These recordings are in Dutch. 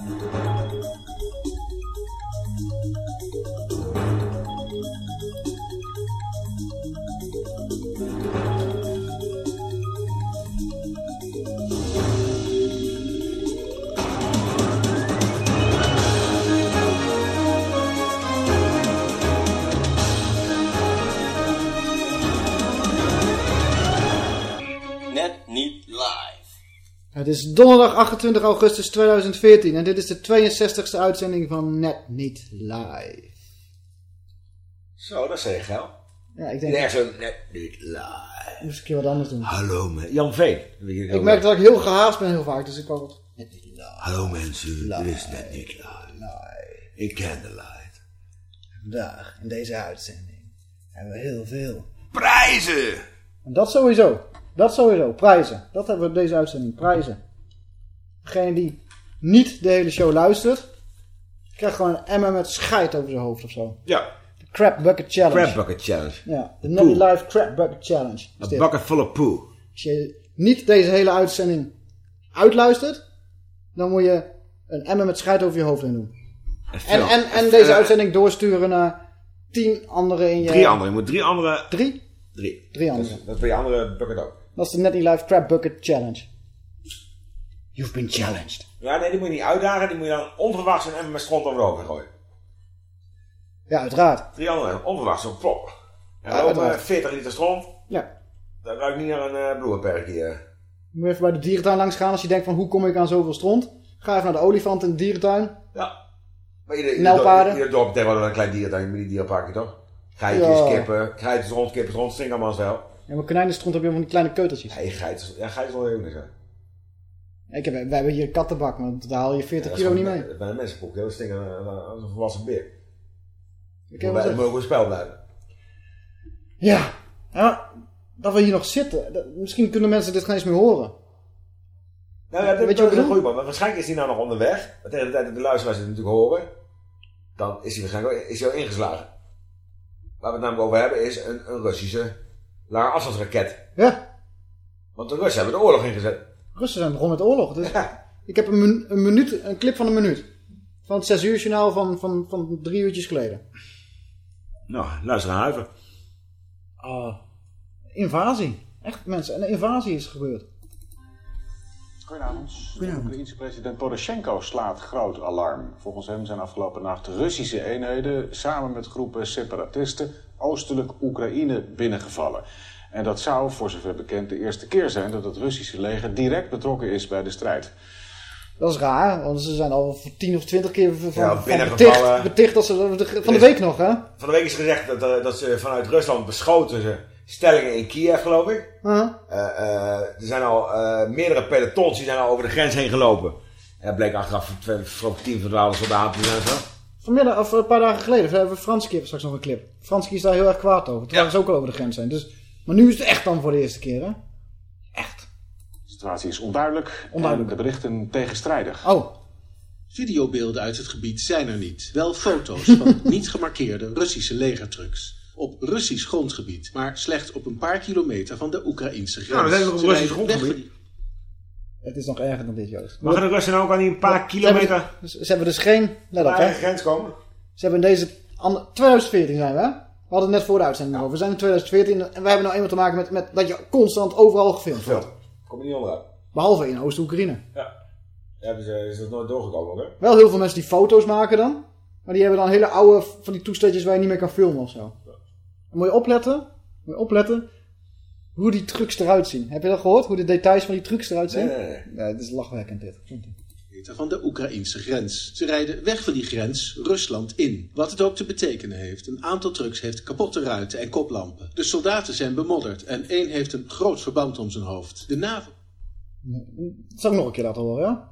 Net is donderdag 28 augustus 2014 en dit is de 62e uitzending van Net Niet Live. Zo, dat zeg je geil. Ja, ik Ik denk, denk zo net niet live. ik moest een keer wat anders doen. Hallo me- Jan Veen. Ik merk dat ik heel gehaast ben heel vaak, dus ik wou wat... Net Niet Live. Hallo mensen, dit is net niet live. In Candlelight. Vandaag, in deze uitzending, hebben we heel veel. Prijzen! En dat sowieso. Dat sowieso. Prijzen. Dat hebben we deze uitzending. Prijzen. Degene die niet de hele show luistert, krijgt gewoon een emmer met scheid over zijn hoofd of zo. Ja, De Crab Bucket Challenge. Crab Bucket Challenge. Ja, de Nelly Live Crab Bucket Challenge. bucket full of poo. Als je niet deze hele uitzending uitluistert, dan moet je een emmer met scheid over je hoofd heen doen. En, en, en deze en- uitzending doorsturen naar tien anderen in je... Drie andere. Je moet drie andere... Drie? Drie. Drie Dat andere. is, dat is bij je andere bucket ook. Dat is de Netty Live Crab Bucket Challenge. You've been challenged. Ja, nee, die moet je niet uitdagen. Die moet je dan onverwachts een emmer met stront over de hoofd gooien. Ja, uiteraard. Drie andere, onverwachts, zo plop. En Ja, dan lopen uiteraard. 40 liter stront. Ja. Dan ruikt niet naar een uh, bloemenperk hier. Moet je even bij de dierentuin langs gaan als je denkt van hoe kom ik aan zoveel stront. Ga even naar de olifant in de dierentuin. Ja. Maar ieder, ieder, Nijlpaarden. dorp, ieder dorp heeft tegenwoordig een klein dierentuin. Je moet die dieren pakken, toch? Geitjes, Ja. kippen, geitjes rond, kippen rond, allemaal wel. Ja, maar konijnenstront heb je van die kleine keutertjes. Nee, geitjes, ja, geitjes wel heel niks, hè. Ik heb, wij hebben hier een kattenbak, maar daar haal je 40 Ja, kilo dat niet is mee. Bij de mensenkoek, dat stinkt als een volwassen beer. Ik Je heb moet op een spel blijven. Ja. ja, dat we hier nog zitten. dat- misschien kunnen mensen dit geen eens meer horen. Nou, ja, dit, Weet dat is een goeie man. Want waarschijnlijk is hij nou nog onderweg. Maar tegen de tijd dat de luisteraars het natuurlijk horen, dan is hij waarschijnlijk ook- is hij al ingeslagen. Waar we het namelijk over hebben is een, een Russische lage afstandsraket. Ja, Want de Russen hebben de oorlog ingezet. Russen zijn begonnen met oorlog. Dus Ja. ik heb een, minu- een minuut, een clip van een minuut. Van het 6 uur journaal van, van, van drie uurtjes geleden. Nou, luister aan huiver. Ah, invasie. Echt mensen, een invasie is gebeurd. Goedenavond. Goedenavond. De Oekraïense president Poroshenko slaat groot alarm. Volgens hem zijn afgelopen nacht Russische eenheden samen met groepen separatisten oostelijk Oekraïne binnengevallen. En dat zou, voor zover bekend, de eerste keer zijn dat het Russische leger direct betrokken is bij de strijd. Dat is raar, want ze zijn al voor 10 of 20 keer van, Ja, van binnengevallen. beticht, beticht dat ze van de week nog, hè? Van de week is gezegd dat, eh, dat ze vanuit Rusland beschoten ze stellingen in Kiev, geloof ik. Huh? Eh, eh, er zijn al eh, meerdere pelotons die zijn al over de grens heen gelopen. En dat bleek achteraf voor tien verdwaalde soldaten en Zo. Vanmiddag, of een paar dagen geleden, we hebben Franski heeft straks nog een clip. Franski is daar heel erg kwaad over, terwijl Ja. ze ook al over de grens zijn. Dus, maar nu is het echt dan voor de eerste keer, hè? Echt. De situatie is onduidelijk, Onduidelijk. en de berichten tegenstrijdig. Oh, Videobeelden uit het gebied zijn er niet. Wel foto's van niet gemarkeerde Russische legertrucks. Op Russisch grondgebied, maar slechts op een paar kilometer van de Oekraïnse grens. Nou, we zijn nog op Russisch grondgebied. Het is nog erger dan dit, Joost. Mag de Russen nou ook aan die een paar kilometer Ze hebben, ze hebben dus geen... Let op, hè? grens komen? Ze hebben in deze... ander- 2014 zijn we, hè? We hadden het net voor de uitzending over. We zijn in 2014 en we hebben nou eenmaal te maken met, met dat je constant overal gefilmd wordt. Veel. Kom je niet onderuit. Behalve in Oost-Oekraïne. Ja. Ja, dus eh, is dat nooit doorgekomen, hoor. Wel heel veel mensen die foto's maken dan. Maar die hebben dan hele oude van die toesteltjes waar je niet meer kan filmen of zo. Dan moet je opletten. Moet je opletten. Hoe die trucs eruit zien. Heb je dat gehoord? Hoe de details van die trucs eruit zien? nee, nee. Het is lachwekkend dit. van de Oekraïnse grens. Ze rijden weg van die grens Rusland in. Wat het ook te betekenen heeft. Een aantal trucks heeft kapotte ruiten en koplampen. De soldaten zijn bemodderd en één heeft een groot verband om zijn hoofd. De NAVO... Zal ik nog een keer laten horen, ja?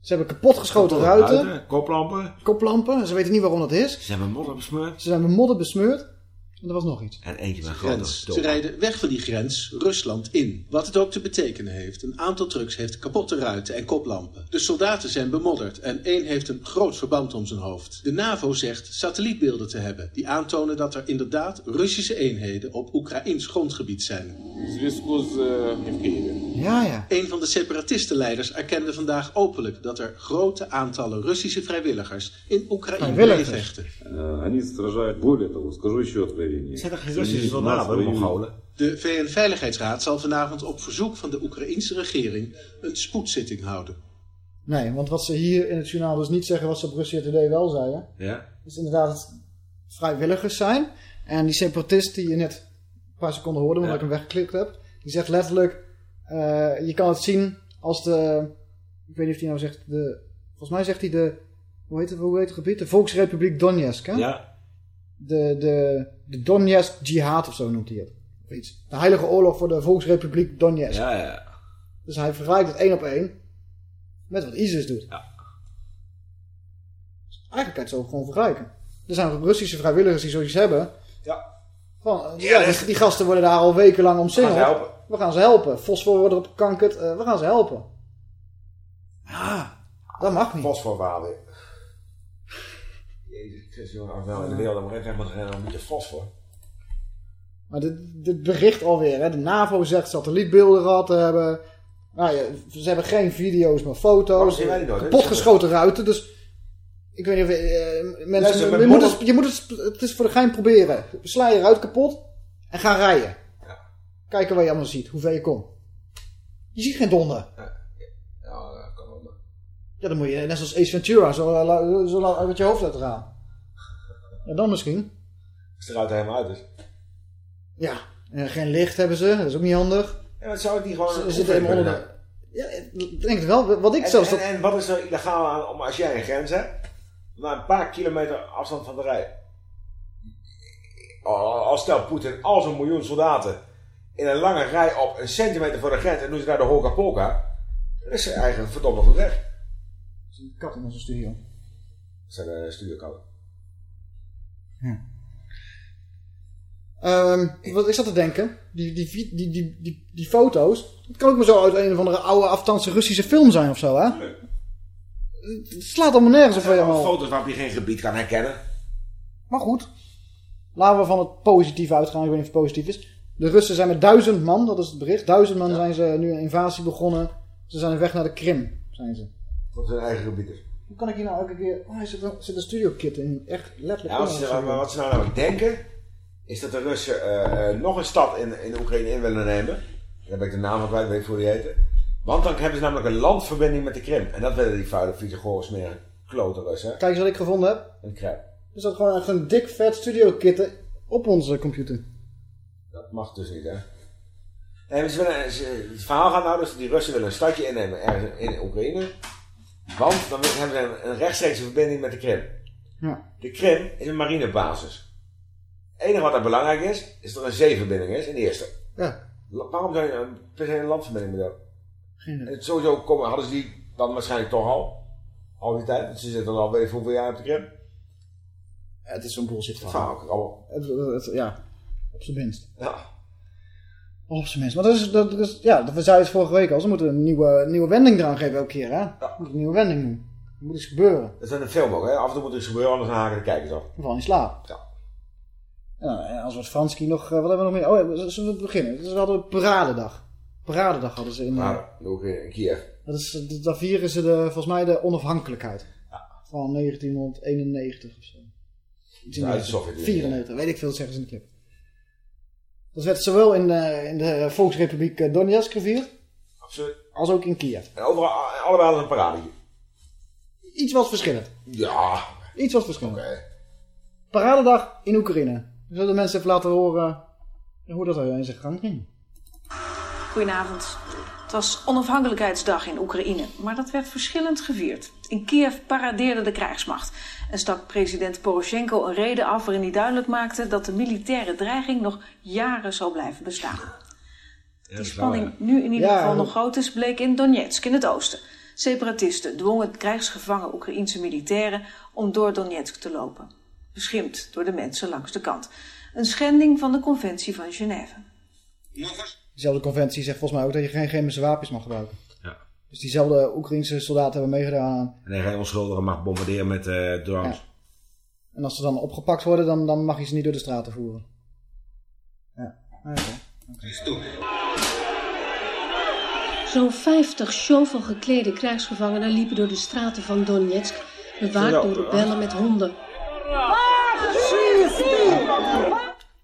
Ze hebben kapotgeschoten ruiten, koplampen. koplampen. Ze weten niet waarom dat is. Ze hebben modder besmeurd. Ze zijn met modder besmeurd. En er was nog iets. En eentje grens. Ze rijden weg van die grens Rusland in. Wat het ook te betekenen heeft. Een aantal trucks heeft kapotte ruiten en koplampen. De soldaten zijn bemodderd en één heeft een groot verband om zijn hoofd. De NAVO zegt satellietbeelden te hebben. Die aantonen dat er inderdaad Russische eenheden op Oekraïns grondgebied zijn. Ja, ja. Een van de separatistenleiders erkende vandaag openlijk dat er grote aantallen Russische vrijwilligers in Oekraïne meevechten. Uh, weet ik niet. Zijn? De VN-veiligheidsraad zal vanavond op verzoek van de Oekraïense regering een spoedzitting houden. Nee, want wat ze hier in het journaal dus niet zeggen, wat ze op Russia Today wel zeiden, ja? is inderdaad dat het vrijwilligers zijn. En die separatist die je net een paar seconden hoorde, omdat ik hem weggeklikt heb, die zegt letterlijk, eh, je kan het zien als de, ik weet niet of hij nou zegt, de, volgens mij zegt hij de, hoe heet het, hoe heet het gebied? De Volksrepubliek Donetsk, hè? Ja, de, de, de Donetsk Jihad of zo noemt hij het. Of iets. De heilige oorlog voor de Volksrepubliek Donetsk. Ja, ja. Dus hij vergelijkt het één op één met wat ISIS doet. Ja. Dus eigenlijk kan je het zo gewoon vergelijken. Er zijn Russische vrijwilligers die zoiets hebben. Ja. Van, eh, Ja, die, die gasten worden daar al wekenlang omsingeld. Gaan ze helpen. We gaan ze helpen. Fosfor wordt erop gekankerd. eh, we gaan ze helpen. Ja, dat mag niet. Fosforwaarde. Christus, jongen, als nou in de wereld maar even moet rennen, dan moet je fosfor. Maar dit, dit bericht alweer. Hè. De NAVO zegt satellietbeelden gehad te hebben. Nou ja, ze hebben geen video's, maar foto's. nooit? Kapotgeschoten ruiten. Dus ik weet niet of eh, mensen... Je, moet het, je moet het, het is voor de gein proberen. Sla je ruit kapot en ga rijden. Kijken wat je allemaal ziet. Hoe ver je komt. Je ziet geen donder. Ja, dat kan wel. maar- Ja, dan moet je net zoals Ace Ventura zo, eh, zo uit je hoofd laten gaan. Ja, dan misschien. Als de ruit er helemaal uit is. Ja, en geen licht hebben ze. Dat is ook niet handig. Ja, maar zou het niet gewoon... Ze zitten helemaal onder de... Ja, ik denk het wel. Wat ik En, zelfs... en, Dat... en wat is er illegaal aan om als jij een grens hebt, na een paar kilometer afstand van de rij. Als stel Poetin al zo'n miljoen soldaten in een lange rij op een centimeter voor de grens en doen ze daar de Hoka Polka, dan is ze eigenlijk verdomd goed weg. Er zit een kat in onze studio. Dat zijn de Ehm, wat ik zat te denken, die, die, die, die, die, die foto's, het kan ook maar zo uit een of andere oude afstandse Russische film zijn of zo, hè? Het slaat allemaal nergens op. Zijn allemaal. foto's waarop je geen gebied kan herkennen. Maar goed, laten we van het positief uitgaan, ik weet niet of het positief is. De Russen zijn met duizend man, dat is het bericht, duizend man zijn ze nu een invasie begonnen. Ze zijn weg naar de Krim, zijn ze. Wat hun eigen gebied is. Hoe kan ik hier nou elke keer... Oh, er zit een, zit een studio kit in, echt letterlijk. Ja, ze, onze maar wat ze nou namelijk denken, is dat de Russen eh, eh, nog een stad in, in Oekraïne in willen nemen. Daar ben ik de naam van kwijt, weet ik hoe die heette. Want dan hebben ze namelijk een landverbinding met de Krim. En dat willen die vuile, gore, smerige klote Russen. Kijk eens wat ik gevonden heb. Een Krim. Er zat gewoon echt een dik vet studio kit op onze computer. Dat mag dus niet, hè. Nee, ze willen, ze- het verhaal gaat nou dus, die Russen willen een stadje innemen ergens in Oekraïne. Want dan hebben ze een, een rechtstreekse verbinding met de Krim. Ja. De Krim is een marinebasis. Het enige wat er belangrijk is, is dat er een zeeverbinding is in de eerste. Ja. Waarom zou je een, per se een landverbinding moeten hebben? Geen. En sowieso komen, hadden ze die dan waarschijnlijk toch al. Al die tijd. Want ze zitten al weet ik hoeveel jaar op de Krim. Het is zo'n bullshit verhaal. het- ja, op zijn minst. Ja. Op zijn minst. Maar dat is, dat is, ja, we zeiden het vorige week al. Ze moeten een nieuwe, nieuwe wending eraan geven elke keer, hè? Ze moeten een nieuwe wending doen. Er moet iets gebeuren. Dat is in een film ook, hè. Af en toe moet er iets gebeuren, anders haken de kijkers af. We vallen in slaap. Ja. Ja, en als we het Franski nog... eh, Wat hebben we nog meer? Oh, ja, zullen we beginnen? Dus we hadden Paradedag. Paradedag hadden ze in... eh, Maar, ook in Kiev. Dat is, daar vieren ze de, volgens mij de onafhankelijkheid. Van 1991 of zo. Iets in Ja, uit die de richting. Sovjet-Unie, 94, weet ik veel, dat zeggen ze in de clip. Dat werd zowel in de, in de Volksrepubliek eh, Donetsk gevierd, Absoluut. als ook in Kiev. En overal, allebei hadden een paradetje. Iets wat verschillend. Ja, Iets wat verschillend. oké. Paradedag in Oekraïne. We zullen de mensen even laten horen eh, hoe dat er in zijn gang ging. Goedenavond. Het was onafhankelijkheidsdag in Oekraïne, maar dat werd verschillend gevierd. In Kiev paradeerde de krijgsmacht en stak president Poroshenko een reden af waarin hij duidelijk maakte dat de militaire dreiging nog jaren zal blijven bestaan. Die spanning nu in ieder geval nog groot is, bleek in Donetsk in het oosten. Separatisten dwongen krijgsgevangen Oekraïense militairen om door Donetsk te lopen. Beschimpt door de mensen langs de kant. Een schending van de conventie van Genève. Diezelfde conventie zegt volgens mij ook dat je geen chemische wapens mag gebruiken. Ja. Dus diezelfde Oekraïnse soldaten hebben meegedaan aan En hij geen onschuldigen mag bombarderen met eh drones. Ja. En als ze dan opgepakt worden, dan, dan mag je ze niet door de straten voeren. Ja, Ah, oké. Zo'n 50 shovel geklede krijgsgevangenen liepen door de straten van Donetsk, bewaakt door rebellen met honden.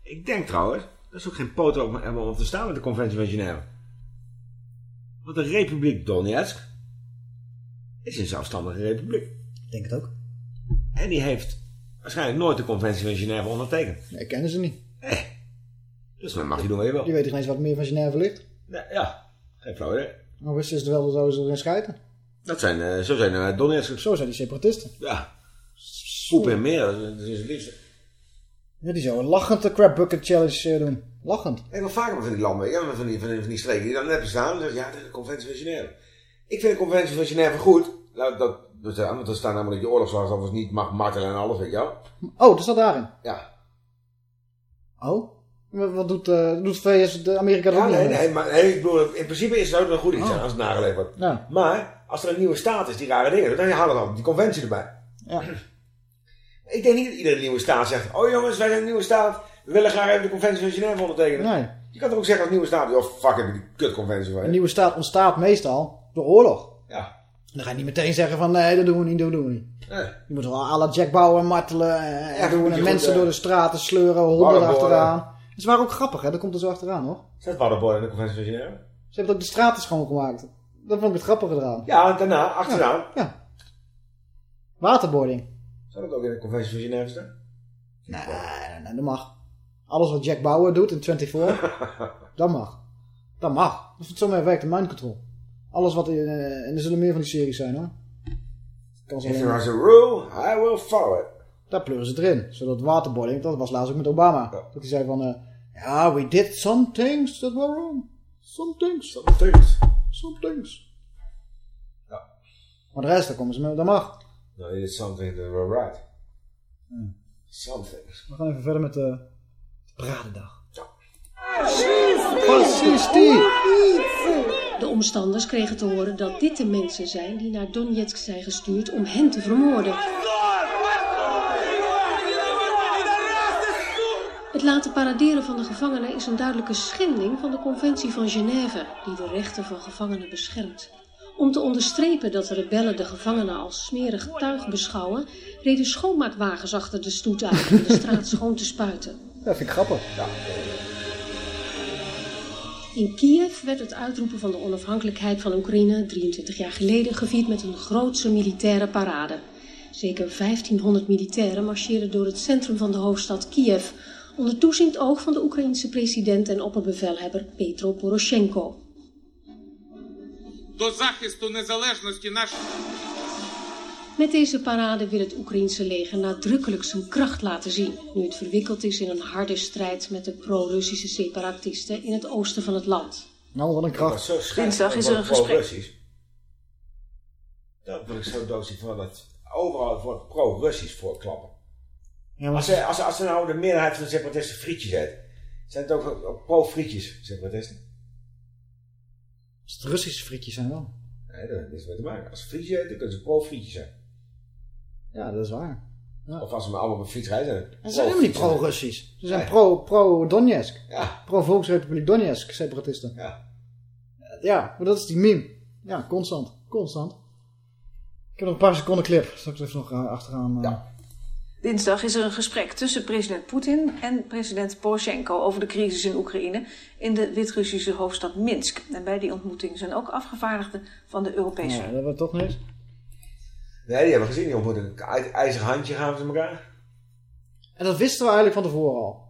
Ik denk trouwens, dat is ook geen poot om op te staan met de conventie van Genève. Want de Republiek Donetsk is een zelfstandige republiek. Ik denk het ook. En die heeft waarschijnlijk nooit de conventie van Genève ondertekend. Nee, kennen ze niet. Dus dan mag je doen wat je wil. Die weten geen eens wat meer van Genève ligt. Nee, ja, geen flauw idee. Maar wisten ze wel dat ze erin schijten. Dat zijn, eh, zo zijn uh, Donetsk. Zo zijn die separatisten. Ja. Poep en meer, dat is het liefste. Ja, die zouden lachend de crab bucket challenge eh, doen. Lachend. Ik wil vaker van die landen, ja, van die, van die, van die streken die dan net bestaan. Dus ja, de conventie van Genève. Ik vind de conventie van Genève goed. Nou, dat, dat, want er staan namelijk dat je oorlogsslachtoffers niet mag martelen en alles, weet je wel. Oh, dat staat daarin. Ja. Oh? Wat doet, eh doet VS, de Amerika dat Ja, ook nee, nee, maar nee, ik bedoel, in principe is het ook wel goed iets Oh. als het nageleefd wordt. Ja. Maar, als er een nieuwe staat is die rare dingen dan haal er dan die conventie erbij. Ja. Ik denk niet dat iedere nieuwe staat zegt, oh jongens, wij zijn een nieuwe staat, we willen graag even de conventie van Genève ondertekenen. Nee. Je kan toch ook zeggen als nieuwe staat, oh fuck, heb ik die kutconventie van. Een nieuwe staat ontstaat meestal door oorlog. Ja. Dan ga je niet meteen zeggen van nee, dat doen we niet, dat doen we niet. Nee. Je moet wel à la Jack Bauer martelen en, Ja, doen en mensen goed, eh, door de straten sleuren, honden achteraan. Dat is waar ook grappig, hè? Dat komt er zo achteraan, hoor. Zet Waterboy in de conventie van Genève? Ze hebben ook de straten schoongemaakt. Dat vond ik het grappige eraan. Ja, en daarna, achteraan, Ja. Waterboarding. Zou dat ook in de conventie van Genève staan? Nee, nee, nee, dat mag. Alles wat Jack Bauer doet in 24, dat mag. Dat mag. Dat is zomaar werkt de mind control. Alles wat in, eh, en er zullen meer van die series zijn hoor. If there is a rule, I will follow it. Daar pleuren ze erin. Zodat waterboarding, dat was laatst ook met Obama. Dat hij zei van, eh, ja, we did some things that were wrong. Some things. Some things. Some things. Ja. Maar de rest, daar komen ze mee, dat mag. No, you did something that were right. Some things. We gaan even verder met de Bradendag. Ja. Fascisti! De omstanders kregen te horen dat dit de mensen zijn die naar Donetsk zijn gestuurd om hen te vermoorden. Het laten paraderen van de gevangenen is een duidelijke schending van de conventie van Genève, die de rechten van gevangenen beschermt. Om te onderstrepen dat de rebellen de gevangenen als smerig tuig beschouwen, reden schoonmaakwagens achter de stoet uit om de straat schoon te spuiten. Dat vind ik grappig. In Kiev werd het uitroepen van de onafhankelijkheid van Oekraïne 23 jaar geleden gevierd met een grootse militaire parade. Zeker 1500 militairen marcheerden door het centrum van de hoofdstad Kiev, onder toezicht oog van de Oekraïense president en opperbevelhebber Petro Poroshenko до захисту незалежності нашої. Met deze parade wil het Oekraïense leger nadrukkelijk zijn kracht laten zien, nu het verwikkeld is in een harde strijd met de pro-Russische separatisten in het oosten van het land. Nou, wat een Dat was kracht. zo schijf. Dinsdag is er een gesprek. Pro-Russisch. Dat wil ik zo doodziek van dat overal het woord pro-Russisch voorklappen. Ja, maar Als ze, als, ze, als ze nou de meerderheid van de separatisten frietjes eten, zijn het ook, ook pro-frietjes, separatisten? Als het Russische frietjes zijn wel. Nee, dat heeft niks mee te maken. Als ze frietjes eten, kunnen ze pro-frietjes zijn. Ja, dat is waar. Of als ze maar allemaal op een fiets rijden, zijn En ze zijn helemaal niet pro-Russisch. Ze zijn Nee. pro- pro-Donetsk. Ja, Pro-Volksrepubliek Donetsk, separatisten. ja. Ja, maar dat is die meme. Ja, constant. Constant. Ik heb nog een paar seconden clip. Straks even nog eh, achteraan. eh. Ja. Dinsdag is er een gesprek tussen president Poetin en president Poroshenko over de crisis in Oekraïne in de Wit-Russische hoofdstad Minsk. En bij die ontmoeting zijn ook afgevaardigden van de Europese Ja, dat wordt toch niks. Nee, die hebben we gezien, die ontmoeting. Een ij- ijzeren handje gaven ze elkaar. En dat wisten we eigenlijk van tevoren al.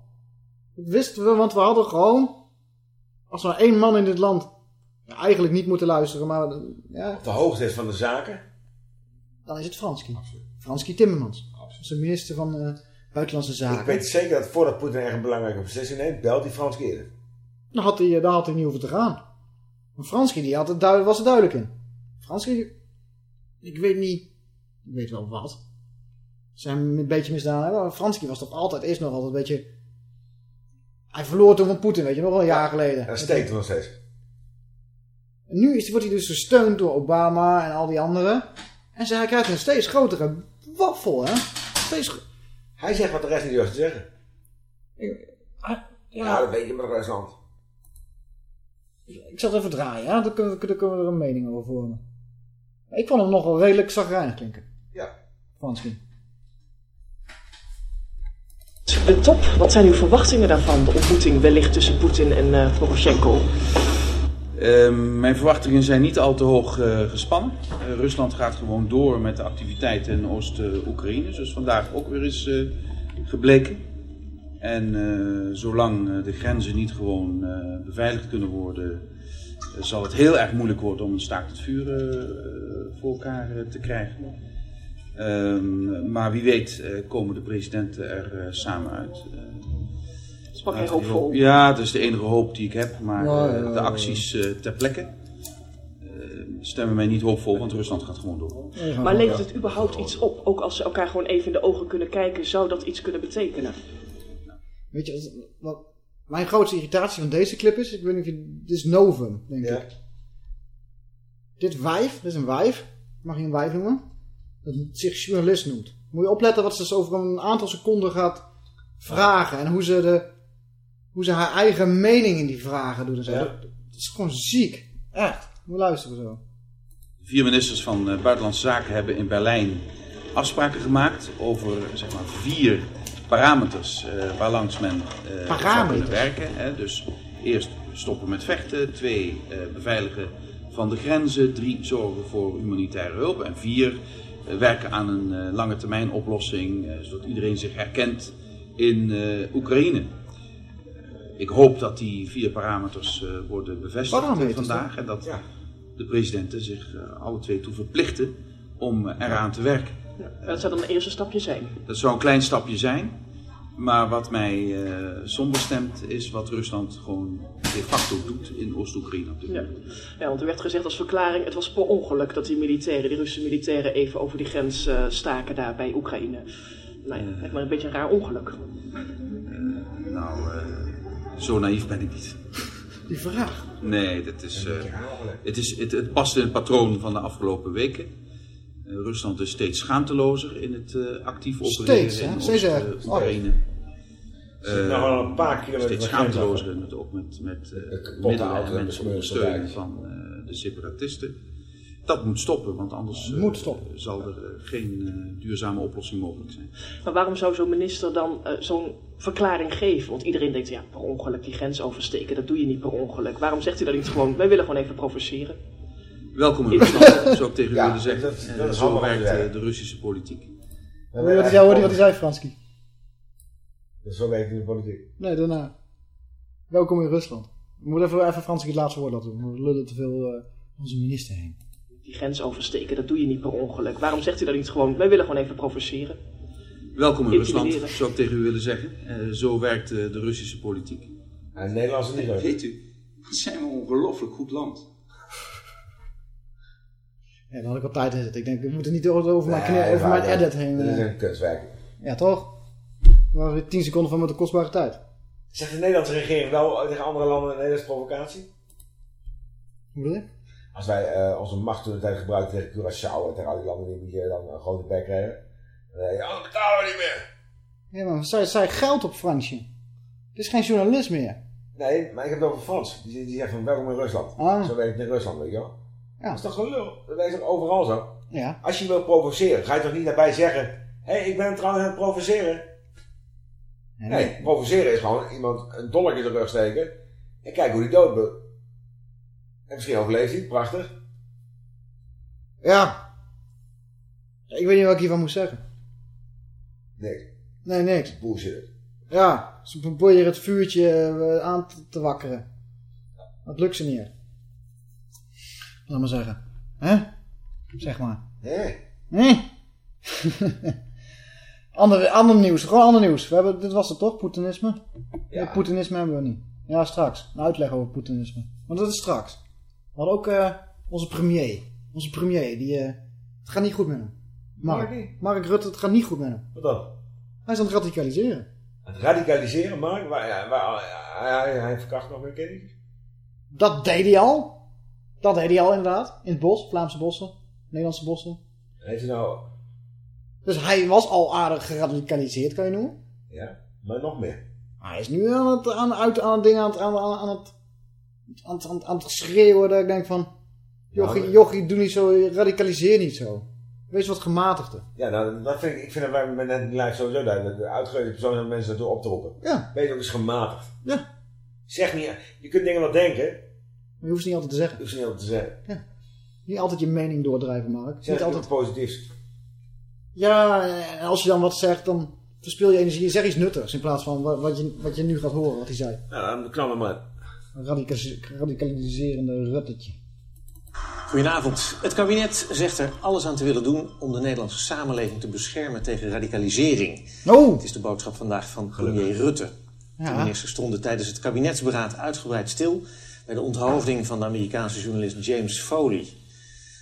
Dat wisten we, want we hadden gewoon... Als er maar één man in dit land... eigenlijk niet moeten luisteren, maar... Ja, Op de hoogte is van de zaken. dan is het Franski. Franski Timmermans. Is de minister van eh, Buitenlandse Zaken. Ik weet zeker dat voordat Poetin echt een belangrijke beslissing neemt, belt die Frans Keren. Dan had hij, eh, daar had hij niet hoeven te gaan. Maar Franski die had het was er duidelijk in. Franski, ik weet niet, ik weet wel wat. Ze zijn een beetje misdaan. Maar Franski was toch altijd, is nog altijd een beetje... Hij verloor toen van Poetin, weet je, nog wel een jaar geleden. Dat steekt nog steeds. En nu is, wordt hij dus gesteund door Obama en al die anderen. En ze, hij krijgt een steeds grotere waffel, hè. Steeds... Hij zegt wat de rest niet durft te zeggen. Ah, Ja, dat weet je met de rest hand. Ik zal het even draaien, ja? Dan kunnen, we- dan kunnen we er een mening over vormen. Ik vond hem nog wel redelijk zagrijnig klinken. Ja. Vansky. De top, wat zijn uw verwachtingen daarvan? De ontmoeting wellicht tussen Poetin en eh Poroshenko? Ehm, mijn verwachtingen zijn niet al te hoog eh, gespannen. Eh, Rusland gaat gewoon door met de activiteiten in Oost-Oekraïne. Dus vandaag ook weer eens eh, gebleken. En zolang de grenzen niet gewoon beveiligd kunnen worden, zal het heel erg moeilijk worden om een staakt het vuur eh, voor elkaar te krijgen. Ehm, maar wie weet komen de presidenten er samen uit. Ja, dat is de enige hoop die ik heb. Maar Ja, eh, ja, de acties eh, ter plekke eh, stemmen mij niet hoopvol, want Rusland gaat gewoon door. Maar levert het überhaupt iets op? Ook als ze elkaar gewoon even in de ogen kunnen kijken, zou dat iets kunnen betekenen? Weet je, wat, wat mijn grootste irritatie van deze clip is? Ik weet niet of je... Dit is Novum, denk Ja. ik. Dit wijf, dit is een wijf. Mag je een wijf noemen? Dat zich journalist noemt. Moet je opletten wat ze dus over een aantal seconden gaat vragen. En hoe ze, de, hoe ze haar eigen mening in die vragen doet. En zo. Ja. Dat, dat is gewoon ziek. Echt. Moet luisteren zo. Vier ministers van eh, Buitenlandse Zaken hebben in Berlijn afspraken gemaakt over zeg maar, vier parameters eh waarlangs men zou Parameters? kunnen werken. Hè. Dus eerst stoppen met vechten, twee beveiligen van de grenzen, drie zorgen voor humanitaire hulp en vier werken aan een lange termijn oplossing, zodat iedereen zich herkent in Oekraïne. Ik hoop dat die vier parameters eh, worden bevestigd Parameters, vandaag en dat Ja. de presidenten zich eh, alle twee toe verplichten om eh, eraan te werken. Ja, dat zou dan een eerste stapje zijn. Dat zou een klein stapje zijn, maar wat mij eh somber stemt is wat Rusland gewoon de facto doet in Oost-Oekraïne op dit Ja. moment. ja, want er werd gezegd als verklaring, het was per ongeluk dat die militairen, die Russische militairen, even over die grens eh, staken daar bij Oekraïne. Nou ja, lijkt me een beetje een raar ongeluk. Nou, eh, zo naïef ben ik niet. Die vraag. Nee, dat is, eh, het, is, het, het past in het patroon van de afgelopen weken. Eh, Rusland is steeds schaamtelozer in het eh, actief opereren Steeds, hè? in Steeds. Oost-Oekraïne. Zit nou wel een paar kilometer steeds schaamtelozer het ook met, met eh, middelen en mensen ondersteunen soldaten. van eh, de separatisten. Dat moet stoppen, want anders eh, Moet stoppen. zal er eh, geen eh, duurzame oplossing mogelijk zijn. Maar waarom zou zo'n minister dan eh, zo'n verklaring geven? Want iedereen denkt, ja, per ongeluk die grens oversteken, dat doe je niet per ongeluk. Waarom zegt hij dan niet gewoon, wij willen gewoon even provoceren? Welkom in Rusland, zou ik tegen u Ja, willen zeggen. dat- Eh, dat is zo werkt eh, de Russische politiek. Hoor je wat hij, zei, Fransky? Dus zo werkt in de politiek. Nee, daarna. Welkom in Rusland. We moeten even, even Fransky het laatste woord laten doen. We lullen te veel eh, onze minister heen. Die grens oversteken, dat doe je niet per ongeluk. Waarom zegt hij dan niet gewoon, wij willen gewoon even provoceren? Welkom in Rusland, zou ik tegen u willen zeggen. Eh, zo werkt eh, de Russische politiek. En Nederlands is niet zo. Weet u, wat zijn we een ongelooflijk goed land. Ja, dan had ik al tijd zitten. Ik denk, we moeten niet over mijn, Nee, knie- over mijn dat- edit heen. Dat is eh. een kunstwerk. Ja, toch? We waren weer 10 seconden van met de kostbare tijd. Zegt de Nederlandse regering wel tegen andere landen een Nederlandse provocatie? Hoe bedoel je? Als wij eh, onze macht toen tijd gebruikten tegen Curaçao en tegen al die landen die hier dan een grote bek kregen. Dan zei je, oh, dat betalen we niet meer. Ja, maar zij, zij geld op Fransje. Het is geen journalist meer. Nee, maar ik heb het over Frans. Die, die zegt van welkom in Rusland. Ah. Zo werkt het in Rusland, weet je wel. Ja. Dat is toch gelul? Dat is toch overal zo? Ja. Als je wil provoceren, ga je toch niet daarbij zeggen... Hé, hey, ik ben trouwens aan het provoceren. Nee, provoceren is gewoon iemand een dollar in de rug steken. En kijken hoe die dood. En misschien overleeft hij, prachtig. Ja. Ik weet niet wat ik hiervan moet zeggen. Nee, Nee, niks. bullshit. Ja, ze proberen het vuurtje eh, aan te, wakkeren. Dat lukt ze niet. Laat maar zeggen. Hè? Zeg maar. Hé? Hm? ander, ander nieuws, gewoon ander nieuws. We hebben, dit was het toch, Poetinisme? Nee, Poetinisme hebben we niet. Ja, straks. Een uitleg over Poetinisme. Want dat is straks. We hadden ook eh, onze premier. Onze premier, die... eh, het gaat niet goed met hem. Mark, Mark Rutte, het gaat niet goed met hem. Wat dan? Hij is aan het radicaliseren. Het radicaliseren, Mark? Waar, ja, waar, hij, hij, hij verkracht nog meer kinderen. Dat deed hij al. Dat deed hij al inderdaad. In het bos, Vlaamse bossen, Nederlandse bossen. Heeft hij nou... Dus hij was al aardig geradicaliseerd, kan je noemen. Ja, maar nog meer. Hij is nu aan het, aan, uit, aan het ding aan het, aan, aan, aan het aan, het- aan, aan het schreeuwen dat ik denk van... Jochie, Ja. jochie, doe niet zo, radicaliseer niet zo. Wees wat gematigder. Ja, nou, dat vind ik, ik vind dat wij met net lijst sowieso duidelijk. De uitgelezen persoon om mensen daartoe op te roepen. Ja. Wees ook eens gematigd. Ja. Zeg niet, je kunt dingen wel denken, maar je hoeft het niet altijd te zeggen. je hoeft ze niet altijd te zeggen. Niet altijd je mening doordrijven, Mark. Zeg Niet altijd... positiefs. Ja, en als je dan wat zegt, dan verspil je energie. Zeg iets nuttigs in plaats van wat, wat, je, wat je nu gaat horen, wat hij zei. Nou, dan knal maar. Radicaliserende ruttetje. Goedenavond. Het kabinet zegt er alles aan te willen doen om de Nederlandse samenleving te beschermen tegen radicalisering. Oh! Het is de boodschap vandaag van premier Rutte. De Ja. ministers stonden tijdens het kabinetsberaad uitgebreid stil bij de onthoofding van de Amerikaanse journalist James Foley.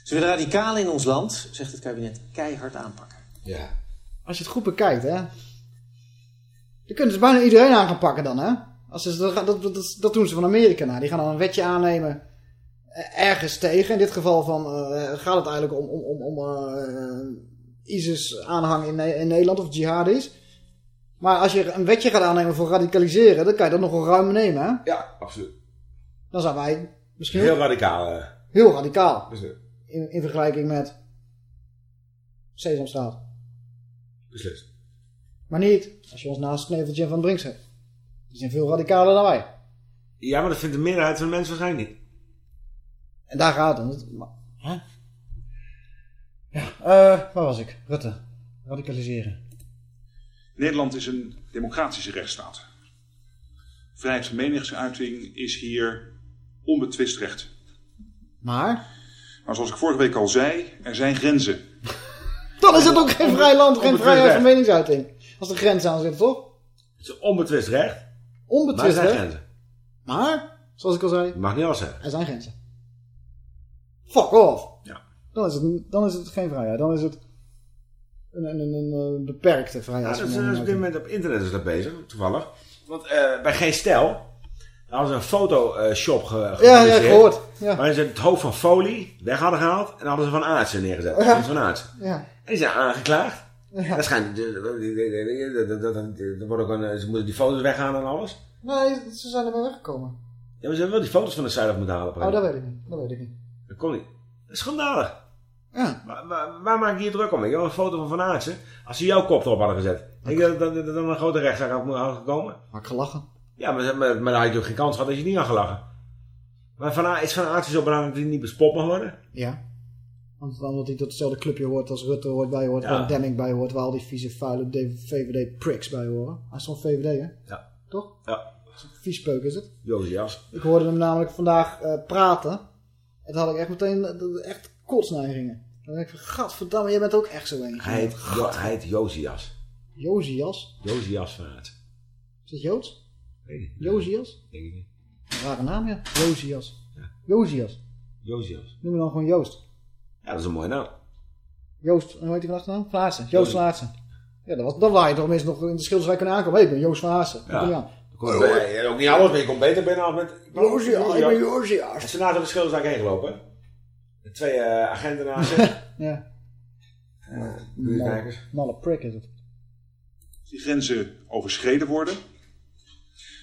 Ze willen radicalen in ons land, zegt het kabinet, keihard aanpakken. Ja. Als je het goed bekijkt, hè. Dan kunnen ze bijna iedereen aan gaan pakken dan, hè. Als ze, dat, dat, dat, dat doen ze van Amerika na. Die gaan dan een wetje aannemen eh, ergens tegen. In dit geval van, eh, gaat het eigenlijk om, om, om, om eh, ISIS-aanhang in, in Nederland of jihadis. Maar als je een wetje gaat aannemen voor radicaliseren, dan kan je dat nogal ruim nemen, hè. Ja, absoluut. Dan zijn wij misschien Heel radicaal. heel radicaal. Beslist. In, in vergelijking met Sesamstraat. Beslist. Maar niet als je ons naast Kneveltje van Brinks hebt. Die zijn veel radicaler dan wij. Ja, maar dat vindt de meerderheid van de mensen waarschijnlijk niet. En daar gaat het om. Ja, eh, waar was ik? Rutte. Radicaliseren. Nederland is een democratische rechtsstaat. Vrijheid van meningsuiting is hier onbetwist recht. Maar? Maar zoals ik vorige week al zei, er zijn grenzen. Dan is het ook geen vrij land, geen vrijheid van meningsuiting. Als de grens aan zit, toch? Het is onbetwist recht. Maar er Onbetwist zijn grenzen. Maar, zoals ik al zei, mag niet alles zeggen. er zijn grenzen. Fuck off. Ja. Dan is het, dan is het geen vrijheid. Dan is het een, een, een, een, eh, beperkte Ja, vrijheid is, dat is op dit moment op internet is dat bezig, toevallig. Want eh, bij Geen Stijl, hadden ze een fotoshop ge Ja, ja, gehoord. Ja. Waarin ze het hoofd van Folie weg hadden gehaald en hadden ze Van Aartsen neergezet. Ja. Van Aartsen. Ja. En die zijn aangeklaagd. Ja. Dat schijnt, er wordt ook een, ze moeten die foto's weghalen en alles. Nee, ze zijn er wel weggekomen. Ja, maar ze hebben wel die foto's van de af moeten halen. Oh, dat weet ik niet. Dat weet ik niet. Dat kon niet. Dat is schandalig. Ja. Waar, waar, waar maak je hier druk om? Ik heb een foto van Van Aartsen. Als ze jouw kop erop hadden gezet. Denk je dat dat dat er dan een grote rechtszaak had gekomen? Had ik gelachen. Ja, maar, maar, maar dan had je ook geen kans gehad dat je niet had gelachen. Maar van, is Van Aartsen zo belangrijk dat hij niet bespot mag worden? Ja. Want dan omdat hij tot hetzelfde clubje hoort als Rutte hoort bij hoort, Ja. waar Demming bij hoort, waar al die vieze, vuile VVD-pricks bij horen. Hij is van VVD, hè? Ja. Toch? Ja. Viespeuk is het. Josias. Ik hoorde hem namelijk vandaag eh, praten. En toen had ik echt meteen eh, echt kotsneigingen. Dan denk ik van, gadverdamme, jij bent ook echt zo een. Hij heet, jo, hij heet Josias. Josias? Josias van Aartsen. Is dat Joods? Weet ik niet. Josias? Denk ik niet. Rare naam, ja. Josias. Josias. Josias. Noem me dan gewoon Joost. Ja, dat is een mooie naam. Joost, hoe heet hij van achternaam? Vlaarsen. Joost Vlaarsen. Ja, dat was, dan waar je toch minstens nog in de Schilderswijk kunnen aankomen. Hé, ik ben Joost Vlaarsen. Ja. Kom je ook niet alles, maar je komt beter binnen als met... Josias, ik ben Josias. En ze naast de Schilderswijk heen gelopen. De twee eh, agenten naast zich. Ja. Eh, buurtkijkers. Malle prik is het. Als die grenzen overschreden worden,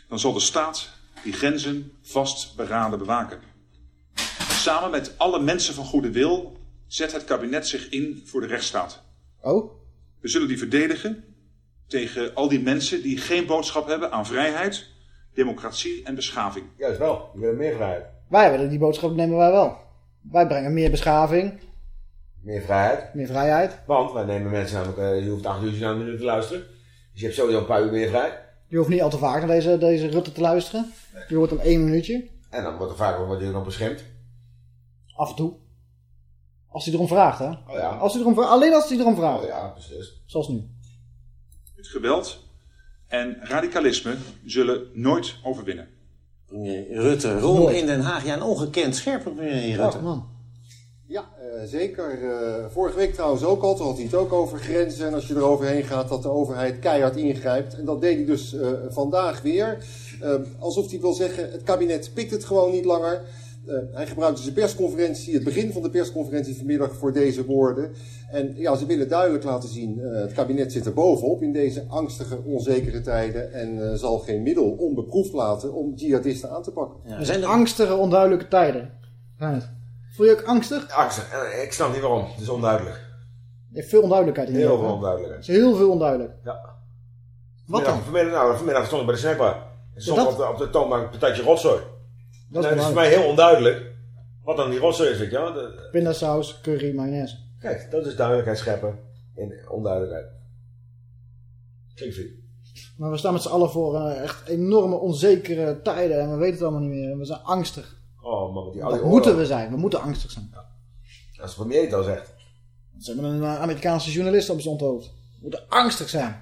dan zal de staat die grenzen vastberaden bewaken. Samen met alle mensen van goede wil zet het kabinet zich in voor de rechtsstaat. Oh? We zullen die verdedigen tegen al die mensen die geen boodschap hebben aan vrijheid, democratie en beschaving. Juist wel, je wil meer vrijheid. Wij willen die boodschap nemen wij wel. Wij brengen meer beschaving, Meer vrijheid. meer vrijheid. Want wij nemen mensen namelijk, eh, je hoeft acht uur naar een minuut te luisteren. Dus je hebt sowieso een paar uur meer vrij. Je hoeft niet al te vaak naar deze, deze Rutte te luisteren. Je hoort hem één minuutje. En dan wordt er vaak wordt je nog beschermd. Af en toe. Als hij erom vraagt, hè? Oh ja. Als hij erom vraagt. Alleen als hij erom vraagt. Oh ja, precies. Zoals nu. Het geweld en radicalisme zullen nooit overwinnen. Premier Rutte, rol in Den Haag. Ja, een ongekend scherpe premier Rutte. Oh, man. Ja, eh, zeker. Eh, vorige week trouwens ook al. Toen had hij het ook over grenzen. En als je er overheen gaat, dat de overheid keihard ingrijpt. En dat deed hij dus eh, vandaag weer. Alsof hij wil zeggen, het kabinet pikt het gewoon niet langer. Eh, hij gebruikte zijn persconferentie, het begin van de persconferentie vanmiddag voor deze woorden. En ja, ze willen duidelijk laten zien, eh, het kabinet zit er bovenop in deze angstige, onzekere tijden en eh, zal geen middel onbeproefd laten om jihadisten aan te pakken. Er zijn angstige, onduidelijke tijden. Right. Voel je ook angstig? Angstig. En ik snap niet waarom. Het is onduidelijk. Hebt veel onduidelijkheid in Heel veel onduidelijkheid. Het is heel veel onduidelijk. Ja. Wat Vanmiddag, dan? vanmiddag, nou, vanmiddag stond ik bij de snackbar. Er stond dat- op, de, op de toonbank een patatje rotzooi. Dat is Nou, is voor mij heel onduidelijk wat dan die rotzooi is, weet je wel. De- Pindasaus, curry, mayonaise. Kijk, dat is duidelijkheid scheppen in onduidelijkheid. Klinkt veel. Maar we staan met z'n allen voor eh, echt enorme onzekere tijden en we weten het allemaal niet meer. En we zijn angstig. Oh man, met die al Dat moeten we zijn. We moeten angstig zijn. Als de premier het al zegt. Ze hebben een eh, Amerikaanse journalist op zijn hoofd. We moeten angstig zijn.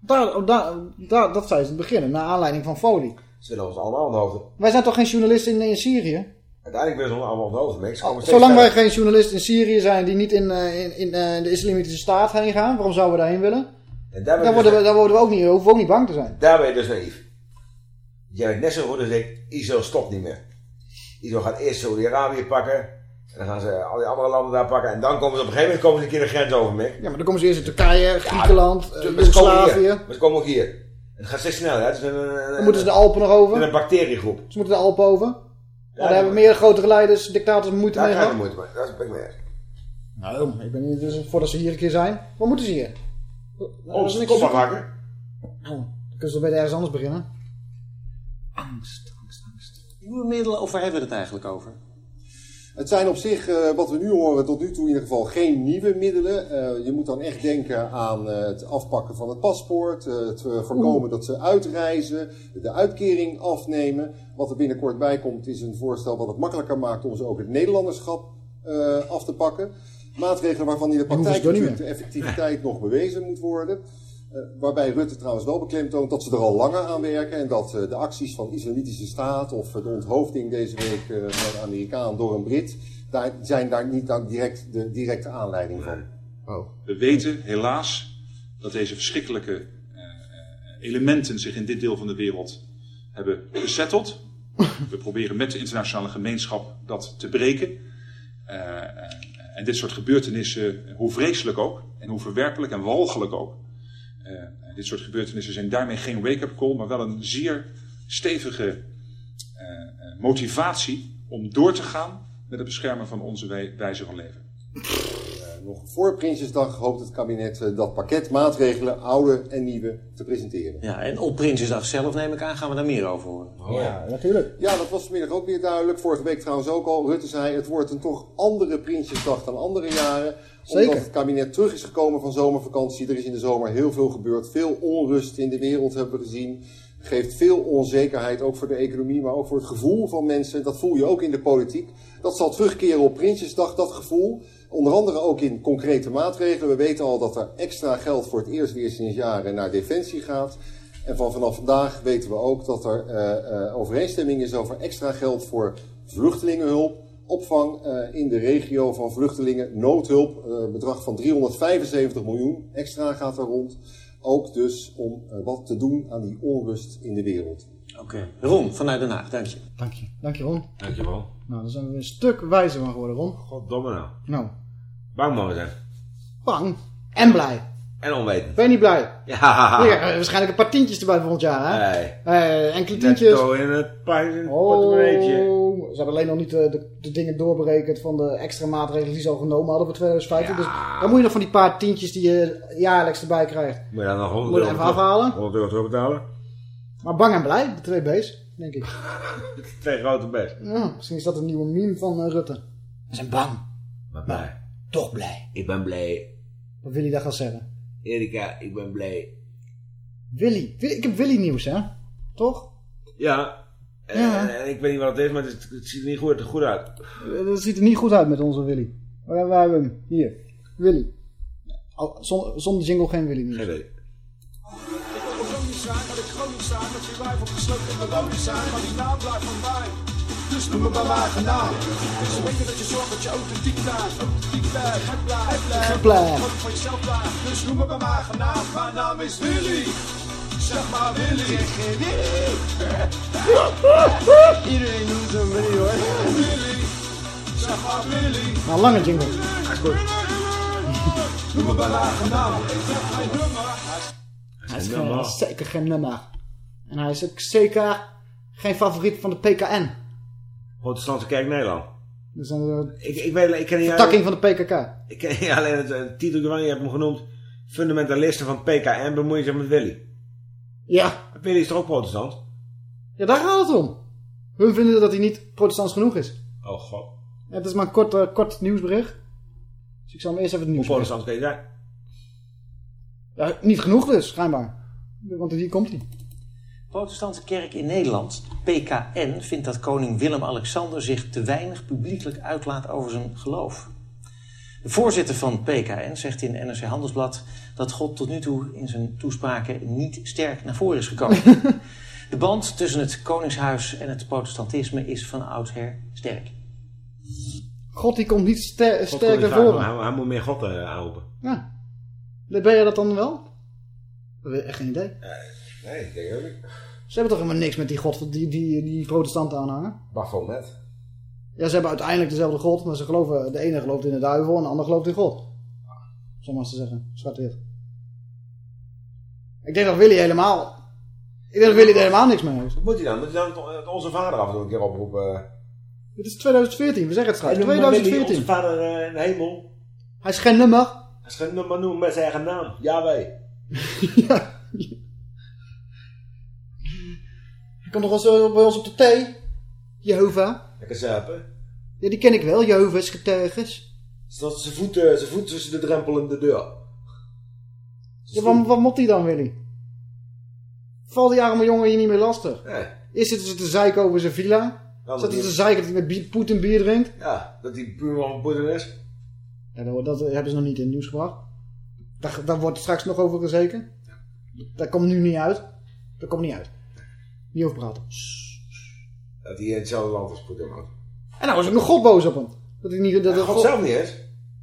Daar, daar, daar, dat zei ze in het begin, naar aanleiding van folie. Ze willen ons allemaal aan de hoogte. Wij zijn toch geen journalisten in, in Syrië? Uiteindelijk willen ze ons allemaal aan de hoogte. komen steeds Zolang wij geen journalisten in Syrië zijn die niet in, eh, in, in eh, de islamitische staat heen gaan, waarom zouden we daarheen willen? En daar, dus- worden, we, daar worden we ook niet, hoeven we ook niet bang te zijn. daar ben je dus naïef. Jij bent net zo goed als ik. Israël stopt niet meer. Israël gaat eerst Saudi-Arabië pakken. En dan gaan ze al die andere landen daar pakken. En dan komen ze op een gegeven moment komen ze een keer de grens over, Mick. Ja, maar dan komen ze eerst in Turkije, Griekenland, eh, Joegoslavië. hier. Maar ze komen ook hier. Het gaat steeds sneller. hè. Het is een, een, Dan moeten ze de Alpen nog over. een, een bacteriegroep. Ze moeten de Alpen over. Ja, dat- daar hebben meer grotere leiders, dictators moeite Daar mee gehad. moeite mee. Dat ben ik mee. Nou, ik ben niet, dus voordat ze hier een keer zijn. Wat moeten ze hier? Oh, is ze niks kop afhakken. Oh, dan kunnen ze beter ergens anders beginnen. Nieuwe middelen, of waar hebben we het eigenlijk over? Het zijn op zich, eh, wat we nu horen, tot nu toe in ieder geval geen nieuwe middelen. Eh, je moet dan echt denken aan eh, het afpakken van het paspoort, het voorkomen dat ze uitreizen, de uitkering afnemen. Wat er binnenkort bij komt is een voorstel wat het makkelijker maakt om ze ook het Nederlanderschap af te pakken. Maatregelen waarvan in de praktijk niet natuurlijk de effectiviteit nog bewezen moet worden. Eh, waarbij Rutte trouwens wel beklemtoont dat ze er al langer aan werken. En dat eh, de acties van Islamitische Staat of eh, de onthoofding deze week van een Amerikaan door een Brit. Daar zijn daar niet dan direct de directe aanleiding van. Oh. We weten helaas dat deze verschrikkelijke elementen zich in dit deel van de wereld hebben gesetteld. We proberen met de internationale gemeenschap dat te breken. En dit soort gebeurtenissen, hoe vreselijk ook, en hoe verwerpelijk en walgelijk ook. Eh, dit soort gebeurtenissen zijn daarmee geen wake-up call, maar wel een zeer stevige eh, eh, motivatie om door te gaan met het beschermen van onze wij- wijze van leven. Nog voor Prinsjesdag hoopt het kabinet eh, dat pakket maatregelen, oude en nieuwe, te presenteren. Ja, en op Prinsjesdag zelf neem ik aan, gaan we daar meer over horen. Ja, natuurlijk. Ja, dat was vanmiddag ook weer duidelijk. Vorige week trouwens ook al. Rutte zei, het wordt een toch andere Prinsjesdag dan andere jaren. Zeker. Omdat het kabinet terug is gekomen van zomervakantie. Er is in de zomer heel veel gebeurd. Veel onrust in de wereld hebben we gezien. Geeft veel onzekerheid, ook voor de economie, maar ook voor het gevoel van mensen. Dat voel je ook in de politiek. Dat zal terugkeren op Prinsjesdag, dat gevoel. Onder andere ook in concrete maatregelen. We weten al dat er extra geld voor het eerst weer sinds jaren naar defensie gaat. En van vanaf vandaag weten we ook dat er eh, eh, overeenstemming is over extra geld voor vluchtelingenhulp, opvang eh, in de regio van vluchtelingen, noodhulp, eh, bedrag van 375 miljoen extra gaat er rond. Ook dus om wat te doen aan die onrust in de wereld. Oké. Ron, vanuit Den Haag, dank je. Dank je. Dank je, Ron. Dankjewel. Nou, daar zijn we weer een stuk wijzer van geworden, Ron. Goddomme nou. Nou, Bang man we zijn. bang. En blij. En onwetend. Ben je niet blij? Ja. Eh, waarschijnlijk een paar tientjes erbij volgend jaar, hè? Nee. Eh, enkele tientjes. Netto in het, pa- in het portemonneetje. Oh, ze hebben alleen nog niet de, de, de dingen doorberekend van de extra maatregelen die ze al genomen hadden voor 2015. Dus dan moet je nog van die paar tientjes die je jaarlijks erbij krijgt. Moet je dan nog 100 Moet je euro even afhalen. 100 euro terugbetalen? Maar bang en blij, de twee B's, denk ik. Twee grote. Ja, misschien is dat een nieuwe meme van eh, Rutte. We zijn bang, Maar blij. Toch blij. Ik ben blij. Wat wil hij daar gaan zeggen? Erika, ik ben blij. Willy. Willy- Ik heb Willy nieuws, hè? Toch? Ja. En, Ja. en ik weet niet wat het is, maar het, het ziet er niet goed, goed uit. Eh, Dat ziet er niet goed uit met onze Willy. Waar, waar hebben we hem? Hier. Willy. Al- zon- Zonder jingle geen Willy nieuws. Geen weet. Dus noem me bij mijn genaam. We weten dat je zorgt dat je authentiek blijft. Authentiek blijft. Gek blijft. Gek blijft. Wat van jezelf blijft. Dus noem me bij mijn genaam. Mijn naam is Willy. Zeg maar Willy. Iedereen noemt hem Willy hoor. Willy. Zeg maar Willy. Maar een lange jingle. Is goed. Noem me bij lage naam. Ik zeg geen nummer. Hij is Geen zeker geen nummer. En hij is ook zeker geen favoriet van de PKN. Protestantse Kerk Nederland. Dus een Ik, ik, weet, ik ken niet vertakking van de PKK. Ik ken niet alleen het titel je hebt hem genoemd. Fundamentalisten van PKN bemoeien zich met Willy. Ja. Willy is toch ook protestant? Ja, daar gaat het om. Hun vinden dat hij niet protestants genoeg is. Oh god. Ja, het is maar een kort, eh, kort nieuwsbericht. Dus ik zal hem eerst even het nieuws Hoe protestant kun je zijn? Ja, niet genoeg dus, schijnbaar. Want hier komt hij. Protestantse kerk in Nederland, PKN, vindt dat koning Willem-Alexander zich te weinig publiekelijk uitlaat over zijn geloof. De voorzitter van PKN zegt in NRC Handelsblad dat God tot nu toe in zijn toespraken niet sterk naar voren is gekomen. De band tussen het koningshuis en het protestantisme is van oudsher sterk. God die komt niet ster- God sterk naar voren. Hij, hij moet meer God uh, aanroepen. Ja. Ben jij dat dan wel? Echt geen idee. Nee, ik denk ook niet. Ze hebben toch helemaal niks met die God, die, die, die protestanten aanhangen? Baphomet. Ja, ze hebben uiteindelijk dezelfde God, maar ze geloven, de ene gelooft in de duivel en de ander gelooft in God. Zo maar eens te zeggen, zwart-wit. Ik denk dat Willy helemaal, ik denk dat Willy er helemaal niks mee heeft. Wat moet hij dan? Moet hij dan het- onze vader af en toe een keer oproepen? Dit is 2014, we zeggen het straks, Hij noemt maar Willy, 2014. Onze vader eh, in de hemel. Hij is geen nummer. Hij schenkt hem maar noemen met zijn eigen naam. Yahweh. Hij komt nog wel zo bij ons op de thee. Jehovah. Lekker zuipen. Ja, die ken ik wel, Jehovah's getuiges. Zodat zijn voet, zijn voet tussen de drempel en de deur. Ja, wat, wat moet hij dan, Willy? Val die arme jongen hier niet meer lastig. Nee. Eerst zitten ze te zeiken over zijn villa. Zitten ze die- te zeiken dat hij met Poetin bier drinkt. Ja, dat hij buurman van Poetin is. Ja, dat, dat hebben ze nog niet in het nieuws gebracht. Daar, daar wordt straks nog over gezeken. Dat komt nu niet uit. Dat komt niet uit. Niet over praten. Dat hij in hetzelfde land als Poetin. En nou is ook nog God boos op hem. Dat hij niet... Dat God zelf niet eens.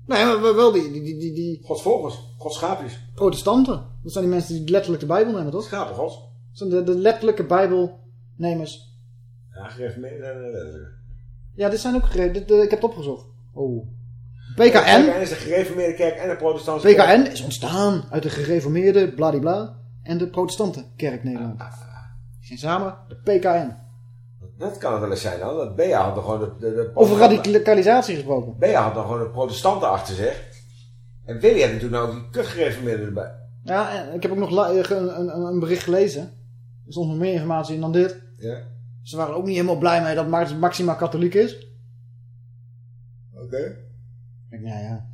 Nee, maar wel die, die, die, die, die Gods volgers. Gods schaapjes. protestanten. Dat zijn die mensen die letterlijk de Bijbel nemen, toch? Schapen gods. Dat zijn de, de letterlijke Bijbelnemers. Ja, gereformeerden zijn er letterlijk. Ja, dit zijn ook dit, eh, Ik heb het opgezocht. Oh. PKN PKN. is de gereformeerde kerk en de protestantse kerk. PKN is ontstaan uit de gereformeerde bladibla en de protestantenkerk Nederland. Die zijn samen de PKN. Dat kan het wel eens zijn dan. Dat Bea had nog gewoon de... de, de Over radicalisatie gesproken. Bea had nog gewoon de protestanten achter zich. En Willy had natuurlijk nou ook die kutgereformeerden erbij. Ja, en ik heb ook nog eh, een, een, een bericht gelezen. Er stond nog meer informatie in dan dit. Ja. Ze waren ook niet helemaal blij mee dat Max- Maxima katholiek is. Oké. Ik denk, ja, ja.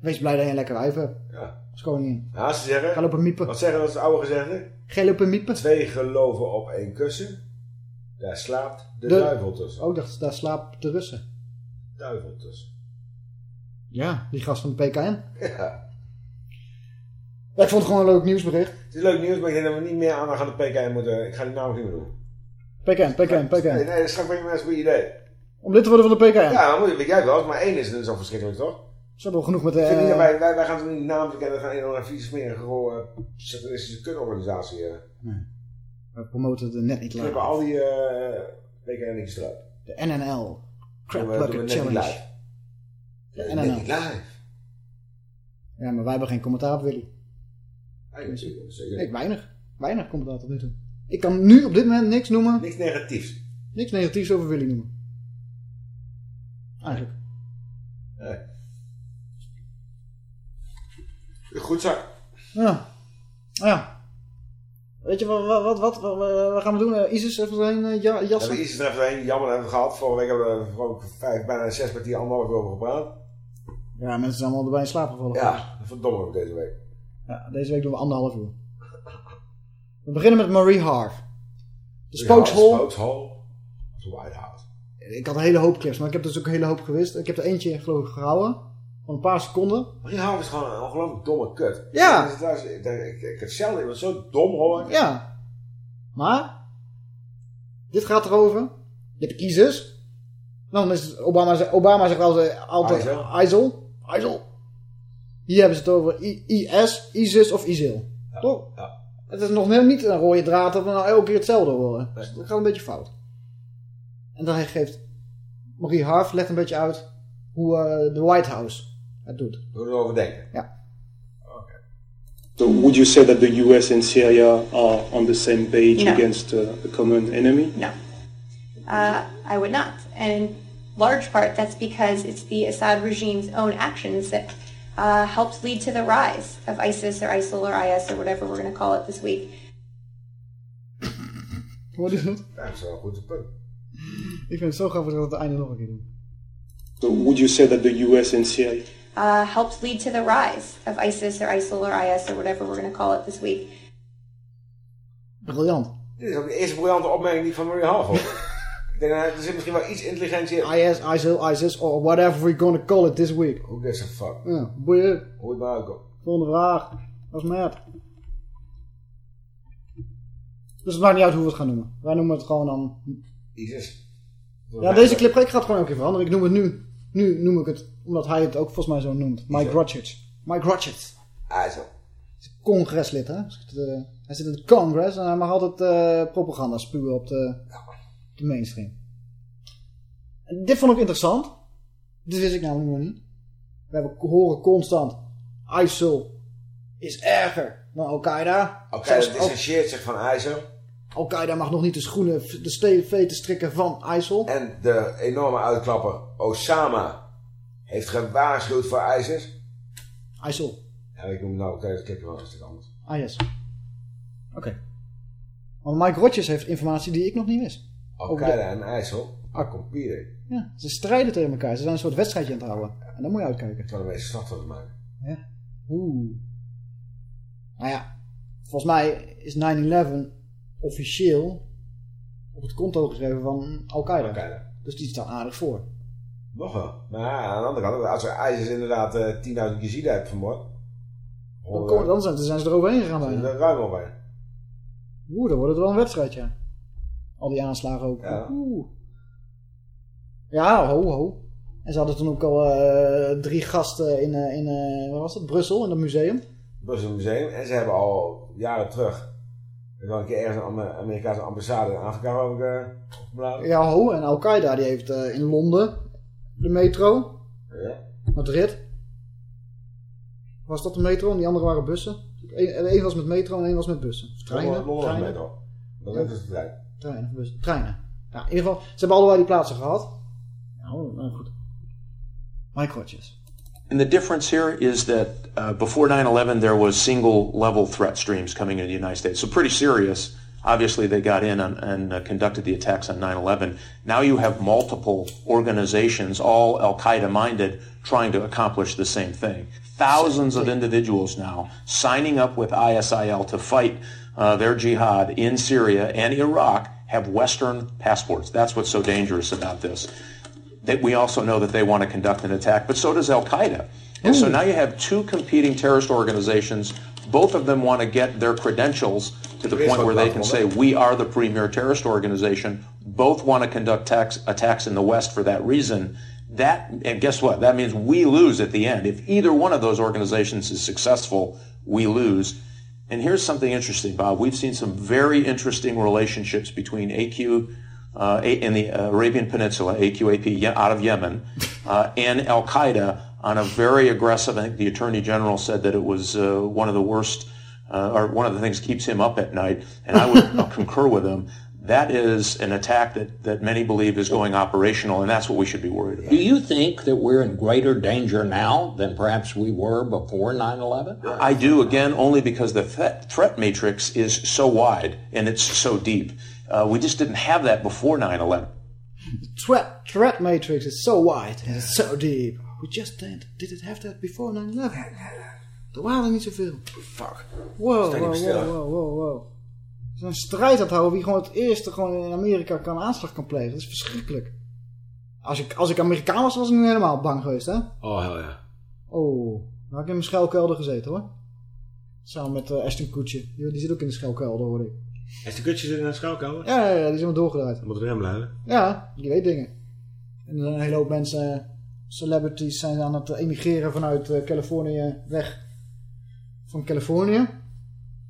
Wees blij dat je een lekker wijf hebt. Ja. Ja, ze zeggen... Ga lopen miepen. Wat zeggen dat is het oude gezegde? Ga lopen miepen. Twee geloven op één kussen. Daar slaapt de, De- duivel tussen. Oh, dacht, daar slaapt de Russen. Duivel tussen. Ja, die gast van de PKN. Ja. Ik vond het gewoon een leuk nieuwsbericht. Het is leuk nieuws, maar ik denk dat we niet meer aandacht aan de PKN moeten... Ik ga die namelijk niet meer doen. PKN, PKN, PKN. Nee, nee, dat is straks een goed idee. Om lid te worden van de PKN. Ja, je, weet jij wel. Maar één is zo verschrikkelijk, toch? Ze hebben genoeg met de... Niet eh, wij, wij, wij gaan toch niet de naam verkennen van een of andere vieze smerige uh, satanistische kutorganisatie. Uh. we promoten het net niet We hebben live. al die uh, PKN-linkjes eruit. De NNL. Crap we- we Bucket Challenge. live. De Net NNL. niet live. Ja, maar wij hebben geen commentaar op Willy. Nee, zeker, zeker. Ik weinig. Weinig commentaar tot nu toe. Ik kan nu op dit moment niks noemen. Niks negatiefs. Niks negatiefs over Willy noemen. Eigenlijk. Goed zo. Ja. Ja. Weet je wat, wat, wat, wat, gaan we doen? Uh, Isis even zijn uh, ja, jassen? iets er even. Jammer hebben we gehad. Vorige week hebben we ook vijf, bijna zes kwartier, anderhalf uur over gepraat. Ja, mensen zijn allemaal erbij in slaap gevallen. Ja, verdomme ook deze week. Ja, deze week doen we anderhalf uur. We beginnen met Marie Harf. De. Of de White House. Ik had een hele hoop clips, maar ik heb dus ook een hele hoop gewist. Ik heb er eentje geloof ik gehouden. Van een paar seconden. Marie Harf is gewoon een ongelooflijk domme kut. Ja. Ik, ik, ik, ik heb zelden iemand zo dom horen. Ja. Maar. Dit gaat erover. Je hebt ISIS. Dan is het Obama, Obama zegt altijd, altijd ISIL. ISIL. Hier hebben ze het over I- IS, ISIS of ISIL. Toch? Ja. Het is nog niet een rode draad dat we nou elke keer hetzelfde horen. Dus dat gaat een beetje fout. En dan geeft Marie Harf legt een beetje uit hoe eh, de White House het doet. Hoe we erover denken. Ja. So would you say that the US and Syria are on the same page No. against uh, a common enemy? No. Uh, I would not. And in large part, that's because it's the Assad regime's own actions that uh, helped lead to the rise of ISIS or ISIL or IS or whatever we're going to call it this week. Wat is het? Ja, dat is wel een goed punt. Ik vind het zo grappig dat we het einde nog een keer doen. So would you say that the US and Syria Uh, helped lead to the rise of ISIS or ISIL or IS or whatever we're going to call it this week. Briljant. Dit is ook de eerste briljante opmerking die van Marie hoor. ik denk, nou, er zit misschien wel iets intelligentie in. IS, ISIL, ISIS, or whatever we're gonna call it this week. Who gives a fuck? Ja, boeien. Hoe het maar. Volgende vraag. Dat is Matt. Dus het maakt niet uit hoe we het gaan noemen. Wij noemen het gewoon dan... ISIS. Ja, deze clip ik ga het gewoon elke keer veranderen. Ik noem het nu. Nu noem ik het, omdat hij het ook volgens mij zo noemt. Mike Rogers. Mike Rogers. ISIL. Congresslid, hè? Hij zit, eh, hij zit in het Congress en hij mag altijd eh, propaganda spuwen op de, de mainstream. En dit vond ik interessant. Dit wist ik namelijk nog niet. We hebben horen constant. ISIL is erger dan Al-Qaeda. Al-Qaeda distancieert zich van ISIL. Al-Qaeda mag nog niet de schoenen, de veten strikken van ISIL. En de enorme uitklapper Osama heeft gewaarschuwd voor ISIS. ISIL. Ja, ik noem nou tijdens het wel een stuk anders. Ah, yes. Oké. Want Mike Rogers heeft informatie die ik nog niet wist. Over de- Al-Qaeda en ISIL, accomperen. Ja, ze strijden tegen elkaar. Ze zijn een soort wedstrijdje aan het houden. En dan moet je uitkijken. Terwijl de meeste slachtoffers maken. Ja. Oeh. Nou ja, volgens mij is 9-11 officieel op het konto geschreven van Al-Qaeda. dus die staat aardig voor. Nog wel. Maar ja, aan de andere kant, als er ISIS inderdaad eh 10.000 Jeziden heeft vermoord. Dan, dan zijn, dan zijn ze er overheen gegaan bijna. er ruim overheen. Oeh, dan wordt het wel een wedstrijd, ja. Al die aanslagen ook. Oeh. Ja, ho, ho. En ze hadden toen ook al eh, drie gasten in, eh, in waar was het? Brussel, in dat museum. Brussel Museum. En ze hebben al jaren terug. Er wel een keer ergens een Amer- Amerikaanse ambassade in Afrika ook. Ja, ho. En Al-Qaeda die heeft in Londen de metro. Ja. Madrid. Was dat de metro en die andere waren bussen? Eén een was met metro en één was met bussen. Of treinen. Londen treinen. metro. Dat is dus de trein. Treinen of bussen. Treinen. Ja, in ieder geval, ze hebben allebei die plaatsen gehad. Nou, nou goed. Mike Rogers. And the difference here is that uh, before 9/11, there was single level threat streams coming into the United States, so pretty serious. Obviously, they got in on, and uh, conducted the attacks on 9/11. Now you have multiple organizations, all Al Qaeda minded, trying to accomplish the same thing. Thousands of individuals now signing up with ISIL to fight uh, their jihad in Syria and Iraq have Western passports. That's what's so dangerous about this that we also know that they want to conduct an attack, but so does Al Qaeda. And so now you have two competing terrorist organizations. Both of them want to get their credentials to the point where they can say, we are the premier terrorist organization. Both want to conduct tax, attacks in the West for that reason. That, and guess what? That means we lose at the end. If either one of those organizations is successful, we lose. And here's something interesting, Bob. We've seen some very interesting relationships between AQ uh, in the Arabian Peninsula, AQAP, out of Yemen, uh, and Al Qaeda on a very aggressive. I think the Attorney General said that it was uh, one of the worst, uh, or one of the things keeps him up at night. And I would uh, concur with him. That is an attack that, that many believe is going operational, and that's what we should be worried about. Do you think that we're in greater danger now than perhaps we were before 9 11? I do, again, only because the threat, threat matrix is so wide and it's so deep. Uh, we just didn't have that before 9 11. Threat, threat matrix is so wide and it's so deep. We just didn't, have that before 9-11. Er waren er niet zoveel. Fuck. Wow, wow, wow, wow, wow, wow. Zo'n strijd aan het houden wie gewoon het eerste gewoon in Amerika kan aanslag kan plegen. Dat is verschrikkelijk. Als ik, als ik Amerikaan was, was ik nu helemaal bang geweest, hè? Oh, hel ja. Oh, dan had ik in mijn schuilkelder gezeten, hoor. Samen met eh Ashton Kutcher. Die, die zit ook in de schuilkelder, hoor ik. Is de kutje in een schuilkelder? Ja, ja, ja, die is helemaal doorgedraaid. Moet erin blijven. Ja, die weet dingen. En er zijn een hele hoop mensen, celebrities, zijn aan het emigreren vanuit eh, Californië weg. Van Californië.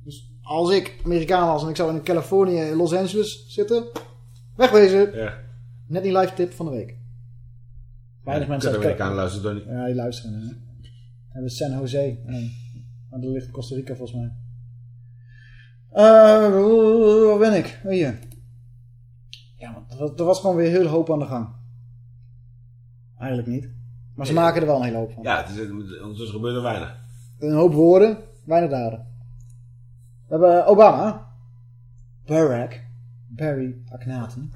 Dus als ik Amerikaan was en ik zou in Californië, in Los Angeles zitten, wegwezen. Ja. Net die live tip van de week. Weinig Ja, mensen Amerikanen luisteren toch niet? Ja, die luisteren. Hè. We hebben San Jose. Nee. Maar daar ligt Costa Rica volgens mij. Eh, waar ben ik? Oh, hier. Ja, want er was gewoon weer heel hoop aan de gang. Eigenlijk niet. Maar ze maken er wel een hele hoop van. Ja, het is, ondertussen gebeurt er weinig. Een hoop woorden, weinig daden. We hebben Obama. Barack. Barry Akhenaten.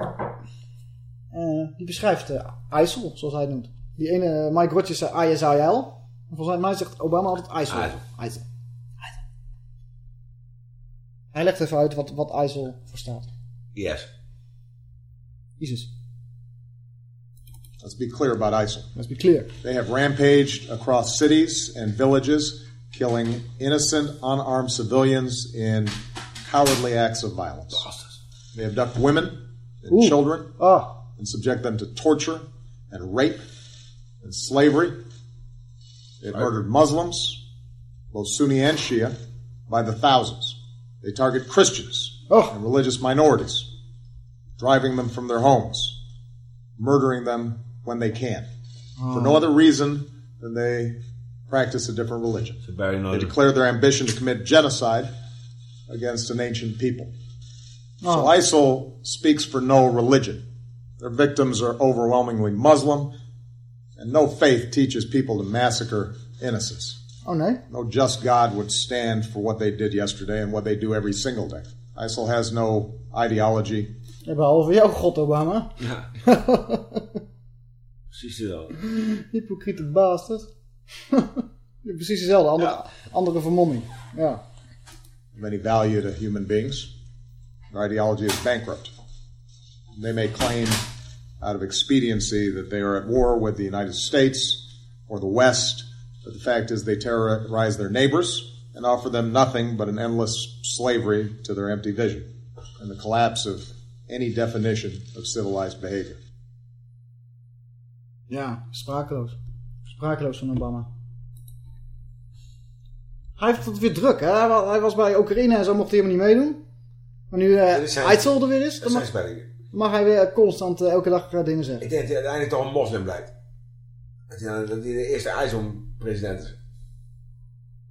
Eh, die beschrijft eh, ISIL, zoals hij het noemt. Die ene, Mike Rogers zei ISIL. En volgens mij zegt Obama altijd ISIL. ISIL. ISIL. Hij legt even uit wat, wat ISIL voor staat. Yes. ISIS. Let's be clear about ISIL. Let's be clear. They have rampaged across cities and villages, killing innocent, unarmed civilians in cowardly acts of violence. They abduct women and Ooh. children Ah. and subject them to torture and rape and slavery. They have murdered Muslims, both Sunni and Shia, by the thousands. They target Christians and religious minorities, driving them from their homes, murdering them when they can, for no Oh. other reason than they practice a different religion. Barry They declare their ambition to commit genocide against an ancient people. So Oh. ISIL speaks for no religion. Their victims are overwhelmingly Muslim, and no faith teaches people to massacre innocents. Oh no? No just God would stand for what they did yesterday and what they do every single day. ISIL has no ideology. Ja, behalve jouw god, Obama. Ja. Precies zo. Hypocriete bastard. Ja, Precies dezelfde, andere, andere vermomming. Ja. Many value to human beings. Their ideology is bankrupt. They may claim out of expediency that they are at war with the United States or the West, but the fact is they terrorize their neighbors and offer them nothing but an endless slavery to their empty vision and the collapse of any definition of civilized behavior. Ja, sprakeloos. Sprakeloos van Obama. Hij heeft het weer druk, hè? Hij wa- Hij was bij Oekraïne en zo mocht hij helemaal niet meedoen. Maar nu eh zijn- ISIL er weer is, dan mag, hij weer constant eh, elke dag eh, dingen zeggen. Ik denk dat hij uiteindelijk toch een moslim blijkt. Dat hij, dat hij de eerste IJsselpresident is.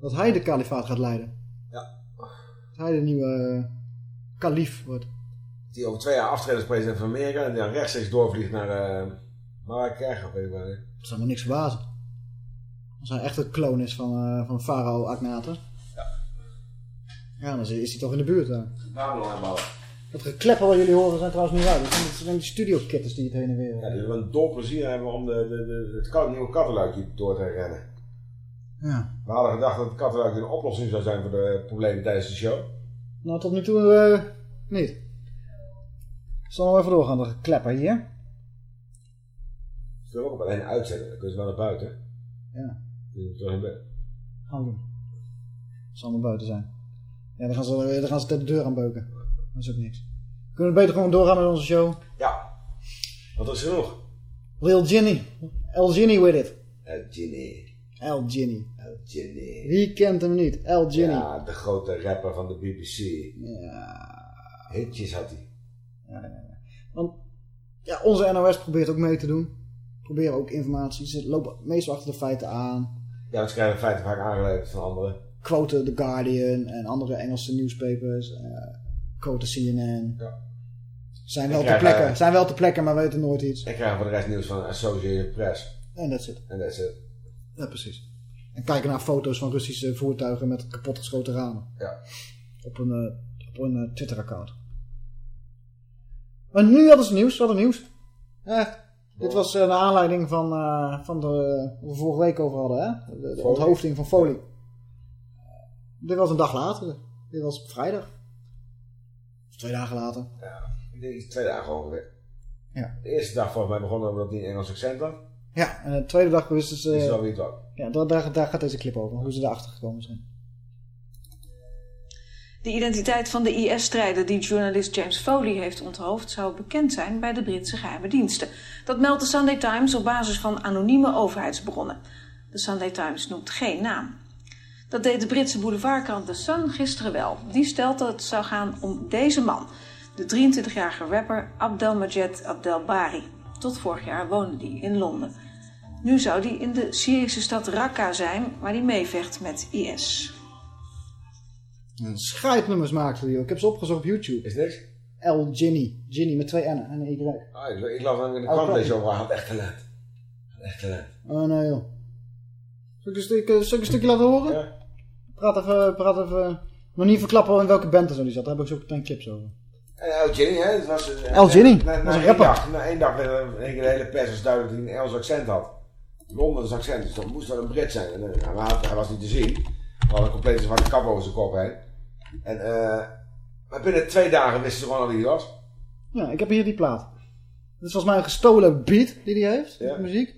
Dat hij de kalifaat gaat leiden. Ja. Dat hij de nieuwe kalief wordt. Dat hij over twee jaar aftreedt als president van Amerika. En dan rechtstreeks doorvliegt naar uh, Marrakech. Of weet ik wel. Dat zou me niks verbazen. Als hij echt een kloon is van, eh van Farao Akhenaten. Ja. Ja, dan is is hij toch in de buurt daar. Babylon aanbouwen. Dat geklepper wat jullie horen zijn trouwens niet uit. Dat zijn, dat zijn die studiokitters die het heen en weer... Ja, die willen een dol plezier hebben om de, de, de, het kat- nieuwe kattenluikje door te rennen. Ja. We hadden gedacht dat het kattenluikje een oplossing zou zijn voor de problemen tijdens de show. Nou, tot nu toe eh, niet. Ik zal nog even doorgaan, dat geklepper hier. Alleen uitzetten, dan kunnen ze wel naar buiten. Ja. Dus in bed. Gaan we doen. Zal maar buiten zijn. Ja, dan gaan ze, dan gaan ze de deur aan beuken. Dat is ook niks. Kunnen we beter gewoon doorgaan met onze show? Ja. Dat is genoeg. Lil Ginny. El Ginny with it. El Ginny. El Ginny. El Ginny. Wie kent hem niet? El Ginny. Ja, de grote rapper van de BBC. Ja. Hitjes had hij. Ja, ja, ja. Want ja, onze NOS probeert ook mee te doen. Proberen ook informatie. Ze lopen meestal achter de feiten aan. Ja, ze krijgen feiten vaak aangeleverd van anderen. Quoten The Guardian en andere Engelse newspapers. eh quoten CNN. Ja. Zijn wel te plekken. eh, Zijn wel te plekken, maar weten nooit iets. Ik krijg voor de rest nieuws van Associated Press. En that's it. En that's it. Ja, precies. En kijken naar foto's van Russische voertuigen met kapotgeschoten ramen. Ja. Op een, eh, op een Twitter-account. Maar nu hadden ze nieuws. Wat een nieuws. Ja, dit was eh, de aanleiding van, eh, van de, we vorige week over hadden. Hè? De, de onthoofding van Folie. Dit was een dag later. Dit was op vrijdag. Of twee dagen later. Ja, ik denk iets twee dagen ongeveer. Ja. De eerste dag volgens mij begonnen we dat hij een Engels accent had. Ja, en de tweede dag wisten ze... Is wel was. ja, daar, daar, daar gaat deze clip over. Hoe ze erachter gekomen zijn. De identiteit van de IS-strijder die journalist James Foley heeft onthoofd zou bekend zijn bij de Britse geheime diensten. Dat meldt de Sunday Times op basis van anonieme overheidsbronnen. De Sunday Times noemt geen naam. Dat deed de Britse boulevardkrant The Sun gisteren wel. Die stelt dat het zou gaan om deze man. De 23-jarige rapper Abdelmajed Abdelbari. Tot vorig jaar woonde hij in Londen. Nu zou hij in de Syrische stad Raqqa zijn, waar hij meevecht met IS. Scheidnummers maakte hij ook. Ik heb ze opgezocht op YouTube. Is niks? El Ginny. Ginny met twee N'en en een Y. Ah, ik, ik las in de Oh, krant deze over. Hij had echt talent. Had echt talent. Oh nee joh. Zal ik een zal ik een stukje laten horen? Praat even, praat even. Nog niet verklappen in welke band er zo die zat. Daar heb ik zo kleine clips over. El Ginny, hè? Dat was, eh, El Ginny, Na, na, dat is een rapper. Dag, na één dag werd er in de hele pers was duidelijk dat hij een Engels accent had. Londens accent, dus dat moest wel een Brit zijn. En, eh, hij, had- hij was niet te zien. Had een complete zwarte kap over zijn kop heen. En, eh, maar binnen twee dagen wisten ze gewoon al wie hij was. Ja, ik heb hier die plaat. Dit is volgens mij een gestolen beat die hij heeft. Ja. Muziek.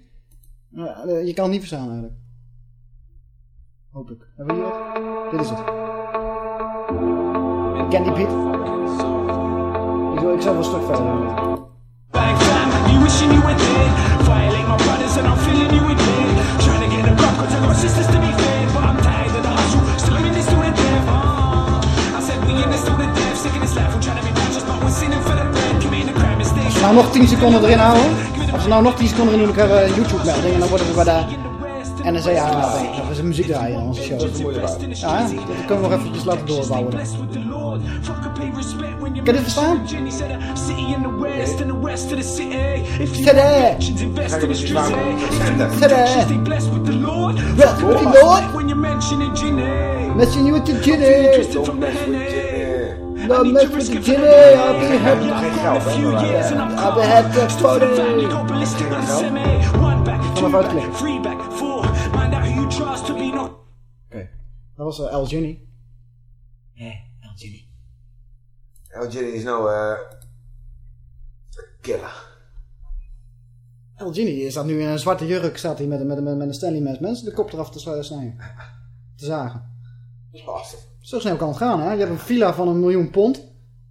Ja, eh, je kan het niet verstaan eigenlijk. Hoop ik. Hebben we hier wat? Dit is het. Ik ken die beat. Ik wil, ik zal wel een stuk verder wishing you were dead. Violate my brothers and I'm feeling you in bed. Trying to get a buck, cause I got sisters to be fed. Nou nog 10 seconden erin houden. Als we nou nog 10 seconden erin doen, dan krijgen we een YouTube melding. En dan worden we bij de NSA aangehouden. Dat is een muziek draaien in onze show. Ja, dat kunnen we nog eventjes laten doorbouwen. Kan je dit verstaan? The west of the city. If you with the Lord. Lord. Ginny. Ginny. twisted from the Ginny. I'll be happy. A few years and I'm I'll be happy to Still for the family, party. go ballistic on semi. One back, two Vanaf back, uitklikken. three back, four. Mind out who you trust to be not. Dat was uh, El Ginny. El Ginny is nou eh killer. El Ginny staat nu in een zwarte jurk. Staat hij met, een- met, een- met een Stanley mes. Mensen de kop eraf te snijden. Te zagen. Zo snel kan het gaan hè. Je hebt een villa van een miljoen pond.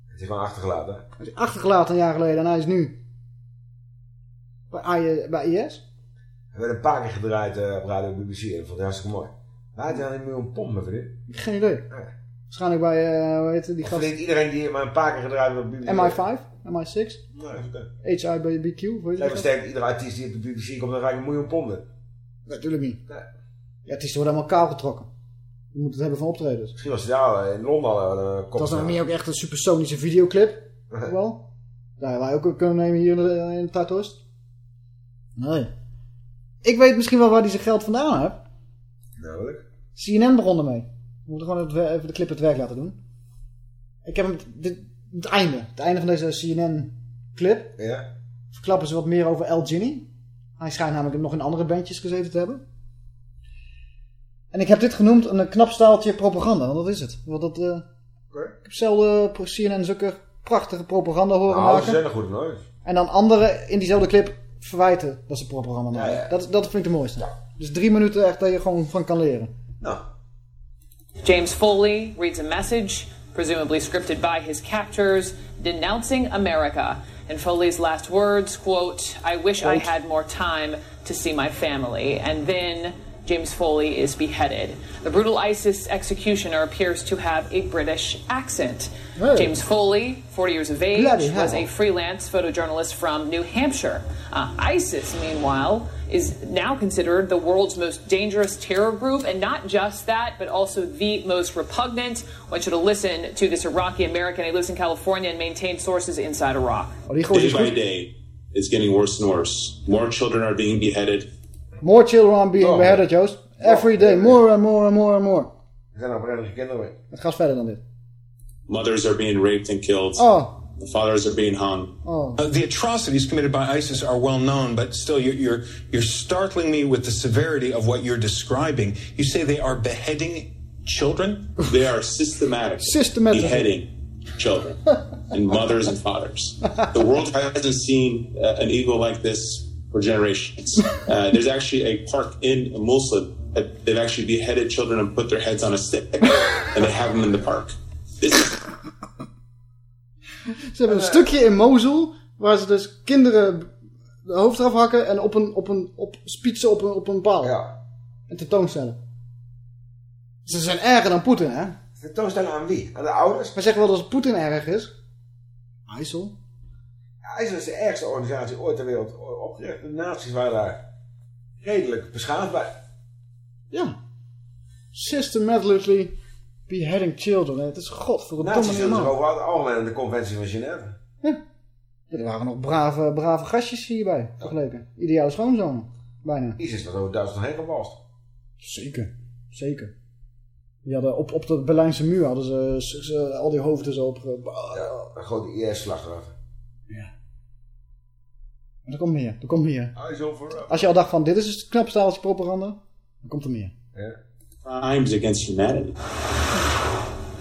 Het is gewoon achtergelaten. Hij is achtergelaten een jaar geleden. En hij is nu bij, IS. Hij werd een paar keer gedraaid eh, op Radio BBC en dat vond ik hartstikke mooi. Waar had hij dan een miljoen pond met vriend? Geen idee. Waarschijnlijk bij, eh hoe heet het, die gast... verdient iedereen die maar een paar keer gedraaid op BBC? MI5, MI6, Nee, is oké. HIBBQ, Lijkt me sterk, iedere artiest die op de BBC komt, dan ga ik een miljoen pond in. Natuurlijk niet. Nee. Ja, het is worden allemaal kaal getrokken. Je moet het hebben van optredens. Misschien was hij daar eh, in Londen kop. Het was dan meer ook echt een supersonische videoclip. Wel. Daar hebben wij ook kunnen nemen hier in de, in de Tartost. Nee. Ik weet misschien wel waar hij zijn geld vandaan heeft. Namelijk? CNN begon ermee. We moeten gewoon het, even de clip het werk laten doen. Ik heb hem, dit, het einde. Het einde van deze CNN clip. Ja. Verklappen ze wat meer over El Ginny. Hij schijnt namelijk nog in andere bandjes gezeten te hebben. En ik heb dit genoemd een knap staaltje propaganda. Want dat is het. Want dat, eh, Ik heb zelden CNN zulke prachtige propaganda horen Nou, ze maken. zijn er goed nooit. En dan anderen in diezelfde clip verwijten dat ze propaganda maken. Dat, dat vind ik de mooiste. Dus drie minuten echt dat je gewoon van kan leren. James Foley reads a message, presumably scripted by his captors, denouncing America. And Foley's last words, quote, I wish I had more time to see my family. And then James Foley is beheaded. The brutal ISIS executioner appears to have a British accent. Hey. James Foley, 40 years of age, Bloody was hell. a freelance photojournalist from New Hampshire. Uh, ISIS, meanwhile, is now considered the world's most dangerous terror group, and not just that, but also the most repugnant. I want you to listen to this Iraqi American. He lives in California and maintains sources inside Iraq. Day by day, it's getting worse and worse. More children are being beheaded. More children are being Oh. beheaded, Joost. Every day, more and more and more and more. Er zijn nog redelijke kinderen mee. Het gaat verder dan dit. Mothers are being raped and killed. Oh. The fathers are being hung. Oh. Uh, the atrocities committed by ISIS are well known, but still, you're, you're you're startling me with the severity of what you're describing. You say they are beheading children. They are systematic, Systematic. beheading children and mothers and fathers. The world hasn't seen uh, an eagle like this for generations. Uh, there's actually a park in Mosul that they've actually beheaded children and put their heads on a stick, and they have them in the park. This is Ze hebben een stukje in Mosul waar ze dus kinderen de hoofd eraf hakken en op een, op een, op, spietsen op een, op een paal. Ja. En tentoonstellen. Ze zijn erger dan Poetin, hè? Tentoonstellen aan wie? Aan de ouders? Wij zeggen wel dat Poetin erg is. IJssel. Ja, ISIL is de ergste organisatie ooit ter wereld opgericht. De naties waren daar redelijk beschaafd bij. Ja. Systematically beheading children. Het is godverdomme niet zullen zich normaal. over het algemeen aan de conventie van Genève. Ja, er waren nog brave, brave gastjes hierbij vergeleken. Ideale schoonzonen. Bijna. ISIS was over Duitsland heen gewalst. Zeker. Zeker. Die hadden op, op de Berlijnse muur hadden ze, ze- ze- al die hoofden zo op. Een grote IS-vlag erachter. Maar er komt meer. Er komt meer. ISIL forever. Als je al dacht van dit is het knap staaltje propaganda. Dan komt er meer. Crimes against humanity.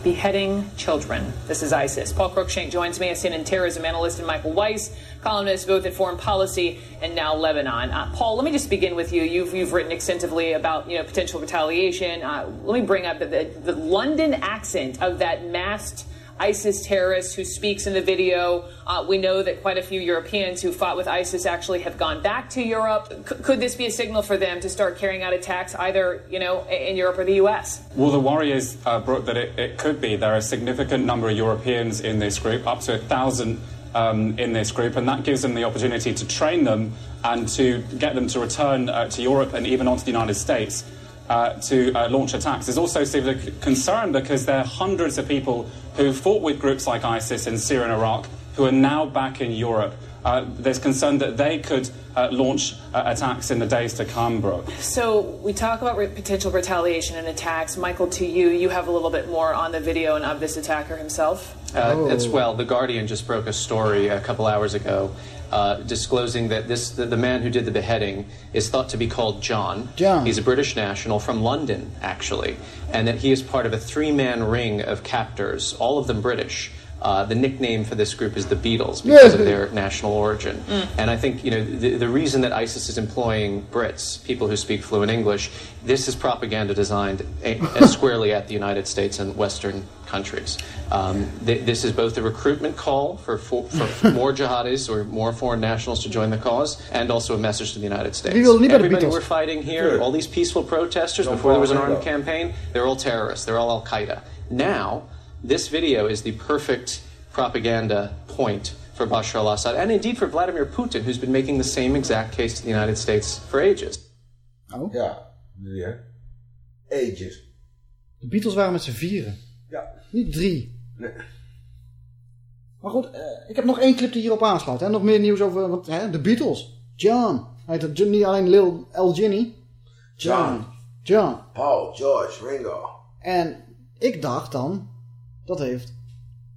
beheading children. This is ISIS. Paul Cruikshank joins me, as a CNN terrorism analyst, and Michael Weiss, columnist both at Foreign Policy and now Lebanon. Uh, Paul, let me just begin with you. You've, you've written extensively about you know potential retaliation. Uh, let me bring up the, the, the London accent of that masked ISIS terrorist who speaks in the video. Uh, we know that quite a few Europeans who fought with ISIS actually have gone back to Europe. C- could this be a signal for them to start carrying out attacks either, you know, in Europe or the U.S.? Well, the worry is, uh, Brooke, that it, it could be. There are a significant number of Europeans in this group, up to a thousand um, in this group, and that gives them the opportunity to train them and to get them to return uh, to Europe and even onto the United States. Uh, to uh, launch attacks. There's also civic concern because there are hundreds of people who fought with groups like ISIS in Syria and Iraq who are now back in Europe. Uh, there's concern that they could uh, launch uh, attacks in the days to come, Brooke. So we talk about re- potential retaliation and attacks. Michael, to you, you have a little bit more on the video and of this attacker himself. Uh, As well, The Guardian just broke a story a couple hours ago uh, disclosing that this the, the man who did the beheading is thought to be called John. John. He's a British national from London, actually, and that he is part of a three-man ring of captors, all of them British. Uh, the nickname for this group is the Beatles because of their national origin. Mm. And I think you know the, the reason that ISIS is employing Brits, people who speak fluent English, this is propaganda designed a, as squarely at the United States and Western countries. Um, th- this is both a recruitment call for, for, for more jihadis or more foreign nationals to join the cause, and also a message to the United States. Wie wil niet bij de Everybody Beatles? we're fighting here, all these peaceful protesters John before there was an armed campaign, they're all terrorists. They're all Al Qaeda. Now, this video is the perfect propaganda point for Bashar al Assad, and indeed for Vladimir Putin, who's been making the same exact case to the United States for ages. Oh. Ja, nu hè. Ages. De Beatles waren met z'n vieren. Ja. Niet drie. Nee. Maar goed, eh, ik heb nog één clip die hierop aansluit. Hè? Nog meer nieuws over wat, hè? de Beatles. John. Hij heet het niet alleen Lil L. Ginny. John. John. John. Paul, George, Ringo. En ik dacht dan, dat heeft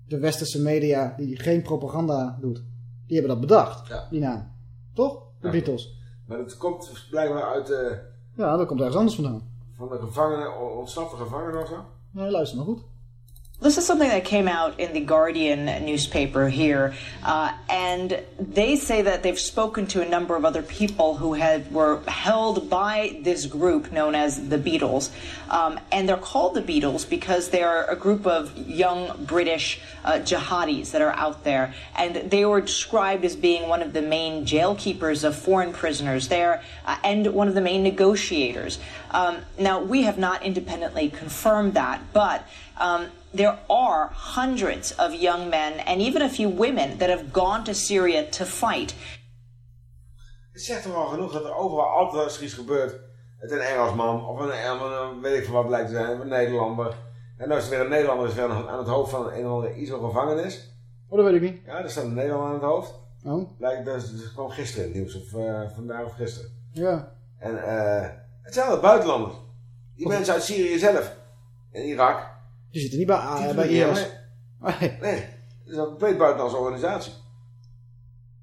de westerse media die geen propaganda doet. Die hebben dat bedacht, Ja. die naam. Toch? De Ja. Beatles. Maar het komt blijkbaar uit eh, Ja, dat komt ergens anders vandaan. van de gevangenen, ontsnapte gevangenen of zo. Nee, luister maar goed. This is something that came out in the Guardian newspaper here, uh, and they say that they've spoken to a number of other people who had were held by this group known as the Beatles, um, and they're called the Beatles because they're a group of young British uh, jihadis that are out there, and they were described as being one of the main jail keepers of foreign prisoners there, uh, and one of the main negotiators. Um, now we have not independently confirmed that, but. Um, there are hundreds of young men and even a few women that have gone to Syria to fight. Het zegt toch al genoeg dat er overal altijd eens iets gebeurt. Het een Engelsman of een, een, een- weet ik veel wat blijkt te zijn, een Nederlander. En nou is er weer een Nederlander is weer aan aan het hoofd van een of andere ISO-gevangenis. Oh, dat weet ik niet. Ja, daar staat een Nederlander aan het hoofd. Oh. Blijkt, dat, is- dat kwam gisteren in het nieuws, of eh, vandaag of gisteren. Ja. En eh het zijn buitenlanders. Die mensen uit Syrië zelf. En Irak. Die zitten niet bij, uh, bij IS. mee. Nee, het is een compleet buitenlandse organisatie.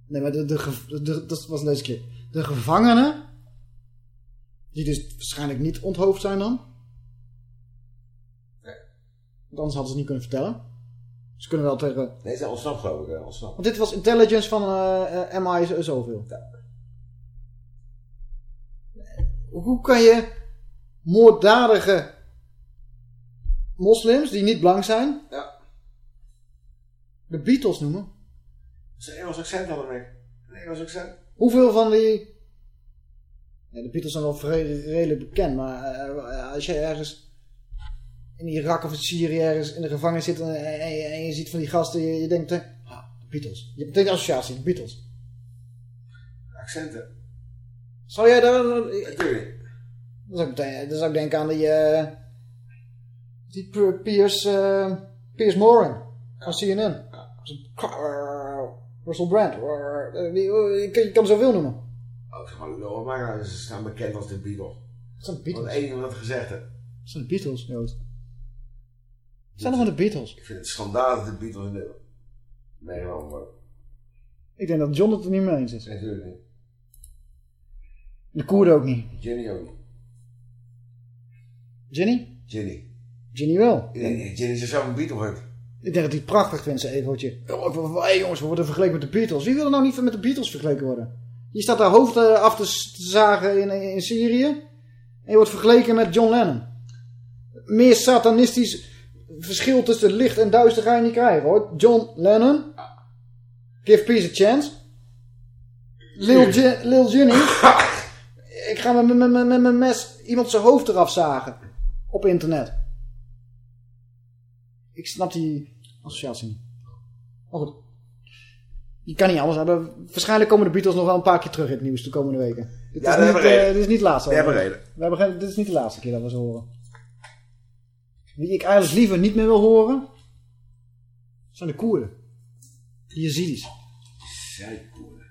Nee, maar de, de, dat was deze keer. De gevangenen, die dus waarschijnlijk niet onthoofd zijn dan. Want anders hadden ze het niet kunnen vertellen. Ze kunnen wel tegen... Nee, ze zijn ontsnapt geloof ik. Want dit was intelligence van eh, eh, MI zoveel. Hoe kan je moorddadige moslims die niet blank zijn, Ja. de Beatles noemen? Dat is een Engels accent hadden ik. Een Engels accent. Hoeveel van die... Ja, de Beatles zijn wel redelijk bekend, maar eh, als je ergens in Irak of in Syrië ergens in de gevangenis zit en, en- en je- en je ziet van die gasten, je, je denkt, eh, ah, de Beatles. Je hebt meteen de associatie, de Beatles. Accenten. Zou jij daar... Natuurlijk. Dan zou ik, denken aan die... eh, die Piers, eh, Piers van CNN. Russell Brand. Je kan, zoveel noemen. Oh, zeg maar, lul, maar ze staan bekend als de Beatles. Dat zijn de Beatles. Want één iemand dat gezegd heeft. Dat zijn de Beatles, Joost. Dat zijn nog van de Beatles. Ik vind het schandaal dat de Beatles in Nederland worden. Ik denk dat John het er niet mee eens is. Natuurlijk niet. De Koerden ook niet. Jenny ook niet. Jenny? Jenny. Jenny wel. Jenny zichzelf een Beatle heeft. Ik denk dat hij het prachtig vindt, zijn. Oh, wil- hey jongens, we worden vergeleken met de Beatles. Wie wil er nou niet met de Beatles vergeleken worden? Je staat daar hoofd eh, af te zagen in, in Syrië. En je wordt vergeleken met John Lennon. Meer satanistisch verschil tussen licht en duister ga je niet krijgen hoor. John Lennon. Give peace a chance. Lil, Je- Lil Jenny. Ik ga met met- met- met mijn mes iemand zijn hoofd eraf zagen. Op internet. Ik snap die associatie niet. Maar goed. Je kan niet anders hebben. Waarschijnlijk komen de Beatles nog wel een paar keer terug in het nieuws de komende weken. Dit, Ja, is, niet, eh, reden. dit is niet het laatste. We hebben reden. We hebben geen, dit is niet de laatste keer dat we ze horen. Wie ik eigenlijk liever niet meer wil horen... zijn de Koerden. De Yazidis. Zij Koerden.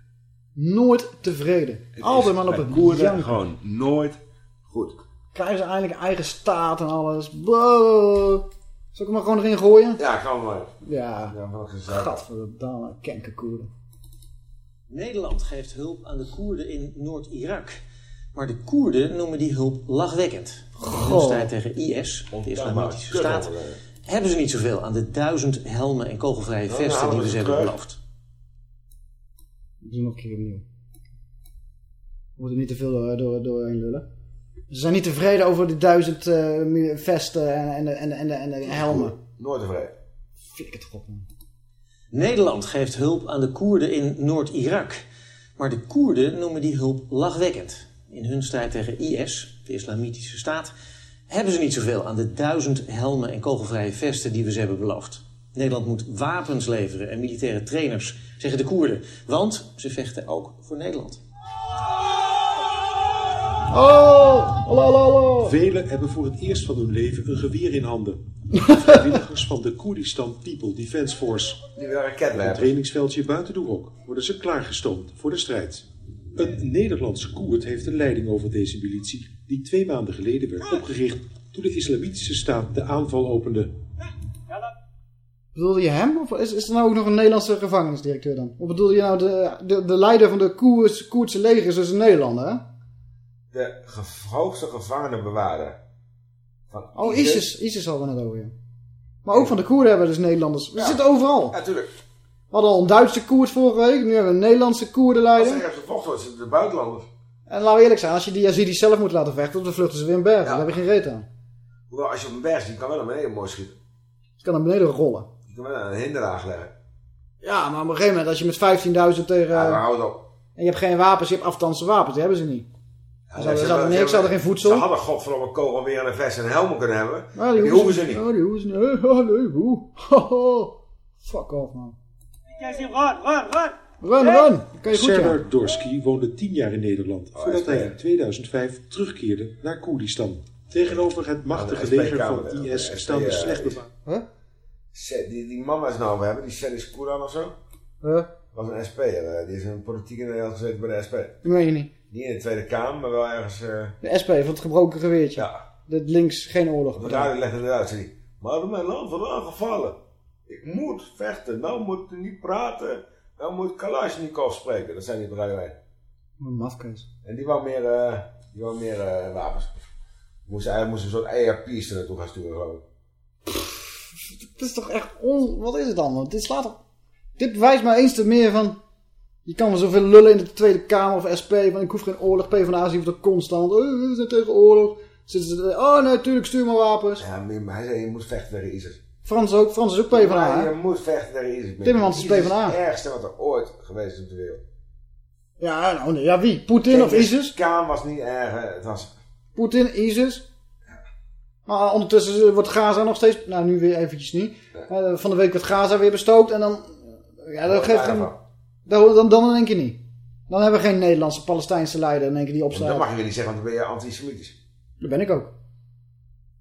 Nooit tevreden. Altijd maar op het Koerden janken. gewoon nooit goed. Krijgen ze eindelijk eigen staat en alles. Wow. Zal ik hem er gewoon erin gooien? Ja, kan maar. Ja. Ja. Gadverdamme, kenkerkoerden. Nederland geeft hulp aan de Koerden in Noord-Irak. Maar de Koerden noemen die hulp lachwekkend. Goh. strijd tegen IS, de Islamitische Staat, hebben ze niet zoveel aan de duizend helmen en kogelvrije Nou, vesten die we ze hebben beloofd. Doe nog een keer opnieuw. We moeten niet te veel door, door, doorheen lullen. Ze zijn niet tevreden over de duizend eh, vesten en, en, en, en, en de helmen. Nooit tevreden. Flikker toch op, man. Nederland geeft hulp aan de Koerden in Noord-Irak. Maar de Koerden noemen die hulp lachwekkend. In hun strijd tegen IS, de Islamitische Staat, hebben ze niet zoveel aan de duizend helmen en kogelvrije vesten die we ze hebben beloofd. Nederland moet wapens leveren en militaire trainers, zeggen de Koerden. Want ze vechten ook voor Nederland. Oh, hallo, hallo, hallo. Velen hebben voor het eerst van hun leven een geweer in handen. Vrijwilligers van de Koerdistan People Defense Force. Die willen een trainingsveldje buiten de Rok worden ze klaargestoomd voor de strijd. Een Nederlandse Koerd heeft de leiding over deze militie, die twee maanden geleden werd opgericht toen de Islamitische Staat de aanval opende. Bedoelde je hem? Of is, is er nou ook nog een Nederlandse gevangenisdirecteur dan? Of bedoelde je nou de, de, de leider van de Koers, Koerdse leger is dus een Nederlander, hè? De hoogste gevangenenbewaarder. Van Oh, ISIS. ISIS hadden we net over, ja. Maar ook van de Koerden hebben we dus Nederlanders. We Ja. zitten overal. Ja, tuurlijk. We hadden al een Duitse Koerd vorige week. Nu hebben we een Nederlandse Als Koerdenleider. ze ergens gevochten wordt, het de buitenlanders. En laten we eerlijk zijn, als je die Yazidis zelf moet laten vechten, dan vluchten ze weer in bergen. Daar heb je geen reet aan. Hoewel, als je op een berg ziet, kan wel naar beneden mooi schieten. Je kan naar beneden rollen. Je kan wel een hinderlaag leggen. Ja, maar op een gegeven moment, als je met 15.000 tegen... Ja, maar houd op. En je hebt geen wapens, je hebt afstandse wapens. Die hebben ze niet. Ze hadden, ze hadden niks, ze hadden geen voedsel. Ze hadden godverdomme kogel weer een vest en een helm kunnen hebben. Maar die, hoeven ze niet. Oh, die hoeven ze niet. Oh, nee, hoe? Fuck off, man. Run, run, run! Run, run. Kan je goed, ja. Serdar Dorski woonde tien jaar in Nederland voordat hij in 2005 terugkeerde naar Koerdistan. Tegenover het machtige leger van de IS SP, staan de slecht is- bewaard. Se- Die, die man waar ze nou over hebben, die Sedis Koeran of zo, Huh? was een SP'er. eh, Die is een politiek in Nederland gezeten bij de SP. Dat meen je niet. Niet in de Tweede Kamer, maar wel ergens... eh De SP van het gebroken geweertje. Ja. Dat links geen oorlog. op de radio legde het uit. Zei maar mijn land wordt aangevallen. Ik moet vechten. Nou moet je niet praten. Nou moet Kalashnikov spreken. Dat zijn die op 1. Een mafkees. En die wou meer, eh, die wou meer eh, wapens. Moest, hij moest een soort ERP's er naartoe gaan sturen, geloof ik. Het is toch echt on... Wat is het dan? Dit slaat toch... Dit bewijst maar eens te meer van... Je kan wel zoveel lullen in de Tweede Kamer of SP. Van ik hoef geen oorlog. PvdA zien toch constant. Oh, we zijn tegen oorlog. Zitten ze... Oh, nee, natuurlijk stuur maar wapens. Ja, maar hij zei, je moet vechten tegen ISIS. Frans ook. Frans is ook PvdA. Ja, je moet vechten tegen ISIS. Timmermans is PvdA. het ergste wat er ooit geweest is op de wereld. Ja, nou, nee, ja, wie? Poetin of ISIS? Khan was niet erg, het was... Poetin, ISIS? Maar ondertussen wordt Gaza nog steeds... Nou, nu weer eventjes niet. Eh, van de week werd Gaza weer bestookt. En dan... Ja, dat geeft geen... Dan, dan, dan in één keer niet. Dan hebben we geen Nederlandse Palestijnse leider in één keer die Dat opstaat. mag je weer niet zeggen, want dan ben je antisemitisch. Dat ben ik ook.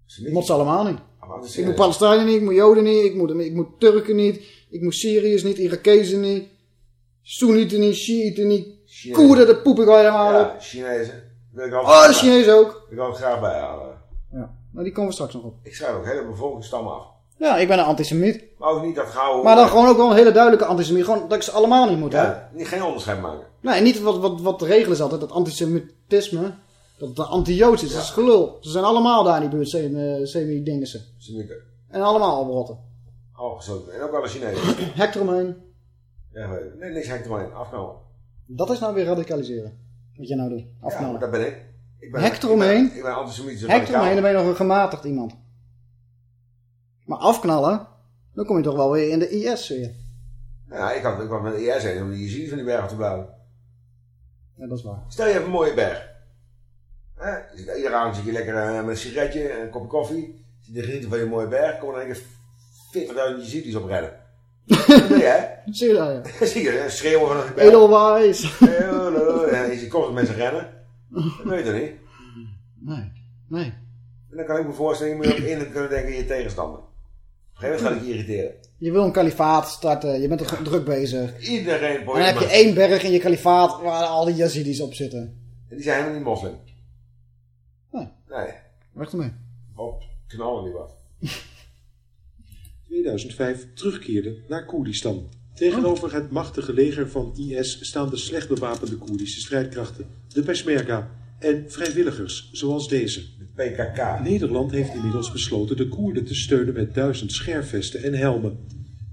Semitisch. Moet ze allemaal niet. Ah, Ik moet? Palestijnen niet, ik moet Joden niet, ik moet, ik moet Turken niet, ik moet Syriërs niet, Irakezen niet, Soenieten niet, Shiiten niet, Chinezen. Koerden, de poep ik al helemaal op. Ja, Chinezen. Wil ik Oh, de Chinezen ook. Wil ik ook graag bijhalen. Ja, maar die komen we straks nog op. Ik schrijf ook hele bevolkingsstammen af. Ja, ik ben een antisemiet. Maar ook niet dat gauw... Maar dan gewoon ook wel een hele duidelijke antisemiet. Gewoon dat ik ze allemaal niet moet. Ja, niet, geen onderscheid maken. Nee, niet wat, wat, wat de regel is altijd, dat antisemitisme, dat het anti-Joods is. Dat is gelul. Ze zijn allemaal daar in die buurt, semi- semi-dingensen. Semieten. En allemaal oprotten. Oh, gesloten. En ook alle Chinezen. Hek eromheen. ja, nee, niks hek eromheen. Afknallen. Dat is nou weer radicaliseren. Wat jij nou doet. Ja, Afknallen. maar dat ben ik. ik ben, Hek eromheen. Ik ben, ik ben antisemitisch. Hek eromheen, dan ben je nog een gematigd iemand. Maar afknallen, dan kom je toch wel weer in de IS weer. Ja, ik had, ik had met de IS heen om die ziet van die berg te blijven. Ja, dat is waar. Stel je hebt een mooie berg. Hè? Je zit- Iedere avond zit je lekker eh, met een sigaretje en een kopje koffie. Zit je genieten van je mooie berg. Komen er een keer 40.000 Jezidis op redden. Dat ben je, hè? Zie je dat, ja. Dan zie je hè, schreeuwen van een berg. Edelwijs. En je ziet constant mensen rennen. Dat weet je toch niet? Nee, nee. En dan kan ik me voorstellen, je moet je ook in kunnen denken in je tegenstander. Gegeven moment gaat het je irriteren. Je wil een kalifaat starten, je bent er druk bezig. Iedereen En dan heb je één berg in je kalifaat waar al die Yazidis op zitten. En die zijn helemaal niet moslim. Nee. Nee. Wacht ermee. Op knallen die wat. 2005 terugkeerde naar Koerdistan. Tegenover het machtige leger van IS staan de slecht bewapende Koerdische strijdkrachten, de Peshmerga en vrijwilligers zoals deze. De PKK. Nederland heeft inmiddels besloten de Koerden te steunen met duizend scherfvesten en helmen.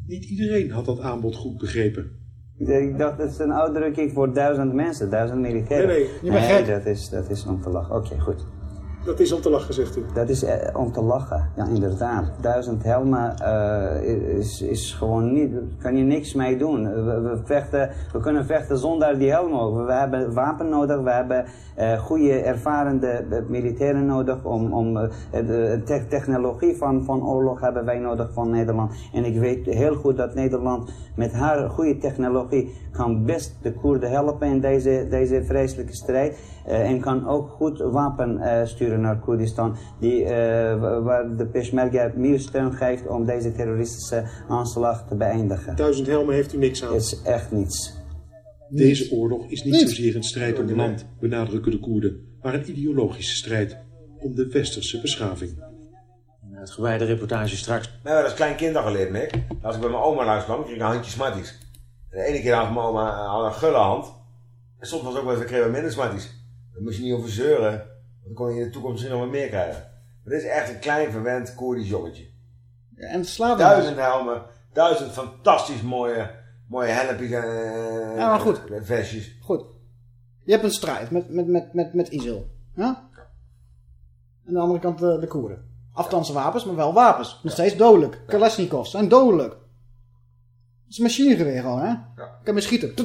Niet iedereen had dat aanbod goed begrepen. Ik dacht, dat is een uitdrukking voor duizend mensen, duizend militairen. Nee, nee, je bent Nee, gek. dat is, dat is om te lachen. Oké, goed. Dat is om te lachen, zegt u. Dat is eh, om te lachen, ja inderdaad. Duizend helmen eh, is, is gewoon niet, kan je niks mee doen. We, vechten, we kunnen vechten zonder die helm ook. We hebben wapen nodig, we hebben eh goede ervarende militairen nodig. Om, om, de te- technologie van, van oorlog hebben wij nodig van Nederland. En ik weet heel goed dat Nederland met haar goede technologie kan best de Koerden helpen in deze, deze vreselijke strijd. Eh, en kan ook goed wapen eh, sturen naar Koerdistan, die, eh, wa- waar de Peshmerga meer steun geeft om deze terroristische aanslag te beëindigen. Duizend helmen heeft u niks aan. Het is echt niets. Deze oorlog is niet zozeer een strijd om land, benadrukken de Koerden, maar een ideologische strijd om de westerse beschaving. Uitgebreide reportage straks. Nou, dat is klein kind al geleerd, Mick. Als ik bij mijn oma langs kwam, kreeg ik een handje smarties. En de ene keer had mijn oma had een gulle hand. En soms was het ook wel eens, kreeg we minder smarties. Daar moest je niet over zeuren. Want dan kon je in de toekomst misschien nog wat meer krijgen. Maar dit is echt een klein verwend Koerdisch jongetje. Ja, en het slaat Duizend helmen, duizend fantastisch mooie, mooie helmpjes en eh, Ja, maar goed. en vestjes. Goed. Je hebt een strijd met, met, met, met, met ISIL. Ja? Aan de andere kant de, de Koerden. Afstandse wapens, maar wel wapens. Nog steeds dodelijk. Kalashnikovs zijn dodelijk. Het is een machinegeweer gewoon, hè? Kan me schieten.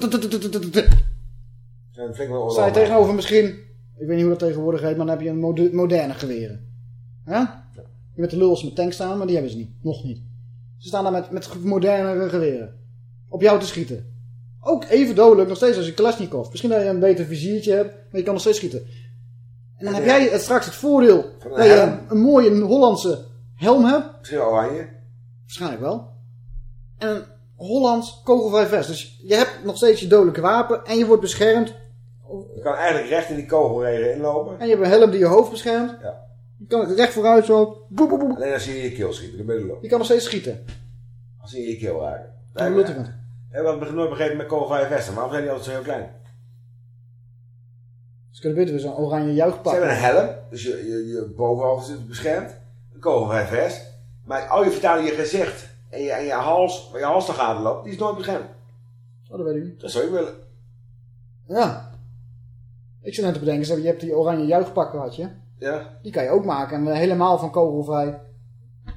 Flink wel Sta je tegenover misschien, ik weet niet hoe dat tegenwoordig heet, maar dan heb je een mode- moderne geweren. Ja? Je met de lulls met tanks staan, maar die hebben ze niet. Nog niet. Ze staan daar met, met modernere geweren. Op jou te schieten. Ook even dodelijk, nog steeds als je Kalashnikov. Misschien dat je een beter viziertje hebt, maar je kan nog steeds schieten. En dan heb jij het straks het voordeel een dat je een, een mooie Hollandse helm hebt. Misschien wel oranje. Waarschijnlijk wel. En een Hollands kogelvrij vest. Dus je hebt nog steeds je dodelijke wapen en je wordt beschermd. Je kan eigenlijk recht in die kogelregen inlopen. En je hebt een helm die je hoofd beschermt. Ja. Je kan recht vooruit zo. Boep, boep, boep. Alleen als je in je keel schiet, dan ben je lopen. Je kan nog steeds schieten. Als ze in je keel. Wat u dan? We hebben het nooit begrepen met kogelvrije vesten. Waarom zijn die altijd zo heel klein? Ze kunnen beter weer zo'n oranje Ze juichpak. hebben een helm, dus je, je, je bovenhoofd zit beschermd. Een kogelvrij vest. Maar al je vertalen je gezicht en je, en je hals, waar je hals te gaten loopt, die is nooit beschermd. Oh, dat weet ik niet. Dat zou ik willen. Ja. Ik zit net te bedenken, je hebt die oranje juichpakken had je. Ja? Die kan je ook maken en helemaal van kogelvrij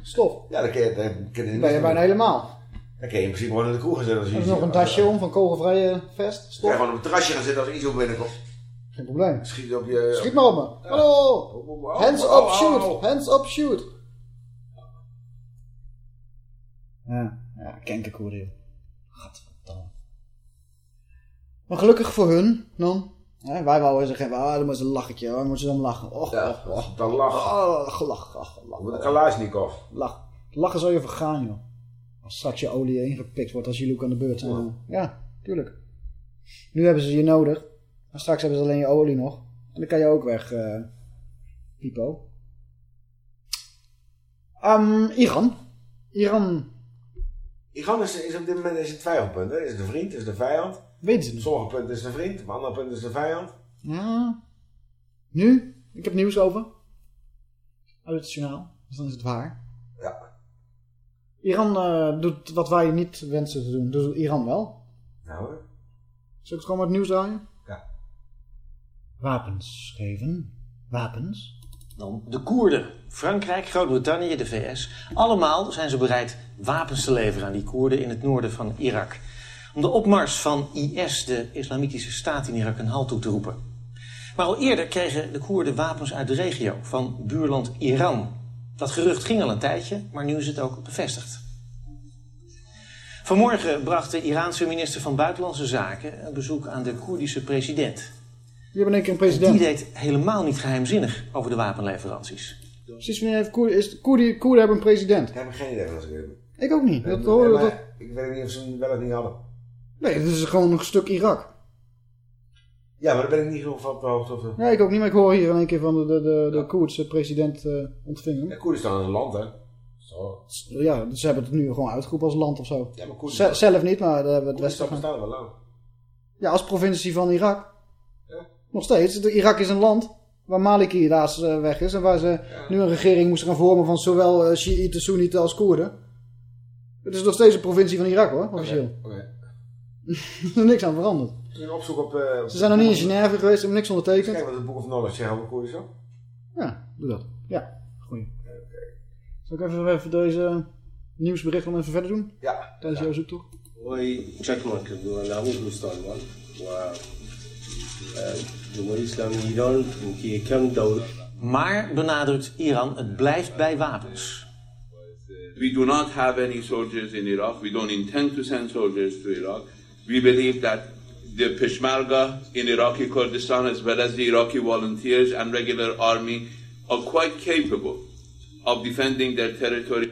stof. Ja, dan kun je, kun je, ben je bijna helemaal. Dan kun je in principe gewoon in de kroeg gaan zitten. Als je Er is nog een tasje om van kogelvrije vest, stof. kan gewoon op een terrasje gaan zitten als iets op binnenkomt. Geen probleem. Schiet op je... Schiet maar op me. Hallo! Hands up, shoot! Hands up, shoot! Ja, ja, kenkerkoer, joh. Gadverdamme. Maar gelukkig voor hun, dan. Hè, wij wouden zeggen, ah, dan moeten ze een lachetje, hoor. dan moeten ze dan lachen. Och, Ja, och, och. dan lachen. Oh, gelach, ach, lach. Met een Kalashnikov. Lach. Lachen zou je vergaan, joh. Als straks je olie ingepikt wordt als je Luke aan de beurt zijn. Ja, tuurlijk. Nu hebben ze je nodig. Maar straks hebben ze alleen je olie nog. En dan kan je ook weg, eh Pipo. Ehm, Iran. Iran. Iran is, is op dit moment is het twijfelpunt. Hè? Is het de vriend, is het de vijand? Weten ze niet. Sommige punten is de vriend, op andere punten is de vijand. Ja. Nu? Ik heb nieuws over. Uit het journaal. Dus dan is het waar. Ja. Iran eh, doet wat wij niet wensen te doen. Doet Iran wel. Nou hoor. Zal ik het gewoon met nieuws draaien? Ja. Wapens geven. Wapens. Dan de Koerden. Frankrijk, Groot-Brittannië, de VS. Allemaal zijn ze bereid wapens te leveren aan die Koerden in het noorden van Irak. Om de opmars van IS, de islamitische staat in Irak, een halt toe te roepen. Maar al eerder kregen de Koerden wapens uit de regio van buurland Iran. Dat gerucht ging al een tijdje, maar nu is het ook bevestigd. Vanmorgen bracht de Iraanse minister van Buitenlandse Zaken een bezoek aan de Koerdische president. Die hebben in één keer een president. Die deed helemaal niet geheimzinnig over de wapenleveranties. Precies wanneer heeft Koerden... Is, Koerden, Koerden hebben een president. Ik heb geen idee wat ze hebben. Ik ook niet. Dat, Nee, hoor- dat- Ik weet niet of ze hem wel of niet hadden. Nee, dit is gewoon een stuk Irak. Ja, maar daar ben ik niet zo van op de hoogte. Of... Ja, ik ook niet, maar ik hoor hier in één keer van de, de, de, de Koerdische president eh ontvingen. Ja, Koerdistan is een land, hè? Zo. Ja, ze hebben het nu gewoon uitgeroepen als land of zo. Ja, maar Koerdistan- zelf niet, maar daar hebben we het Koerdistan westen bestaat al wel lang. Ja, als provincie van Irak. Nog steeds. Irak is een land waar Maliki laatst eh, weg is. En waar ze nu een regering moesten gaan vormen van zowel eh, Shiiten, Soenieten als Koerden. Het is nog steeds een provincie van Irak hoor, officieel. Oké. er is niks aan veranderd. Een opzoek op, uh, Ze zijn nog niet in Genève geweest, hebben niks ondertekend. Kijk wat het boek of Knowledge zegt over zo. Ja, doe dat. Ja, goed. Zal ik even, even deze nieuwsbericht even verder doen? Ja. Tijdens ja. jouw zoektocht? Hoi, checkmark. Lahore Koerdistan, man. Jumhur iets in Iran, een keer dood. Maar, benadrukt Iran, het blijft bij wapens. We do not have any soldiers in Iraq. We don't intend to send soldiers to Iraq. We believe that the Peshmerga in Iraqi Kurdistan, as well as the Iraqi volunteers and regular army, are quite capable of defending their territory.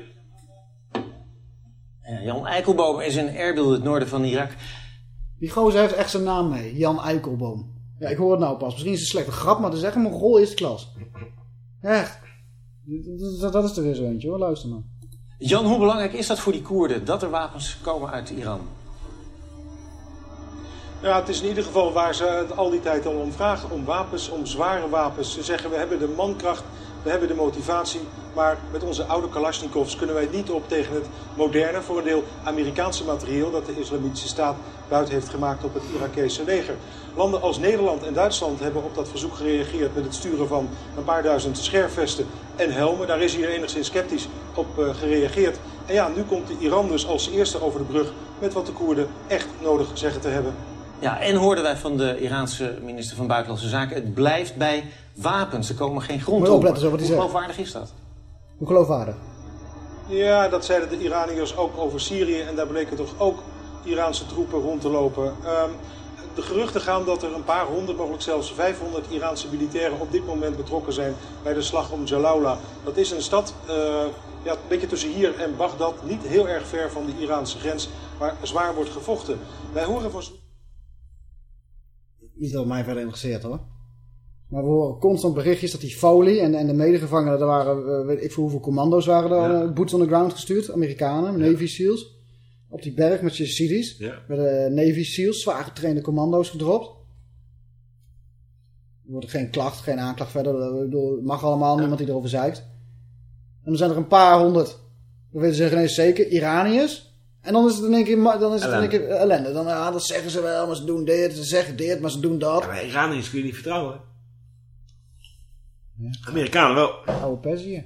Ja, Jan Eikelboom is in Erbil, het noorden van Irak. Die gozer heeft echt zijn naam mee. Jan Eikelboom. Ja, ik hoor het nou pas. Misschien is het een slechte grap, maar het is echt een rol eerste klas. Echt. Dat, dat- dat is er weer zo eentje hoor. Luister maar. Jan, hoe belangrijk is dat voor die Koerden dat er wapens komen uit Iran? Ja, het is in ieder geval waar ze het al die tijd al om vragen. Om wapens, om zware wapens. Ze zeggen we hebben de mankracht, we hebben de motivatie. Maar met onze oude Kalashnikovs kunnen wij niet op tegen het moderne, voor een deel Amerikaanse materieel dat de Islamitische Staat buiten heeft gemaakt op het Irakese leger. Landen als Nederland en Duitsland hebben op dat verzoek gereageerd met het sturen van een paar duizend scherfvesten en helmen. Daar is hier enigszins sceptisch op eh, gereageerd. En ja, nu komt de Iran dus als eerste over de brug met wat de Koerden echt nodig zeggen te hebben. Ja, en hoorden wij van de Iraanse minister van Buitenlandse Zaken... het blijft bij wapens, er komen geen wat hij Hoe zegt. geloofwaardig is dat? Hoe geloofwaardig? Ja, dat zeiden de Iraniërs ook over Syrië en daar bleken toch ook Iraanse troepen rond te lopen. Ehm, de geruchten gaan dat er een paar honderd, mogelijk zelfs 500 Iraanse militairen op dit moment betrokken zijn bij de slag om Jalala. Dat is een stad, eh, ja, een beetje tussen hier en Bagdad, niet heel erg ver van de Iraanse grens, waar zwaar wordt gevochten. Wij horen van... Niet dat het mij verder interesseert hoor. Maar we horen constant berichtjes dat die Foley en, en de medegevangenen, er waren, eh, weet ik veel hoeveel commando's waren er, Ja. eh, boots on the ground gestuurd. Amerikanen, Navy SEALs. Op die berg met Yazidis. Ja. Werden Navy SEALs, zwaar getrainde commando's gedropt. Er wordt geen klacht, geen aanklacht verder. Ik bedoel, het mag allemaal, niemand die erover zeikt. En dan zijn er een paar honderd, we weten ze geen eens zeker, Iraniërs. En dan is het in één keer, dan is het in één keer ellende. Dan, ja, dat zeggen ze wel, maar ze doen dit, ze zeggen dit, maar ze doen dat. Ja, maar Iraniërs kun je niet vertrouwen. Amerikanen wel. Oude Perzië.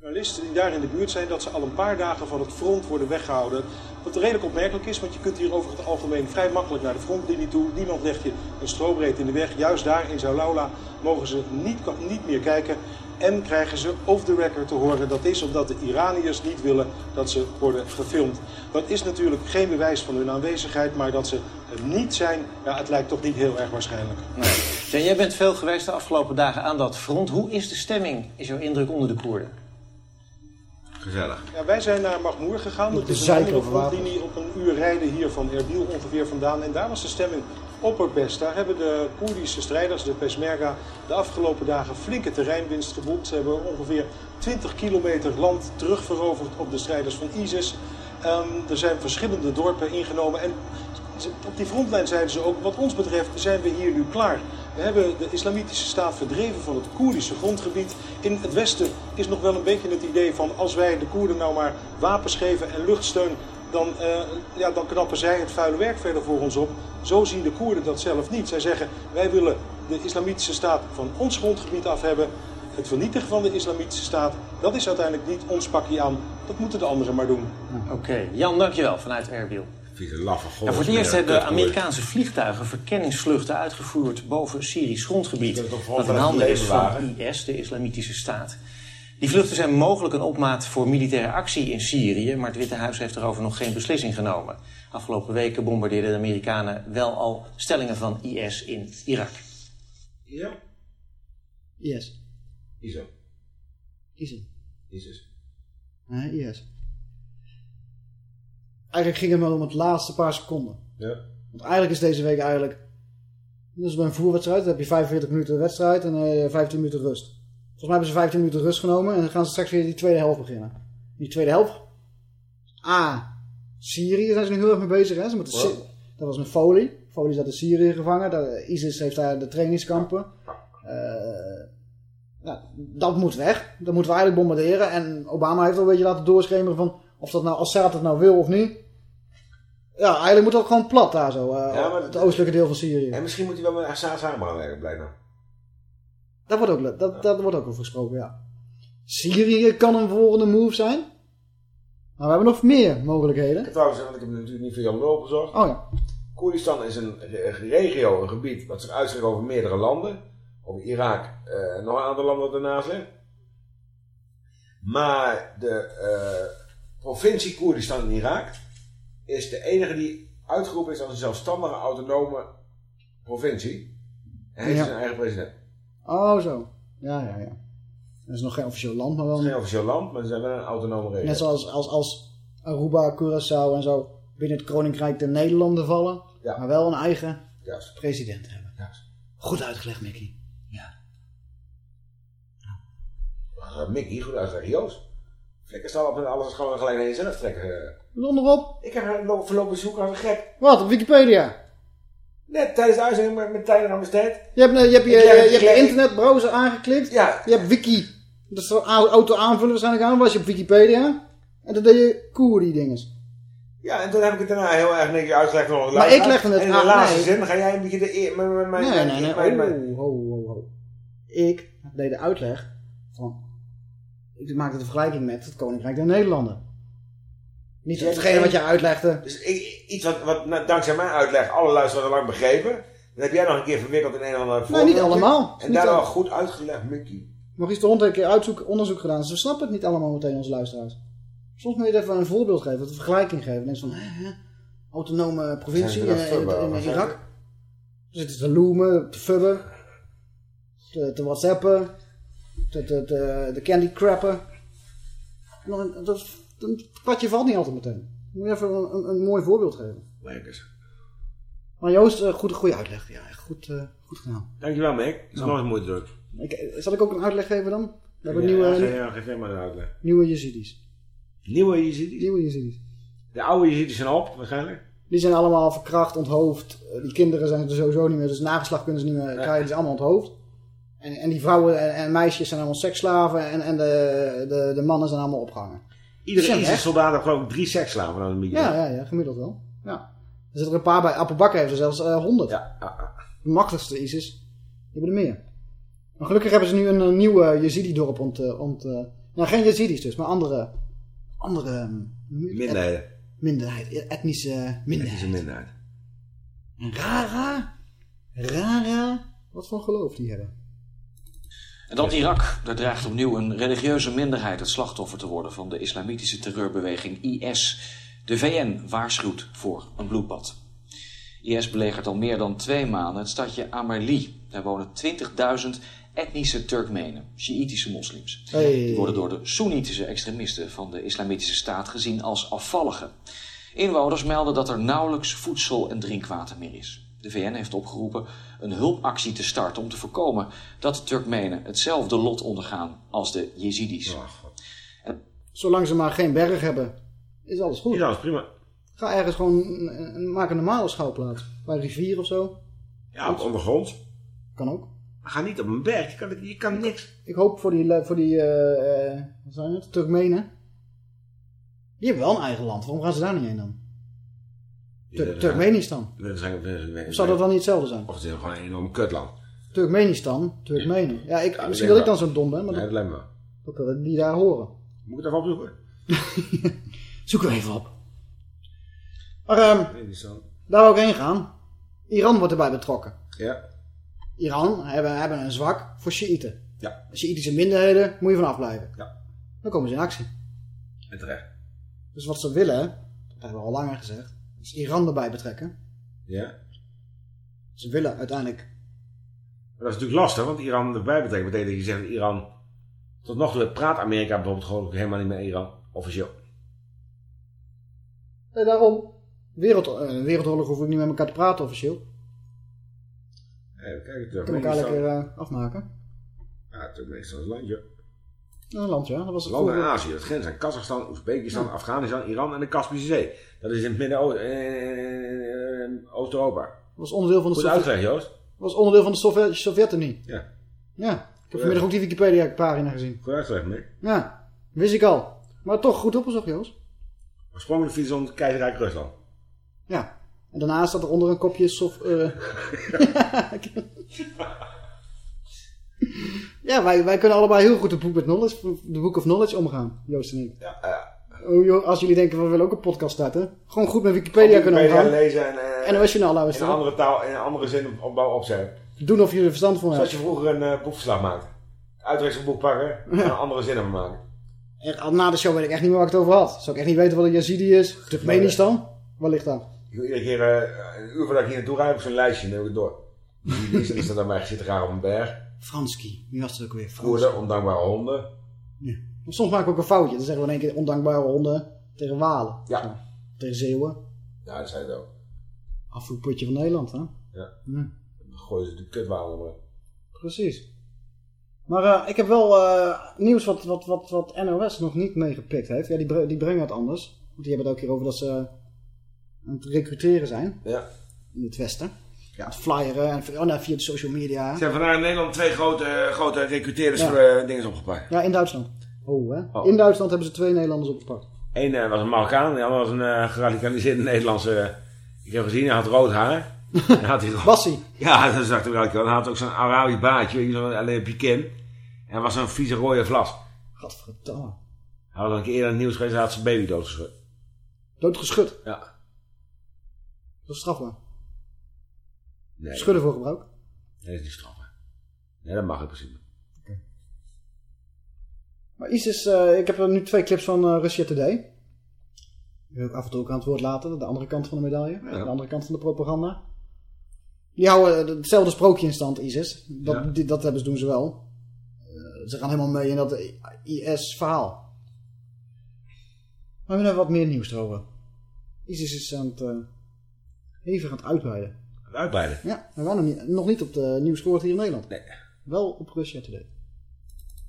journalisten die daar in de buurt zijn, dat ze al een paar dagen van het front worden weggehouden. Wat redelijk opmerkelijk is, want je kunt hier over het algemeen vrij makkelijk naar de frontlinie toe. Niemand legt je een strobreed in de weg. Juist daar in Zaulaula mogen ze niet, niet meer kijken. En krijgen ze off the record te horen dat is omdat de Iraniërs niet willen dat ze worden gefilmd. Dat is natuurlijk geen bewijs van hun aanwezigheid, maar dat ze er niet zijn, ja, het lijkt toch niet heel erg waarschijnlijk. Nee. Jan, jij bent veel geweest de afgelopen dagen aan dat front. Hoe is de stemming, is jouw indruk onder de Koerden? Gezellig. Ja, wij zijn naar Mahmour gegaan. Dat de is een frontlinie op een uur rijden hier van Erbil ongeveer vandaan. En daar was de stemming opperbest. Daar hebben de Koerdische strijders, de Peshmerga, de afgelopen dagen flinke terreinwinst geboekt. Ze hebben ongeveer 20 kilometer land terugveroverd op de strijders van ISIS. Ehm, er zijn verschillende dorpen ingenomen. En op die frontlijn zeiden ze ook, wat ons betreft zijn we hier nu klaar. We hebben de islamitische staat verdreven van het Koerdische grondgebied. In het westen is nog wel een beetje het idee van als wij de Koerden nou maar wapens geven en luchtsteun, dan, eh, ja, dan knappen zij het vuile werk verder voor ons op. Zo zien de Koerden dat zelf niet. Zij zeggen wij willen de islamitische staat van ons grondgebied af hebben. Het vernietigen van de islamitische staat, dat is uiteindelijk niet ons pakje aan. Dat moeten de anderen maar doen. Oké, Jan, dankjewel vanuit Erbil. Laffe En voor het eerst hebben Amerikaanse vliegtuigen verkenningsvluchten uitgevoerd boven Syrisch grondgebied. Dat vooral in handen is van waren. IS, de Islamitische Staat. Die vluchten zijn mogelijk een opmaat voor militaire actie in Syrië, maar het Witte Huis heeft erover nog geen beslissing genomen. Afgelopen weken bombardeerden de Amerikanen wel al stellingen van IS in Irak. Ja. IS. ISO. ISIS. ISIS. Nee, IS. Eigenlijk ging het maar om het laatste paar seconden. Ja. Want eigenlijk is deze week eigenlijk... Dus bij een voerwedstrijd dan heb je 45 minuten wedstrijd en eh 15 minuten rust. Volgens mij hebben ze 15 minuten rust genomen en dan gaan ze straks weer die tweede helft beginnen. Die tweede helft... A. Syrië zijn ze nu heel erg mee bezig. Hè? Ze moeten dat was met Foley. Foley zat in Syrië gevangen. Daar- ISIS heeft daar de trainingskampen. Eh, nou, dat moet weg. Dat moeten we eigenlijk bombarderen. En Obama heeft al een beetje laten doorschemeren van of dat nou Assad het nou wil of niet. Ja, eigenlijk moet dat gewoon plat daar zo. eh, Ja, maar- het oostelijke deel van Syrië. En misschien moet hij wel met Assad samen gaan Dat wordt ook, dat, dat wordt ook over gesproken, ja. Syrië kan een volgende move zijn. Maar we hebben nog meer mogelijkheden. Ik trouwens, want ik heb het natuurlijk niet voor Jan Lul opgezocht. Oh ja. Koerdistan is een re- regio, een gebied, wat zich uitstrekt over meerdere landen. Over Irak eh, en nog een aantal landen wat ernaast ligt. Maar de eh, provincie Koerdistan in Irak is de enige die uitgeroepen is als een zelfstandige autonome provincie. En heeft Ja. zijn eigen president. Oh zo. Ja, ja, ja. Dat is nog geen officieel land, maar wel... Is geen officieel land, maar ze zijn wel een autonome regio. Net zoals als, als Aruba, Curaçao en zo binnen het Koninkrijk der Nederlanden vallen. Maar wel een eigen Juist. president hebben. Goed uitgelegd, Mickey. Uh, Mickey, goed uitleggen. Joost. Flikker op en alles gewoon gelijk naar jezelf trekken. eh. Onderop. Ik heb een lo- verlopen zoek als een gek. Wat, op Wikipedia? Net tijdens de uitzending met, met Tijden aan besteed. Je hebt, eh, je, hebt je, je, hebt je internetbrowser aangeklikt. Ja. Je hebt wiki. Dat is auto aanvullen waarschijnlijk aan. Was je op Wikipedia. En dan deed je Koeri dinges. Ja, en toen heb ik het daarna heel erg netjes uitgelegd. Maar ik legde het En in de aan- laatste nee. zin ga jij een beetje de eer... Mijn, Nee, nee, nee. mijn- mijn- Oh, ho, ho, ho. Ik deed de uitleg van... Ik maakte de vergelijking met het Koninkrijk der Nederlanden. Niet Ja, hetgene wat je uitlegde. Dus ik, iets wat, wat nou, dankzij mijn uitleg alle luisteraars al lang begrepen. Dan heb jij nog een keer verwikkeld in een of andere niet voorbeeldje. allemaal. En Niet daar al- goed uitgelegd, Mickey. Maurice de Hond een keer uitzoek, onderzoek gedaan. Ze snappen het niet allemaal meteen, onze luisteraars. Soms moet je even een voorbeeld geven, een vergelijking geven. Dan denk je van, hè, hè, autonome provincie in, Irak. ze- zitten te loomen, te fubben, te, te whatsappen, te, te, te, de candy crappen. Dan- Dat, dat, het kwartje valt niet altijd meteen. Moet je even een, een, een mooi voorbeeld geven. Lekker. Maar Joost, uh, goede, goede uitleg. Ja, echt goed, eh, goed gedaan. Dankjewel, Mick. Dat is Nou. nog eens moeite druk. Ik, eh, zal ik ook een uitleg geven dan? We hebben Ja, nieuwe, ja, geef, ja, geef jij maar een uitleg. nieuwe Yazidis. Nieuwe Yazidis? Nieuwe Yazidis. De oude Yazidis zijn op, waarschijnlijk. Die zijn allemaal verkracht, onthoofd. Die kinderen zijn er sowieso niet meer. Dus nageslacht kunnen ze niet meer krijgen. Die zijn allemaal onthoofd. En, en die vrouwen en, en meisjes zijn allemaal seksslaven. En, en de, de, de mannen zijn allemaal opgehangen. Iedere. ISIS-soldaat heeft geloof ik drie seksslaven aan het midden. Ja, ja, ja, gemiddeld wel. Ja. Er zitten er een paar bij. Abu Bakr heeft er zelfs eh, honderd. Ja, ja, De machtigste ISIS. Die hebben er meer. Maar gelukkig hebben ze nu een, eh, nieuw eh, Yazidi-dorp ont, eh, ont, eh, Nou, geen Yazidis dus, maar andere... Andere... ehm, Minderheden. Minderheid. Etnische minderheid. Etnische minderheid. En Rara... Rara... Wat voor geloof die hebben. En dan Irak. Daar dreigt opnieuw een religieuze minderheid het slachtoffer te worden van de islamitische terreurbeweging IS. De VN waarschuwt voor een bloedbad. IS belegert al meer dan twee maanden het stadje Amerli. Daar wonen 20.000 etnische Turkmenen, Sjiïtische moslims. Hey. Die worden door de Soenitische extremisten van de islamitische staat gezien als afvalligen. Inwoners melden dat er nauwelijks voedsel en drinkwater meer is. De VN heeft opgeroepen een hulpactie te starten om te voorkomen dat de Turkmenen hetzelfde lot ondergaan als de Jezidis. Zolang ze maar geen berg hebben, is alles goed. Ja, dat is prima. Ga ergens gewoon... Maak een normale schouwplaats. Bij een rivier of zo. Ja, op ondergrond. Kan ook. Maar ga niet op een berg. Je kan, je kan niks. Ik hoop voor die, voor die eh, eh, wat zijn het, Turkmenen. Die hebben wel een eigen land. Waarom gaan ze daar niet heen dan? Tur- Turkmenistan. Zijn, zou dat dan niet hetzelfde zijn? Of het is gewoon een enorm kutland. Turkmenistan, Turkmenen. Ja, ik, Ja, misschien dat ik dan zo dom ben, maar Nee, dat, dat dat, dat die daar horen. Moet ik het even opzoeken? Zoeken we even op. Maar Interessant. daar ik heen gaan. Iran wordt erbij betrokken. Ja. Iran hebben, hebben een zwak voor Shiiten. Ja. Shiïtische minderheden moet je vanaf blijven. Ja. Dan komen ze in actie. En terecht. Dus wat ze willen, dat hebben we al langer gezegd, is Iran erbij betrekken. Ja. Ze willen uiteindelijk... Maar dat is natuurlijk lastig, want Iran erbij betekent betekent dat je zegt dat Iran... Tot nog toe praat Amerika bijvoorbeeld gewoon helemaal niet met Iran. Officieel. Nee, daarom. Wereld, eh, wereldoorlog hoef ik niet met elkaar te praten officieel. Even kijken, Kunnen we elkaar lekker eh, afmaken. Ja, Turkmenistan is een landje. Een land, ja. Dat was het Landen in. Azië. Dat grenst aan Kazachstan, Oezbekistan, Afghanistan, Iran en de Kaspische Zee. Dat is in het midden eh, Oost-Europa. Dat was onderdeel van de Goed Sovjet- Joost. Dat was onderdeel van de Sovjet- Sovjet-Unie. Ja. Ja. Ik heb vanmiddag ook die Wikipedia-pagina gezien. Goed uitgelegd, Mick. Ja. Wist ik al. Maar toch goed opgezocht, Joost. Oorspronkelijk viel het keizerrijk Rusland. Ja. En daarna staat er onder een kopje sof... eh, ja, wij, wij kunnen allebei heel goed de boek knowledge, de Book of Knowledge omgaan, Joost en ik. Ja, ja. Oh, als jullie denken, we willen ook een podcast starten. Gewoon goed met Wikipedia kunnen omgaan. lezen en, eh, En NOS Journaal in een andere taal, in een andere zin op- opbouw opzetten. Doen of je er verstand van Zoals hebt. je vroeger een eh, boekverslag maakte. Uitwisselboek pakken en een andere zin van maken. En na de show weet ik echt niet meer waar ik het over had. Zou ik echt niet weten wat een Yazidi is. Turkmenistan? Waar ligt dat? Ik wil Iedere keer, eh, een uur voordat ik hier naartoe rijd, heb ik zo'n lijstje en dan heb ik het door. Die is, er dan bij, zit graag op een berg. Franski. Wie was het ook weer? Franski. Ondankbare honden. Ja. Maar soms maken we ook een foutje. Dan zeggen we in één keer ondankbare honden tegen walen. Ja. Tegen zeeuwen. Ja, dat zei het ook. Afvoerputje van Nederland, hè? Ja. Hm. Dan gooien ze de kutwalen om. Precies. Maar eh, ik heb wel eh, nieuws wat, wat, wat, wat NOS nog niet meegepikt heeft. Ja, die, die brengen het anders. Want die hebben het ook hier over dat ze aan het recruteren zijn. Ja. In het Westen. Ja. Het flyeren en oh, nou, via de social media. Er zijn vandaag in Nederland twee grote, grote Ja. voor eh, dingen opgepakt. Ja, in Duitsland. Oh, hè? Oh. In Duitsland hebben ze twee Nederlanders opgepakt. Eén eh, was een Marokkaan, de andere was een eh, geradicaliseerde Nederlandse. ik heb gezien, hij had rood haar. Hij had hij Bassie. Ja, dat zag er wel. Hij had ook zo'n Arabisch baardje, weet je, zo, alleen kin. En hij was zo'n vieze rode vlas. Gadverdamme. Hij had een keer in het nieuws geweest, hij had zijn baby doodgeschud. Doodgeschud. Ja. Dat is strafbaar. Nee. Schudden voor gebruik. Nee, dat is niet strafbaar. Nee, dat mag in principe. Maar ISIS, eh, ik heb er nu twee clips van eh, Russia Today. Die wil ik af en toe ook aan het woord laten. De andere kant van de medaille. De andere kant van de propaganda. Die houden hetzelfde sprookje in stand, ISIS. Dat, Ja. die- dat hebben ze, doen ze wel. Eh, ze gaan helemaal mee in dat IS-verhaal. Maar we hebben wat meer nieuws erover. ISIS is aan het, eh, hevig aan het uitbreiden. Uitbreiden? Ja, maar wij nog niet, nog niet op de gehoord hier in Nederland. Nee. Wel op Russia Today.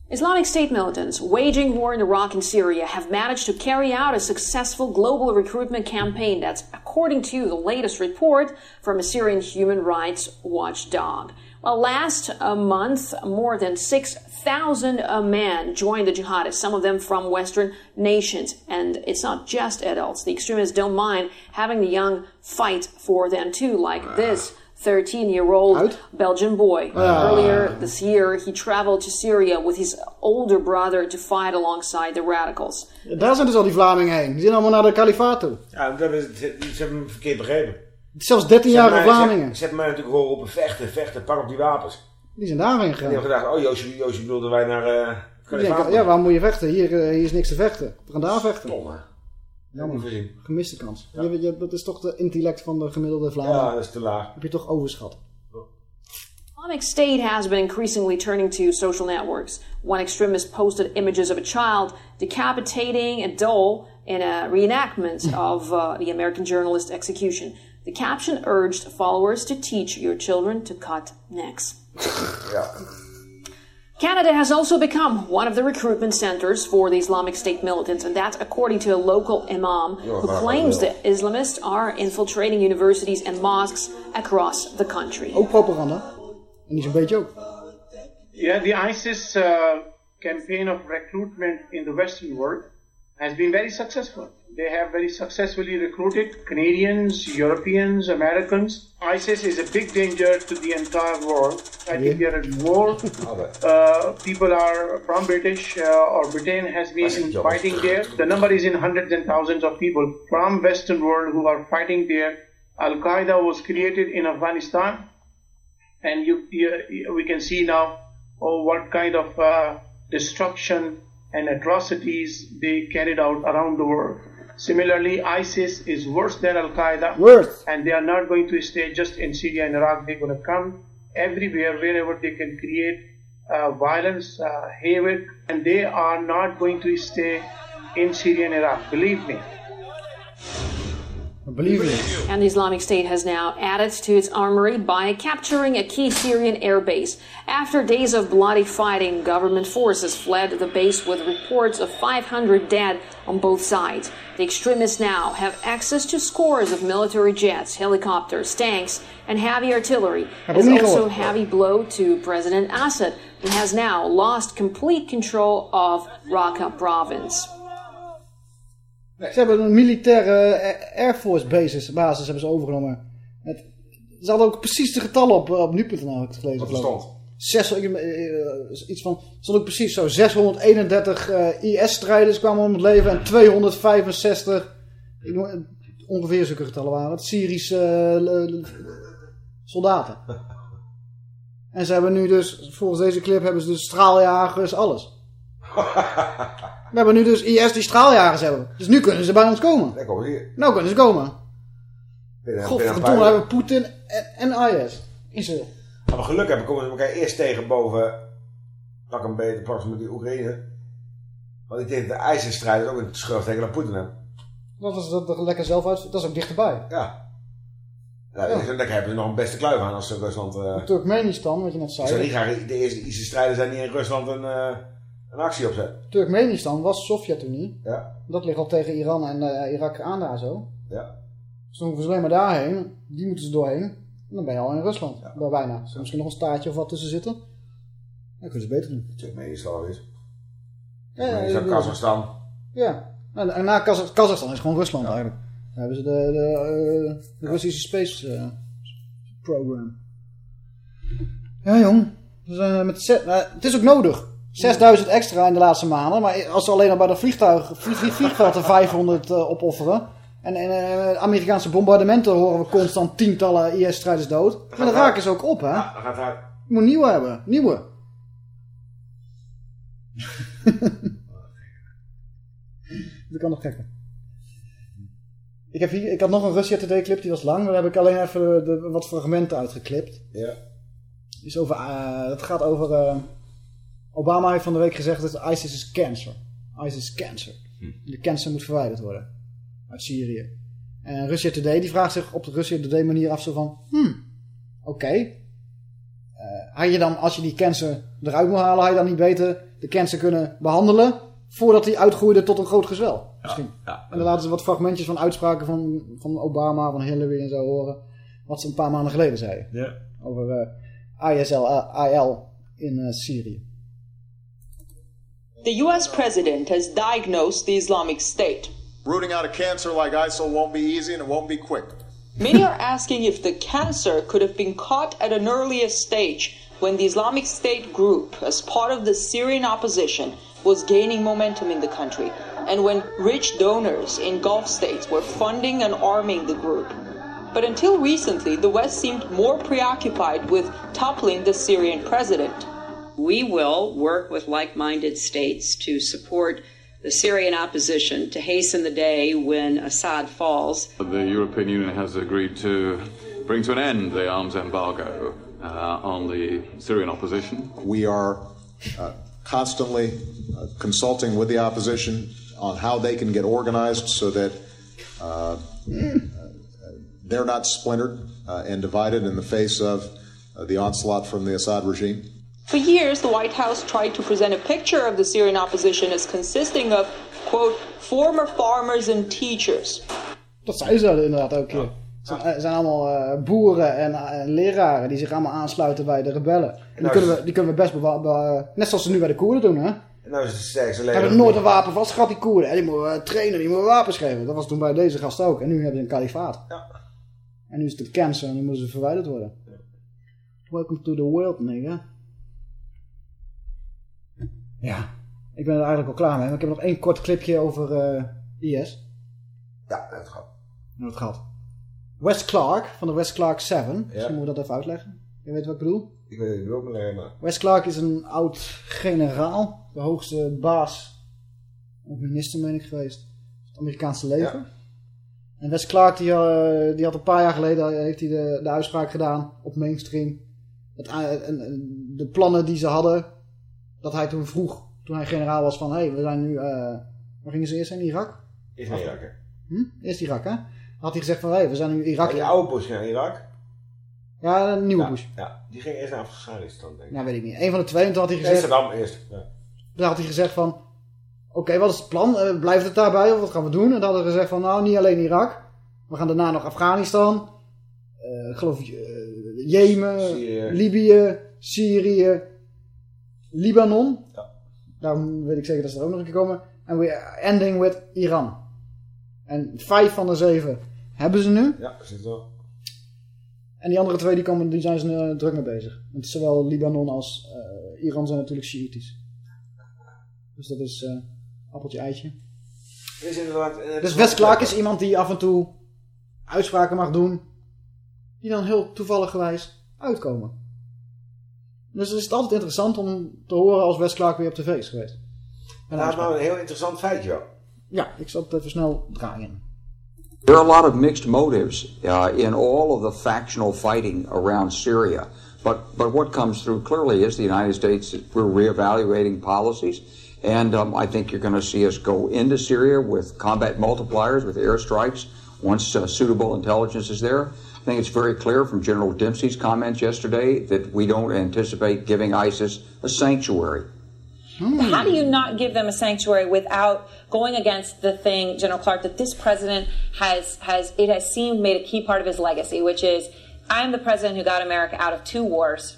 Islamic State militants waging war in Iraq and Syria have managed to carry out a successful global recruitment campaign. That's according to the latest report from a Syrian human rights watchdog. Well, last uh, month, more than 6,000 uh, men joined the jihadists, some of them from Western nations. And it's not just adults. The extremists don't mind having the young fight for them too, like this 13-year-old Belgian boy. Ah. Earlier this year, he traveled to Syria with his older brother to fight alongside the radicals. Daar zijn dus al die Vlamingen heen. Die zijn allemaal naar de kalifaat toe. Ja, dat is, ze ze hebben hem verkeerd begrepen. Zelfs Ze 13-jarige hebben mij- Vlamingen. Ze, ze hebben mij natuurlijk horen roepen, vechten, vechten, pak op die wapens. Die zijn daarheen En die gegaan. hebben gedacht, oh Joosje, Joosje bedoelde wij naar uh, ja, waarom moet je vechten? Hier, eh, hier is niks te vechten. We gaan daar vechten. Stomme. Jammer. Gemiste kans. Je, je, dat is toch de intellect van de gemiddelde Vlaming. Ja, dat is te laag. Heb je toch overschat. Islamic State has been increasingly turning to social networks. One extremist posted images of a child decapitating a doll in a reenactment of uh, the American journalist execution. The caption urged followers to teach your children to cut necks. Ja. Canada has also become one of the recruitment centers for the Islamic State militants, and that's according to a local imam who claims that Islamists are infiltrating universities and mosques across the country. Ook propaganda. En die is een beetje ook. Yeah, the ISIS uh, campaign of recruitment in the Western world has been very successful. They have very successfully recruited Canadians, Europeans, Americans. ISIS is a big danger to the entire world. I think they are at war. Uh, people are from British uh, or Britain has been fighting there. The number is in hundreds and thousands of people from Western world who are fighting there. Al Qaeda was created in Afghanistan and you, you, we can see now oh, what kind of uh, destruction and atrocities they carried out around the world. Similarly, ISIS is worse than Al Qaeda, Worse. and they are not going to stay just in Syria and Iraq. They're going to come everywhere, wherever they can create uh, violence, uh, havoc, and they are not going to stay in Syria and Iraq. Believe me. Believe. And the Islamic State has now added to its armory by capturing a key Syrian airbase. After days of bloody fighting, government forces fled the base with reports of 500 dead on both sides. The extremists now have access to scores of military jets, helicopters, tanks, and heavy artillery. It's also a heavy blow to President Assad, who has now lost complete control of Raqqa province. Ze hebben een militaire eh, Air Force basis, basis hebben ze overgenomen. Het, ze hadden ook precies de getallen op, op nu.nl heb ik het gelezen. Wat stond? Zes, ik, eh, iets van, stond ook precies zo, 631 eh, IS-strijders kwamen om het leven en 265, ik noem- ongeveer zulke getallen waren het, Syrische eh, le- soldaten. En ze hebben nu dus, volgens deze clip hebben ze dus straaljagers, alles. We hebben nu dus IS die straaljagers hebben. Dus nu kunnen ze bij ons komen. Lekker hoor, hier. Nou kunnen ze komen. Godverdomme, hebben we Poetin en, en IS. Israël. We geluk hebben, komen ze elkaar eerst tegen boven. Pak een beetje, pak ze met die Oekraïne. Want ik denk dat de IJzerstrijd ook een schurft tegen naar Poetin hebben. Dat is dat, dat lekker zelf uit. Dat is ook dichterbij. Ja. Ja, Ja. Dan hebben ze nog een beste kluif aan als ze Rusland... eh Turkmenistan, wat je net ik zou zei. niet graag de eerste ISIS-strijders zijn die in Rusland een, eh, een actie opzetten. Turkmenistan was Sovjet-Unie. Ja. Dat ligt al tegen Iran en eh, Irak aan daar zo. Ja. Dus dan hoeven ze alleen maar daarheen. Die moeten ze doorheen. En dan ben je al in Rusland. Bij bijna. Er zou misschien nog een staartje of wat tussen zitten. Dan kunnen ze beter doen. Turkmenistan is. Ja, ja, Turkmenistan, ja, Kazachstan. Ja. En, en na Kazach- Kazachstan is gewoon Rusland eigenlijk. Daar hebben ze de, de, eh, de Russische Space eh, Program. Ja jong. Eh, met nou, het is ook nodig. 6000 extra in de laatste maanden. Maar als ze alleen al bij de vliegtuig, vlieg, vlieg- vliegvelden 500 eh, opofferen. En in eh, Amerikaanse bombardementen horen we constant tientallen IS-strijders dood. Maar dan raken ze ook op hè. Dan gaat het Je moet nieuwe hebben. Nieuwe. Dat kan nog gekker. Ik, heb hier, ik had nog een Russia Today clip, die was lang. Daar heb ik alleen even de, wat fragmenten uitgeklipt. Ja. Is over, eh, het gaat over... eh, Obama heeft van de week gezegd dat ISIS is cancer. ISIS is cancer. De cancer moet verwijderd worden. Uit Syrië. En Russia Today die vraagt zich op de Russia Today manier af zo van... Hmm, oké. Eh, had je dan, als je die cancer eruit moet halen... had je dan niet beter de cancer kunnen behandelen... voordat die uitgroeide tot een groot gezwel? Misschien. Ja. En dan laten ze wat fragmentjes van uitspraken van, van Obama, van Hillary en zo horen. Wat ze een paar maanden geleden zeiden. Ja. Over eh, ISL, eh, IL in eh, Syrië. The U.S. president has diagnosed the Islamic State. Rooting out a cancer like ISIL won't be easy and it won't be quick. Many are asking if the cancer could have been caught at an earlier stage when the Islamic State group, as part of the Syrian opposition, was gaining momentum in the country, and when rich donors in Gulf states were funding and arming the group. But until recently, the West seemed more preoccupied with toppling the Syrian president. We will work with like minded states to support the Syrian opposition to hasten the day when Assad falls. The European Union has agreed to bring to an end the arms embargo uh, on the Syrian opposition. We are uh, constantly uh, consulting with the opposition on how they can get organized so that uh, they're not splintered uh, and divided in the face of uh, the onslaught from the Assad regime. For years, the White House tried to present a picture of the Syrian opposition as consisting of, quote, former farmers and teachers. Dat zei ze inderdaad ook. Het zijn, het zijn allemaal eh, boeren en, en leraren die zich allemaal aansluiten bij de rebellen. En die, Nou, kunnen we, die kunnen we best bewa- be- Net zoals ze nu bij de Koerden doen, hè? Nou is het sterkste Ze leger. hebben nooit een wapen vast gehad, die Koerden. En die moeten we trainen, die moeten we wapens geven. Dat was toen bij deze gast ook. En nu hebben ze een kalifaat. En nu is het een cancer en nu moeten ze verwijderd worden. Welcome to the world, nigga. Ja, ik ben er eigenlijk al klaar mee. Maar ik heb nog één kort clipje over eh, IS. Ja, dat gaat. Het gehad. Wes Clark van de Wes Clark 7. Misschien Ja. moeten we dat even uitleggen. Je weet wat ik bedoel? Ik weet het ook niet maar... Wes Clark is een oud generaal. De hoogste baas. Of minister, meen ik, geweest. Het Amerikaanse leger. En Wes Clark die, eh, die had een paar jaar geleden heeft hij de, de uitspraak gedaan op mainstream. Het, en, en de plannen die ze hadden. Dat hij toen vroeg, toen hij generaal was van... Hé, hey, we zijn nu... eh waar gingen ze eerst zijn? Irak? Is naar Irak, hè? Hm? Eerst Irak, hè? Had hij gezegd van... Hé, hey, we zijn nu Irak... Die oude Bush ging naar Irak. Ja, een nieuwe Ja, Bush. Ja, die ging eerst naar Afghanistan, denk ik. Nou, weet ik niet. Een van de twee. En toen had hij gezegd... Amsterdam eerst. Ja. Toen had hij gezegd van... Oké, wat is het plan? Eh, blijft het daarbij of wat gaan we doen? En toen hadden we gezegd van... Nou, niet alleen Irak. We gaan daarna nog Afghanistan. eh, ik geloof eh, Jemen. Syrië. Libië. Syrië. Libanon. Daarom weet ik zeker dat ze er ook nog een keer komen. En we ending with Iran. En vijf van de zeven hebben ze nu. Ja, zit wel. En die andere twee die komen, die zijn ze eh, druk mee bezig. Want zowel Libanon als eh, Iran zijn natuurlijk Shiïtisch. Dus dat is eh appeltje eitje. Is inderdaad... Dus Wes Clark is iemand die af en toe uitspraken mag doen. Die dan heel toevallig gewijs uitkomen. Dus het is altijd interessant om te horen als Wes Clark weer op tv is geweest. En Nou, nou, een heel interessant feitje wel. Ja, ik zal het even snel draaien. There are a lot of mixed motives uh, in all of the factional fighting around Syria. But, but what comes through clearly is the United States, we're reevaluating policies. And um, I think you're going to see us go into Syria with combat multipliers, with airstrikes, once uh, suitable intelligence is there. I think it's very clear from General Dempsey's comments yesterday that we don't anticipate giving ISIS a sanctuary. How do you not give them a sanctuary without going against the thing, General Clark, that this president has has it has seemed made a key part of his legacy, which is I am the president who got America out of two wars.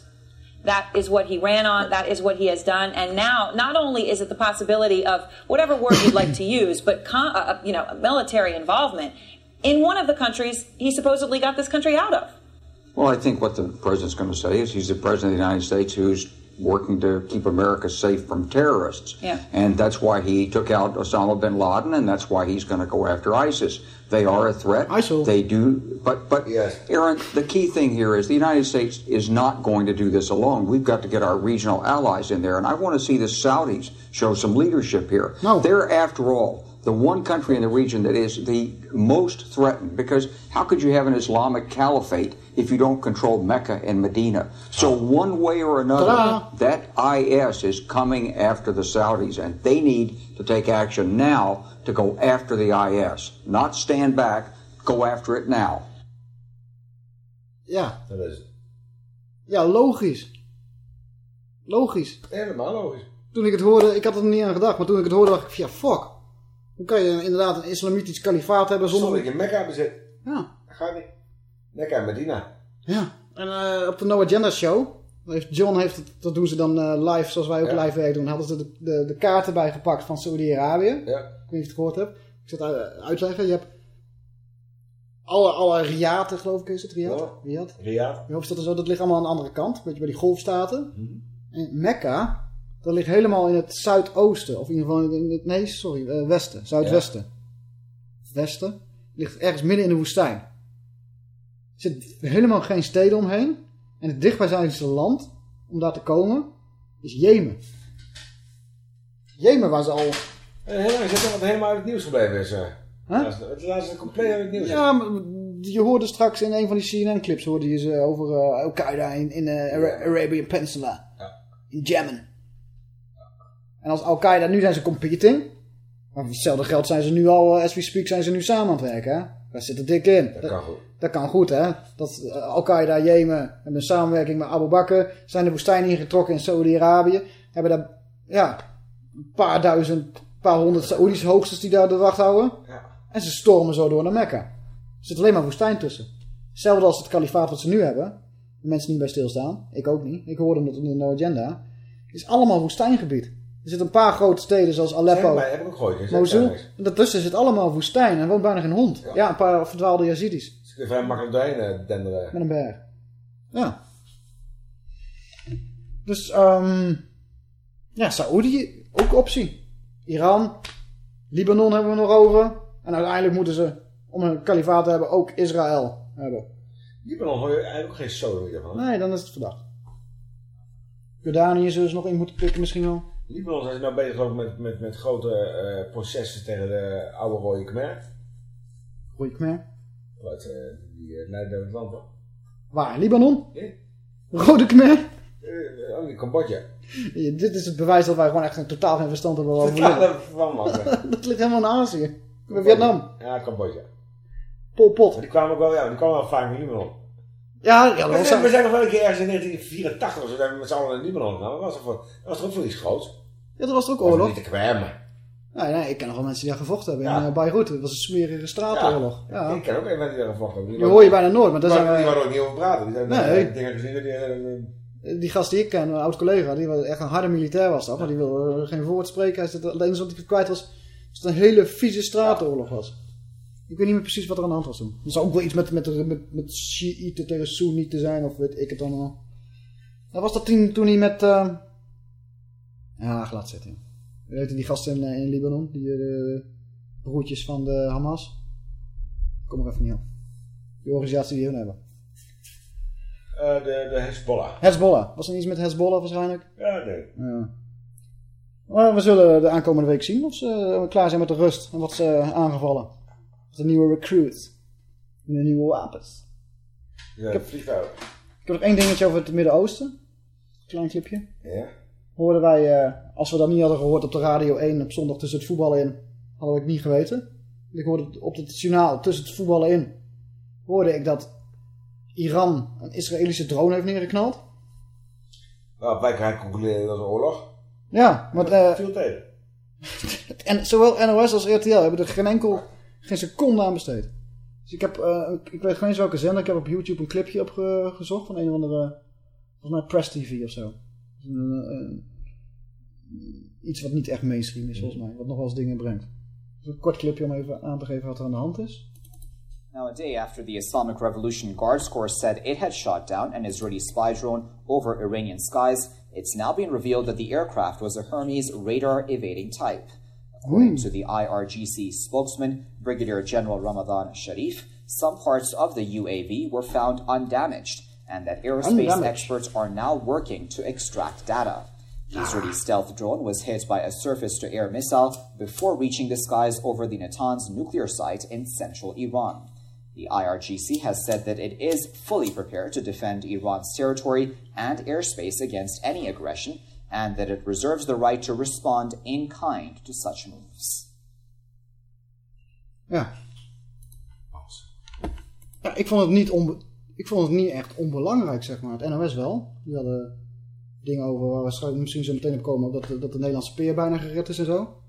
That is what he ran on. That is what he has done. And now, not only is it the possibility of whatever word you'd like to use, but con- uh, you know, military involvement in one of the countries he supposedly got this country out of. Well, I think what the president's going to say is he's the president of the United States who's working to keep America safe from terrorists. Yeah. And that's why he took out Osama bin Laden, and that's why he's going to go after ISIS. They are a threat. ISIL. They do, but but Aaron, the key thing here is the United States is not going to do this alone. We've got to get our regional allies in there, and I want to see the Saudis show some leadership here. No. They're, after all, the one country in the region that is the most threatened because how could you have an Islamic caliphate if you don't control Mecca and Medina? So one way or another, Ta-da. that IS is coming after the Saudis, and they need to take action now to go after the IS. Not stand back, go after it now. Ja. Dat is het. Ja, logisch. Logisch. Helemaal logisch. Toen ik het hoorde, ik had er niet aan gedacht, maar toen ik het hoorde dacht ik, ja fuck. Hoe kan je inderdaad een islamitisch kalifaat hebben zonder... Zonder dat je Mekka bezit. Ja. Dat gaat niet. Mekka en Medina. Ja. En eh, op de No Agenda Show, heeft John heeft het, dat doen ze dan eh, live, zoals wij ook Ja. live werk doen, hadden ze de, de, de kaarten bijgepakt van Saudi-Arabië. Ja. Ik weet niet of je het gehoord hebt. Ik uit- uitleggen. Je hebt alle, alle Riaten, geloof ik, is het? Ja. Riyadh? Riyadh. Die hoofdstad en zo, dat ligt allemaal aan de andere kant. Beetje bij die golfstaten. En Mekka, dat ligt helemaal in het zuidoosten. Of in ieder geval in het, nee, sorry, eh, westen. Zuidwesten. Westen. Ligt ergens midden in de woestijn. Er zit helemaal geen steden omheen. En het dichtbijzijnde land, om daar te komen, is Jemen. Jemen was al... Helemaal, is dat helemaal uit het nieuws gebleven is? eh? Laatst- Het laatste compleet uit het nieuws. Ja, maar je hoorde straks in een van die CNN-clips hoorde je ze over eh, Al-Qaeda in, in de Ara- Arabian Peninsula. In Jemen. En als Al-Qaeda, nu zijn ze competing. Maar voor hetzelfde geld zijn ze nu al, eh, as we speak, zijn ze nu samen aan het werken. Hè? Daar zit er dik in. Dat kan goed. Dat kan goed, hè. Dat eh, Al-Qaeda, Jemen, hebben een samenwerking met Abu Bakr. Zijn de woestijn ingetrokken in Saudi-Arabië. Hebben daar, ja, een paar duizend, een paar honderd Saoedische hoogsters die daar de wacht houden. En ze stormen zo door naar Mekka. Er zit alleen maar woestijn tussen. Hetzelfde als het kalifaat wat ze nu hebben. De mensen niet bij stilstaan. Ik ook niet. Ik hoorde het in de No Agenda. Het is allemaal woestijngebied. Er zitten een paar grote steden zoals Aleppo, maar, heb ik ook? Zeg Mosul. En daartussen zit allemaal woestijn. En er woont bijna geen hond. Ja, een paar verdwaalde Yazidis. Ze kunnen vrij makkelijk doorheen eh, denderen. Met een berg. Ja. Dus, ehm ja, Saoedi, ook optie. Iran, Libanon hebben we nog over. En uiteindelijk moeten ze, om een kalifaat te hebben, ook Israël hebben. Libanon hoor je eigenlijk ook geen sodemieter van. Nee, dan is het verdacht. Jordanië zullen ze nog in moeten pikken misschien wel. Libanon zijn ze nou bezig ook met, met, met grote eh, processen tegen de oude rode Khmer. Rode Khmer. Wat, eh, die uh, leiden het land toch? Waar? Libanon? Ja. Rode Khmer? Eh, oh, in Cambodja. Ja, dit is het bewijs dat wij gewoon echt een totaal geen verstand hebben over Totaal van. Dat ligt helemaal in Azië. Bij Vietnam. Ja, Cambodja. Pol Pot. Die kwamen ook wel, ja, die kwamen wel vaak in Libanon. Ja, ja, we, zijn, we zijn nog wel een keer ergens in 1984 of zo, zijn we met z'n allen naar Libanon gegaan. Dat was, toch voor, dat was toch ook voor iets groots? Ja, dat was er ook oorlog. niet te kwammen. Nee, nee, ik ken nog wel mensen die daar gevochten hebben Ja. in uh, Beirut. Het was een smerige straatoorlog. Ja. Ik ken ook even mensen die daar gevochten hebben. Die hoor je bijna nooit, maar zijn Die waren ook niet over praten. Die zijn Nee. eh, dingen gezien dat die... eh, Die gast die ik ken, een oud collega, die was echt een harde militair was dat. Maar die wilde eh, geen woord spreken. Hij zei dat het enige wat hij kwijt was, was dat het een hele vieze straatoorlog was. Ik weet niet meer precies wat er aan de hand was toen. Er zou ook wel iets met, met, met, met Shiiten tegen Soenieten zijn, of weet ik het allemaal. Dat was dat toen, toen hij met... eh, Ja, laat zitten. Weet je die gasten in, eh, in Libanon? Die eh, broertjes van de Hamas? Kom er even niet op. Die organisatie die hun hebben. eh, de, de Hezbollah. Hezbollah. Was er iets met Hezbollah waarschijnlijk? Ja, nee. Ja. Maar we zullen de aankomende week zien of ze klaar zijn met de rust en wat ze eh, De nieuwe recruits. De nieuwe wapens. Ja, Ik heb- vliegtuig. Ik heb nog één dingetje over het Midden-Oosten. Klein clipje. Ja. Hoorden wij, eh, als we dat niet hadden gehoord op de Radio 1 op zondag tussen het voetballen in, hadden we het niet geweten. Ik hoorde het op het journaal tussen het voetballen in, hoorde ik dat Iran een Israëlische drone heeft neergeknald. Nou, wij gaan concluderen dat is een oorlog. Ja, want eh, Veel tegen. En zowel NOS als RTL hebben er geen enkel, geen seconde aan besteed. Dus ik heb, eh, ik weet geen eens welke zender, ik heb op YouTube een clipje opgezocht van een of andere, volgens mij Press TV of zo. Dus een, eh, iets wat niet echt mainstream is volgens mij, wat nog wel eens dingen brengt. Dus een kort clipje om even aan te geven wat er aan de hand is. Now, a day after the Islamic Revolution Guards Corps said it had shot down an Israeli spy drone over Iranian skies, it's now been revealed that the aircraft was a Hermes radar evading type. According hmm. to the IRGC spokesman, Brigadier General Ramadan Sharif, some parts of the UAV were found undamaged, and that aerospace Undamaged. experts are now working to extract data. The ah. Israeli stealth drone was hit by a surface to air missile before reaching the skies over the Natanz nuclear site in central Iran. The IRGC has said that it is fully prepared to defend Iran's territory and airspace against any aggression, and that it reserves the right to respond in kind to such moves. Ja. ja ik, vond het niet onbe- ik vond het niet echt onbelangrijk, zeg maar. Het NOS wel. Die hadden dingen over waar we straks misschien zo meteen op komen. Dat, de- dat de Nederlandse peer bijna gered is en zo.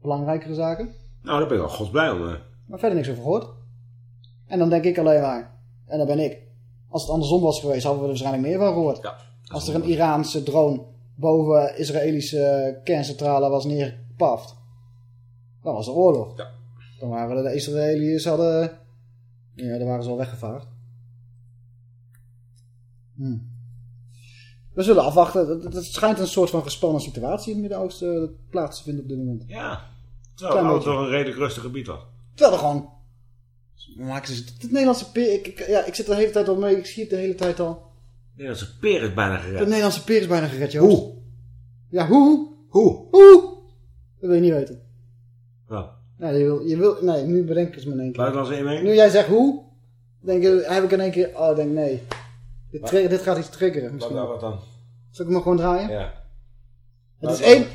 Belangrijkere zaken. Nou, daar ben ik wel godsblij om. Maar verder niks over gehoord. En dan denk ik alleen maar, en dat ben ik. Als het andersom was geweest, hadden we er waarschijnlijk meer van gehoord. Als er een Iraanse drone boven Israëlische kerncentrale was neergepaft. Dan was er oorlog. Dan waren de Israëliërs hadden Ja, daar waren ze al weggevaagd. Hm. We zullen afwachten. Het, schijnt een soort van gespannen situatie in het Midden-Oosten eh, plaats te vinden op dit moment. Ja. Terwijl het toch een redelijk rustig gebied was. Terwijl er gewoon... Maken ze het, het Nederlandse. Ik, ik- ja, ik zit de hele tijd al mee. Ik zie het de hele tijd al. Nederlandse peer is bijna De gered. Nederlandse peer is bijna gered, Joost. Hoe? Ja, hoe? Hoe? Hoe? Dat wil je niet weten. Ja. Nee, je wil, je wil, nee nu bedenk ik het me in één keer. Buitenlandse inmenging? Nu jij zegt hoe, denk ik, heb ik in één keer, oh, ik denk nee. Dit, Wat? dit gaat iets triggeren Wat, misschien. dan- wat dan? Zal ik hem maar gewoon draaien? Ja. Het is Wat- één,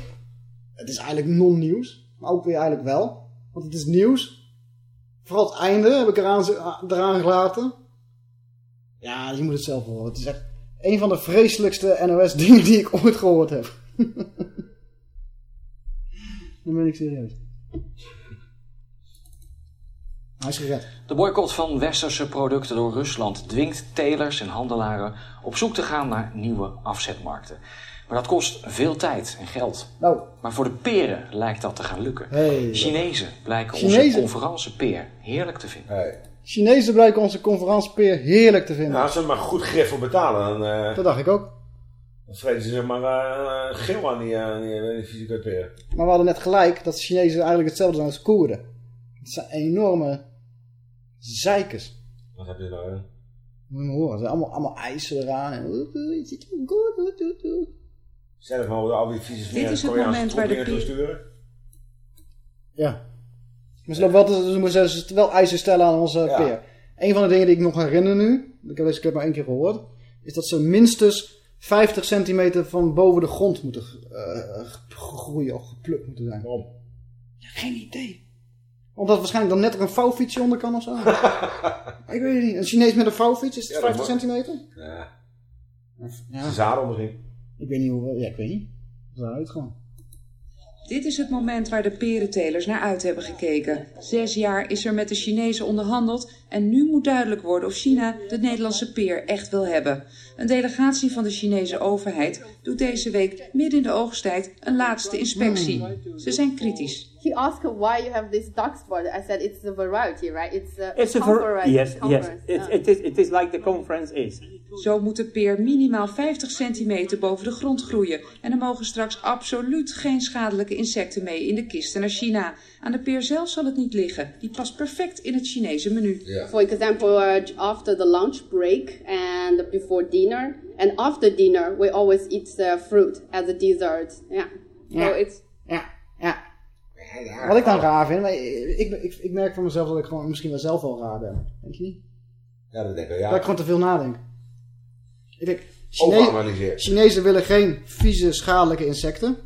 het is eigenlijk non-nieuws, maar ook weer eigenlijk wel. Want het is nieuws. Vooral het einde heb ik eraan, ze- eraan gelaten. Ja, je moet het zelf horen. Het is echt een van de vreselijkste NOS dingen die ik ooit gehoord heb. Dan ben ik serieus. Hij is gered. De boycott van westerse producten door Rusland dwingt telers en handelaren op zoek te gaan naar nieuwe afzetmarkten. Maar dat kost veel tijd en geld. Nou. Maar voor de peren lijkt dat te gaan lukken. Hey. Chinezen blijken onze Chinezen? conferentiepeer heerlijk te vinden. Chinezen blijken onze conferentiepeer heerlijk te vinden. Nou, als ze er maar goed grif voor betalen, dan, eh Dat dacht ik ook. dan vreten ze zeg maar eh, geel aan die, eh, aan die, aan die fysieke peren. Maar we hadden net gelijk dat de Chinezen eigenlijk hetzelfde zijn als Koerden. Het zijn enorme zeikers. Wat heb je nou? hè? Moet je maar horen. Ze zijn allemaal, allemaal eisen eraan. En, het zit goed. Zelf mogen al die vieze Dit is het Koreaanse moment waar de troepingen pe- toesturen. Ja. Maar ze, lopen wel te, ze moeten ze wel eisen stellen aan onze peer. Een van de dingen die ik nog herinner nu, ik heb deze clip maar één keer gehoord, is dat ze minstens 50 centimeter van boven de grond moeten eh, groeien of geplukt moeten zijn. Waarom? Ja, geen idee. Omdat waarschijnlijk dan net er een vouwfietsje onder kan of zo. ik weet het niet. Een Chinees met een vouwfiets, is het Ja, dat 50 moet- centimeter? Ja. Ja. Zadel misschien. Ik weet niet hoe, ja ik weet niet. Daaruit gewoon. Dit is het moment waar de perentelers naar uit hebben gekeken. Zes jaar is er met de Chinezen onderhandeld en nu moet duidelijk worden of China de Nederlandse peer echt wil hebben. Een delegatie van de Chinese overheid doet deze week midden in de oogsttijd een laatste inspectie. Ze zijn kritisch. He asked why you have this dark spot. I said it's the variety, right? It's a It's a yes, yes. Uh, it is. It is like the conference is. Zo moet de peer minimaal 50 centimeter boven de grond groeien. En er mogen straks absoluut geen schadelijke insecten mee in de kisten naar China. Aan de peer zelf zal het niet liggen. Die past perfect in het Chinese menu. For example, uh, after the lunch break and before dinner, and after dinner, we always eat uh, fruit as a dessert. Yeah. Ja. So it's Ja, ja. Wat ik dan raar vind, maar ik, ik, ik merk van mezelf dat ik gewoon misschien wel zelf wel raar ben. Denk je niet? Ja, dat denk ik ja. Dat ik gewoon te veel nadenk. Ik denk, Overanalyseer. Chinezen, Chinezen willen geen vieze, schadelijke insecten.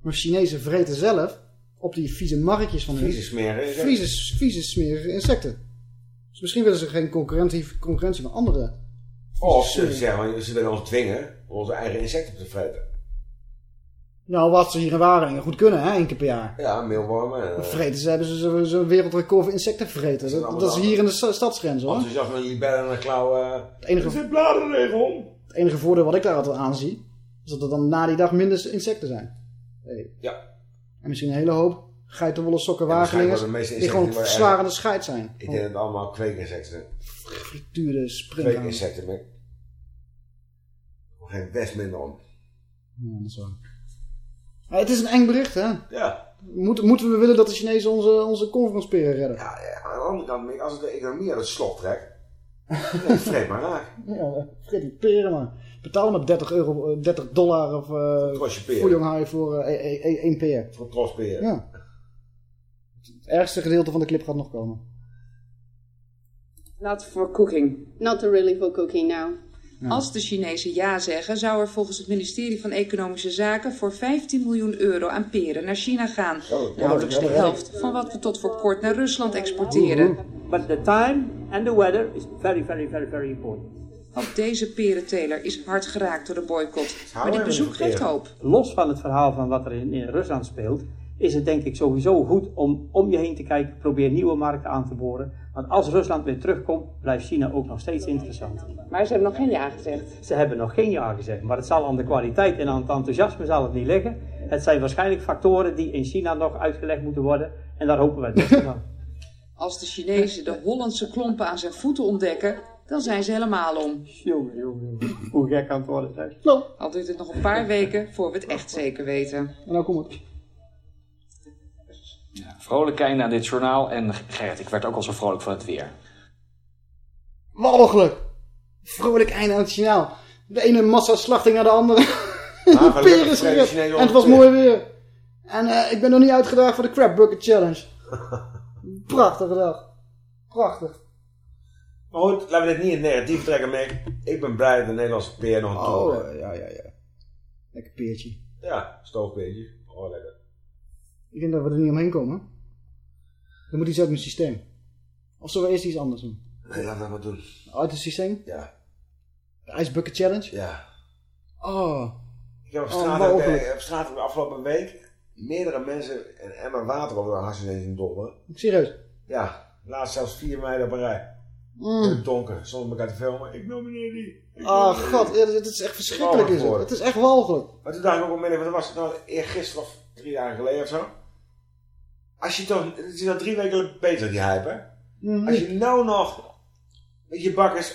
Maar Chinezen vreten zelf op die vieze marketjes van hun. Vieze smerige insecten. Vieze, vieze, smerige insecten. Dus misschien willen ze geen concurrentie, concurrentie van andere. Of ze zeggen, ze willen ons dwingen om onze eigen insecten te vreten. Nou, wat ze hier in Wageningen goed kunnen, hè, één keer per jaar. Ja, meelwormen. vreten ze, hebben ze zo- zo'n wereldrecord voor insecten vreten. Dat, is hier in de sta- stadsgrens, hoor. Als je zag een libelle en een klauw... eh Het enige, er zit bladerregel om. het enige voordeel wat ik daar altijd aan zie, is dat er dan na die dag minder insecten zijn. Hey. Ja. En misschien een hele hoop geitenwolle sokken Ja, die insecten gewoon zwaar aan de scheid zijn. Ik denk dat het allemaal kweekinsecten Frituurde springhaan. Kweekinsecten, maar... Geen best minder om. Ja, dat is waar. Maar het is een eng bericht, hè? Ja. Moeten, moeten we willen dat de Chinezen onze, onze conferenceperen redden? Ja, ja, aan de andere kant, als het de economie aan het slot trekt, dan vreet maar raak. Ja, vergeet die peren maar. Betaal maar 30 euro, eh, 30 dollar of uh, voor Jonghai voor eh, één- één één peer. Voor een tros peer. Ja. Het ergste gedeelte van de clip gaat nog komen. Not for cooking. not really for cooking now. Als de Chinezen ja zeggen, zou er volgens het ministerie van Economische Zaken voor 15 miljoen euro aan peren naar China gaan. Nauwelijks de helft van wat we tot voor kort naar Rusland exporteren. But the time and the weather is very, very, very, very important. Ook deze perenteler is hard geraakt door de boycott. Maar dit bezoek geeft hoop. Los van het verhaal van wat er in, in Rusland speelt, is het denk ik sowieso goed om om je heen te kijken, probeer nieuwe markten aan te boren. Want als Rusland weer terugkomt, blijft China ook nog steeds interessant. Maar ze hebben nog geen ja gezegd. Ze hebben nog geen ja gezegd, maar het zal aan de kwaliteit en aan het enthousiasme zal het niet liggen. Het zijn waarschijnlijk factoren die in China nog uitgelegd moeten worden en daar hopen wij het beste van. Als de Chinezen de Hollandse klompen aan zijn voeten ontdekken, dan zijn ze helemaal om. Jongen, jongen, jongen. Hoe gek aan het worden zijn. Al duurt het nog een paar weken voor we het echt zeker weten. En nou komt het. Vrolijk einde aan dit journaal. En Gerrit, ik werd ook al zo vrolijk van het weer. Walgelijk. Vrolijk einde aan het signaal. De ene massaslachting naar de andere. peer is gered. En het was mooi weer. En eh, ik ben nog niet uitgedaagd voor de Crab Bucket Challenge. Prachtige dag. Prachtig. Maar goed, laten we dit niet in het negatief trekken, Mick. Ik ben blij dat de Nederlandse peer nog een Oh, ja, ja, ja. Lekker peertje. Ja, stoofpeertje. Oh, lekker. Ik denk dat we er niet omheen komen. Er moet iets uit mijn systeem. Of zullen we eerst iets anders doen? Nee, laten we dat maar doen. Uit het systeem? Ja. De Ice Bucket Challenge? Ja. Oh. Ik heb op Oh, straat, op straat de afgelopen week meerdere mensen een emmer water op de hartstikke dobbelen. Serieus? Ja, laatst zelfs vier meiden op een rij. Mm. In het donker, zonder elkaar te filmen. Ik nomineer die. Ik Ah, nomineer god. die. Het is echt verschrikkelijk. Is het. Het is echt walgelijk. Maar toen dacht ik ook onmiddellijk, wat was het nou eergisteren of drie jaar geleden of zo? Als je toch, het is al drie weken beter die hype hè? Mhm. Als je nou nog met je bakkers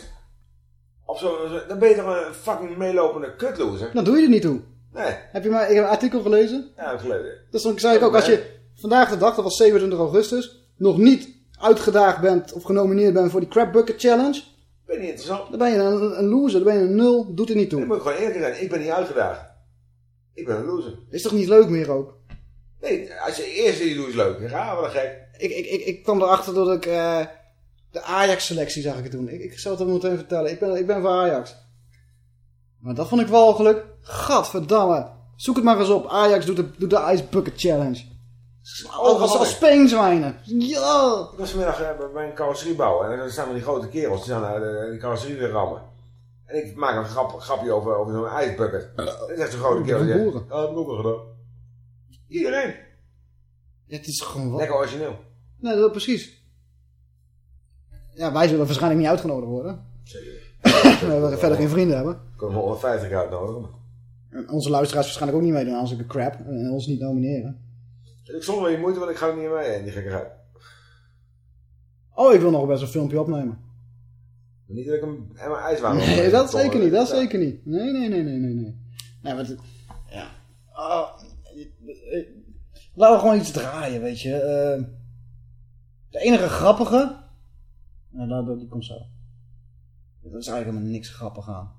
op zo, dan ben je toch een fucking meelopende kutloser? Dan doe je er niet toe. Nee, Heb je maar ik heb een artikel gelezen? ja, dat geleden. Dat is, zei ik ook, als je vandaag de dag, dat was 27 augustus, nog niet uitgedaagd bent of genomineerd bent voor die Crab Bucket Challenge, Ben je niet interessant? dan ben je een, een loser, dan ben je een nul, doet er niet Dan toe. moet ik gewoon eerlijk zijn, ik ben niet uitgedaagd. Ik ben een loser. Is toch niet leuk meer ook? Nee, als je eerst die doet is leuk. Ja, wat een gek. Ik, ik, ik, ik kwam erachter dat ik eh, de Ajax-selectie zag ik het doen. Ik, ik zal het hem meteen vertellen. Ik ben, ik ben voor Ajax. Maar dat vond ik walgelijk. Gadverdamme. Zoek het maar eens op. Ajax doet de, doet de Ice Bucket Challenge. Als, als, als speenzwijnen. Ja. Ik was vanmiddag eh, bij een carrosseriebouw en er staan die grote kerels die staan uh, die carrosserie te rammen. En ik maak een grap, grapje over, over zo'n ijsbucket. Dat is echt zo'n grote kerel. Oh, dat heb ik ook al gedaan. Iedereen. Ja, het is gewoon wat. Lekker origineel. Nee, dat precies. Ja, wij zullen waarschijnlijk niet uitgenodigd worden. Zeker. We verder geen vrienden hebben. Ik kan 150 uitnodigen. En onze luisteraars waarschijnlijk ook niet meedoen als ik een crap en ons niet nomineren. Ik zonder wel je moeite, want ik ga er niet mee in die gekkigheid. Oh, ik wil nog best een filmpje opnemen. Niet dat ik een emmer ijswaan Nee, dat zeker niet. Dat zeker niet. Nee, nee, nee, nee, nee, nee. Nee, het, ja. Oh, laten we gewoon iets draaien, weet je. Eh, de enige grappige... Nou, dat, dat- die komt zo. Er is eigenlijk helemaal niks grappig aan.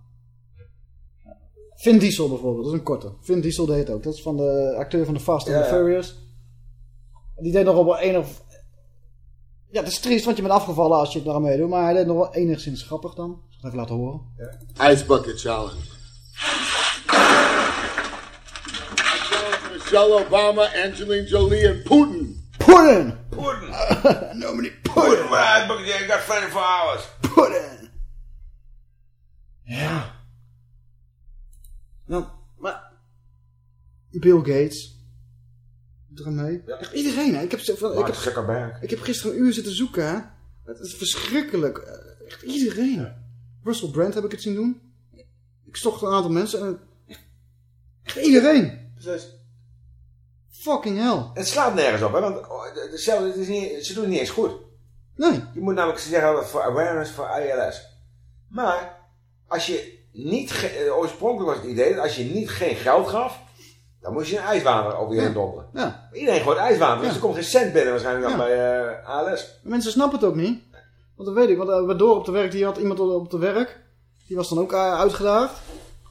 Ja. Vin Diesel bijvoorbeeld, dat is een korte. Vin Diesel deed het ook. Dat is van de acteur van The Fast and Ja, the ja. Furious. Die deed nog op wel een of... Ja, het is triest, want je bent afgevallen als je het daar meedoet. Maar hij deed nog wel enigszins grappig dan. Ik zal het even laten horen. Ice Bucket Challenge. Michelle Obama, Angelina Jolie, and Putin. Pudding! Pudding! Nobody Pudding! Right, but you got 24 hours. Pudding! Ja. Nou, maar... Bill Gates. Doet er mee. Echt iedereen, hè. Ik heb, van- ik, heb, ik heb gisteren een uur zitten zoeken, hè. Het is verschrikkelijk. Echt iedereen. Russell Brand heb ik het zien doen. Ik zocht een aantal mensen en... Echt, echt iedereen. Precies. Fucking hell. Het slaat nergens op, hè? Want oh, het is niet, ze doen het niet eens goed. Nee. Je moet namelijk zeggen dat voor awareness voor ILS. Maar als je niet, eh, oorspronkelijk was het idee dat als je niet geen geld gaf, dan moest je een ijswater over je heen dobbelen. Ja. Iedereen gooit ijswater, dus Ja. er komt geen cent binnen waarschijnlijk dan bij eh, ALS. Mensen snappen het ook niet. Want dat weet ik. Want uh, door op de werk, die had iemand op de werk. Die was dan ook uh, uitgedaagd.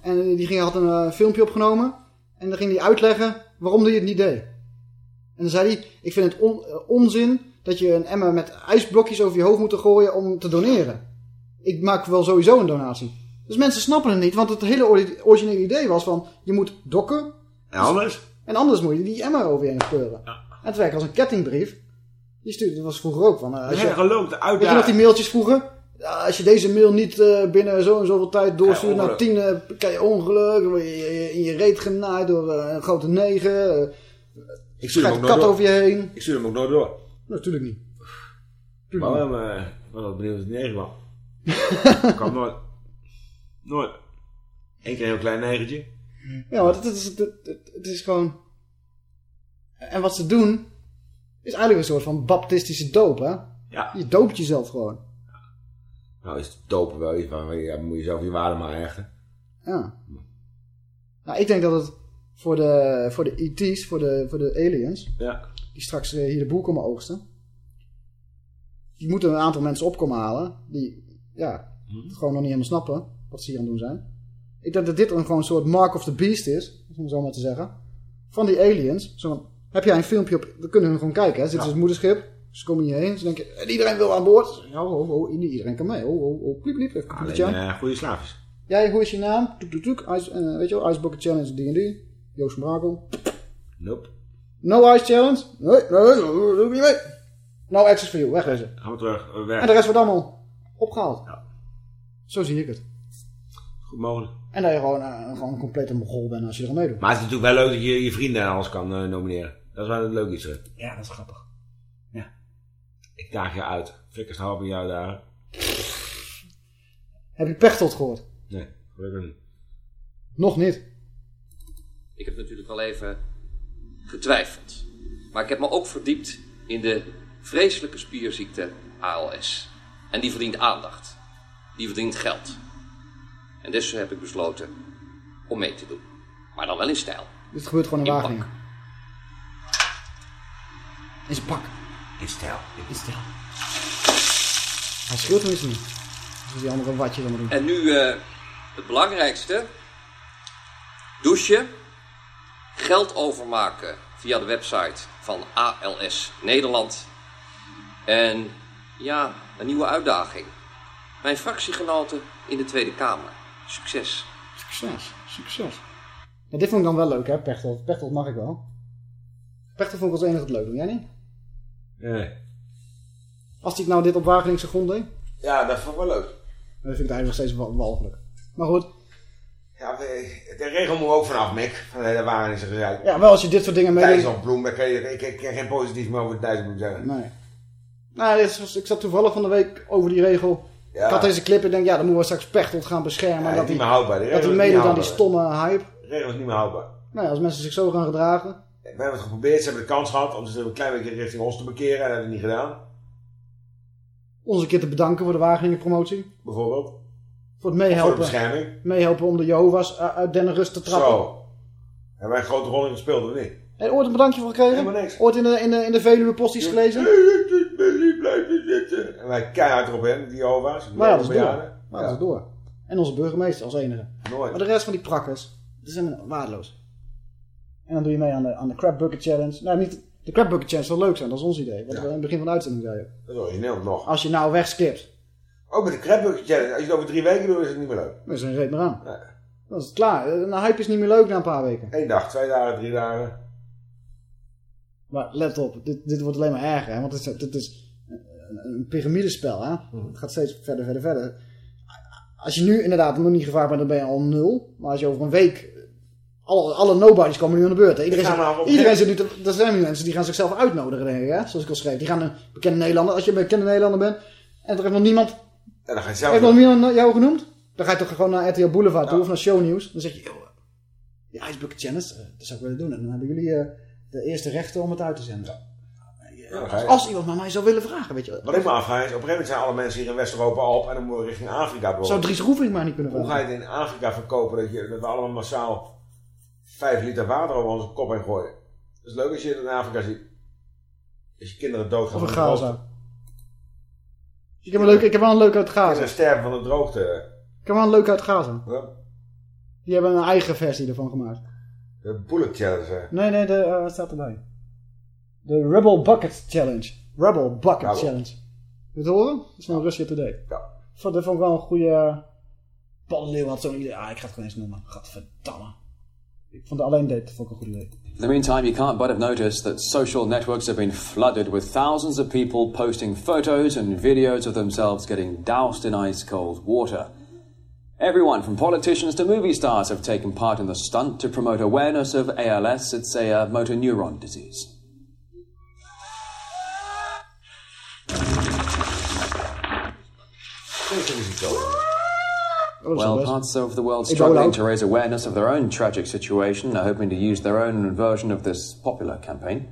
En die ging, had een filmpje opgenomen. En dan ging hij uitleggen waarom hij het niet deed. En dan zei hij, ik vind het on, uh, onzin dat je een emmer met ijsblokjes over je hoofd moet gooien om te doneren. Ik maak wel sowieso een donatie. Dus mensen snappen het niet, want het hele ori- originele idee was van, je moet dokken. En anders? En anders moet je die emmer over je heen speuren. En het werkt als een kettingbrief. Die stuurde, dat was vroeger ook van... Uh, is geloof, de Weet je uitdaging. nog die mailtjes vroeger? Ja, als je deze mail niet uh, binnen zo en zoveel tijd doorstuurt naar tien, uh, krijg je ongeluk. Dan word je je- in je reet genaaid door uh, een grote negen. Ik stuur hem ook nooit kat door. over je heen. Ik stuur hem ook nooit door. Natuurlijk niet. Maar wel, maar ik was wel benieuwd of het negen kwam. kwam nooit. Nooit. Eén keer een heel klein negentje. Ja, maar het, is, het, het, het is gewoon... En wat ze doen, is eigenlijk een soort van baptistische doop, hè? Ja. Je doopt jezelf gewoon. Nou is dopen wel iets je moet je zelf je waarde maar hechten. Ja. Nou, ik denk dat het voor de, voor de ET's, voor de, voor de aliens, Ja. die straks eh, hier de boel komen oogsten, die moeten een aantal mensen opkomen halen, die ja, Mhm. gewoon nog niet helemaal snappen wat ze hier aan het doen zijn. Ik denk dat dit een gewoon een soort mark of the beast is, om het zo maar te zeggen, van die aliens. Zo van, heb jij een filmpje op, dan kunnen hun gewoon kijken, hè. Zitten ze in het moederschip, ze komen hierheen, ze denken, en iedereen wil aan boord. Ja, oh, oh, niet iedereen kan mee. Oh, oh, oh, pliep, pliep, even Alleen eh, goede slaafjes. Jij, hoe is je naam? Toek, toek, toek. Ice, eh, weet je wel, Ice Bucket Challenge, D&D. Joost van Brakel. Nope. No Ice Challenge. Nee, nee, nee, doe ik niet mee. No access for you, wegwezen. Gaan we terug. eh, weg. En de rest wordt allemaal opgehaald. Zo zie ik het. Goed mogelijk. En dat je gewoon, eh, gewoon een complete mogol bent als je er aan meedoet. Maar het is natuurlijk wel leuk dat je je vrienden en alles kan nomineren. Dat is wel een leuk iets. hè. Ja, dat is grappig. Ik daag je uit. Flikkers half in jou daar. Heb je Pechtold gehoord? Nee, gelukkig niet. Nog niet. Ik heb natuurlijk wel even getwijfeld. Maar ik heb me ook verdiept in de vreselijke spierziekte ALS. En die verdient aandacht. Die verdient geld. En dus heb ik besloten om mee te doen. Maar dan wel in stijl. Dit gebeurt gewoon in In Wageningen. In zijn pak. In stijl. In stijl. Hij scheelt tenminste niet. Dus die andere watjes allemaal doen. En nu eh, het belangrijkste. Douchen. Geld overmaken via de website van ALS Nederland. En ja, een nieuwe uitdaging. Mijn fractiegenoten in de Tweede Kamer. Succes. Succes, succes. Ja, dit vond ik dan wel leuk, hè, Pechtold. Pechtold mag ik wel. Pechtold vond ik als enige het leuk doen, jij niet? Nee. Als hij nou dit op Wageningse grond deed, Ja, dat vond ik wel leuk. dan vind ik eigenlijk nog steeds wa- walgelijk. Maar goed, Ja, de, de regel moet ook vanaf, Mick. Van de hele Wageningse gezeik. ja, wel als je dit soort dingen meedoet. Dijsselbloem, daar kan je, ik, ik kan geen positief meer over de Dijsselbloem zeggen. Nee. Nou, dit was- ik zat toevallig van de week over die regel. Ja. Ik had deze clip en denk, ja, dan moeten we straks Pechtold gaan beschermen. Ja, dat dat is niet hij- meer houdbaar. Die Dat hij regel is niet meedoet aan die stomme hype. De regel is niet meer houdbaar. Nou ja, als mensen zich zo gaan gedragen. We hebben het geprobeerd, ze hebben de kans gehad om ze een klein beetje richting ons te bekeren en dat hebben we niet gedaan. Ons een keer te bedanken voor de Wageningen promotie. Bijvoorbeeld. Voor het meehelpen. Voor de bescherming. Meehelpen om de Jehovah's uh, uit den rust te trappen. Zo. Hebben wij een grote rol in gespeeld of niet? Je ooit een bedankje voor gekregen? Helemaal niks. Ooit in de, in de, in de Veluwe posties gelezen? blijven zitten. En wij keihard erop in, die Jehovah's. Maar ja, dat is door. Maar dat is door. En onze burgemeester als enige. Nooit. Maar de rest van die prakkers, is helemaal waardeloos. En dan doe je mee aan de, aan de Crab Bucket Challenge. Nou, niet, de Crab Bucket Challenge zal leuk zijn, dat is ons idee. Wat we in het begin van de uitzending zeiden. Dat is origineel nog. Als je nou wegskipt, Ook met de crabbucket challenge. Als je het over drie weken doet, is het niet meer leuk. dan is er een reet meer aan. Dan is het klaar. Een hype is niet meer leuk na een paar weken. Eén dag, twee dagen, drie dagen. Maar let op, dit, dit wordt alleen maar erger. Hè? Want het is, het is een, een piramidespel. Hè? Het gaat steeds verder, verder, verder. Als je nu inderdaad nog niet gevraagd bent, dan ben je al nul. Maar als je over een week... Alle, alle nobodies komen nu aan de beurt. Hè? Iedereen, zit, iedereen zit nu te... Er zijn nu mensen die gaan zichzelf uitnodigen, denk ik. Hè? Zoals ik al schreef. Die gaan een bekende Nederlander... Als je een bekende Nederlander bent... En er heeft nog niemand... En dan ga je zelf... Heeft nog niemand jou genoemd? Dan ga je toch gewoon naar RTL Boulevard toe of naar Shownieuws. Dan zeg je... Joh, die Ice Bucket Challenge, eh, dat zou ik willen doen. En dan hebben jullie eh, de eerste rechten om het uit te zenden. Ja, je- Als iemand maar mij zou willen vragen, weet je. Wat ik me afvraag is, op een gegeven moment zijn alle mensen hier in West-Europa op en dan moeten we richting Afrika door. Zou Dries Roefing maar niet kunnen Hoe vragen? ga je het in Afrika verkopen dat, je, dat we allemaal massaal 5 liter water over onze kop heen gooien? Dat is leuk als je het in Afrika ziet. Als je kinderen doodgaan Of een van de droogte. Gaza. Ik heb, een leuk, ik heb wel een leuk uit Gaza. Kinderen sterven van de droogte. Ik heb wel een leuk uit Gaza. Ja. Die hebben een eigen versie ervan gemaakt. De bullet challenge. Nee, nee, de, eh, wat staat erbij? De Rebel Bucket Challenge. Rebel Bucket Rebel. Challenge. Wil je het horen? Dat is van Russia Today. Ja. Dat vond ik wel een goede... Paul de Leeuw had zo'n idee. Ah, ik ga het gewoon eens noemen. Gadverdamme. Ik vond alleen dit vond ik een goed idee. In the meantime, you can't but have noticed that social networks have been flooded with thousands of people posting photos and videos of themselves getting doused in ice cold water. Everyone from politicians to movie stars have taken part in the stunt to promote awareness of ALS. It's a uh, motor neuron disease. Deze risico. Well, parts of the world struggling to raise awareness of their own tragic situation are hoping to use their own version of this popular campaign.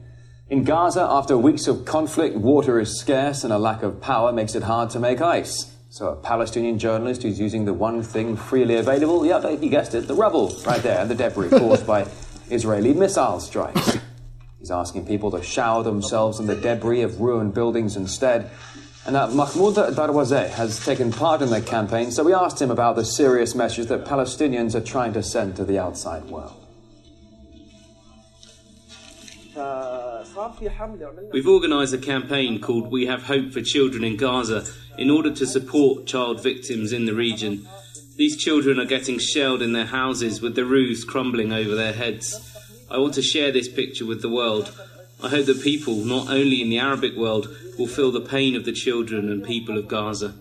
In Gaza, after weeks of conflict, water is scarce and a lack of power makes it hard to make ice. So a Palestinian journalist who's using the one thing freely available, yeah, you guessed it, the rubble right there and the debris caused by Israeli missile strikes. He's asking people to shower themselves in the debris of ruined buildings instead. And uh, Mahmoud Darwazeh has taken part in the campaign, so we asked him about the serious message that Palestinians are trying to send to the outside world. We've organised a campaign called We Have Hope for Children in Gaza in order to support child victims in the region. These children are getting shelled in their houses with the roofs crumbling over their heads. I want to share this picture with the world. I hope that people, not only in the Arabic world, will feel the pain of the children and people of Gaza.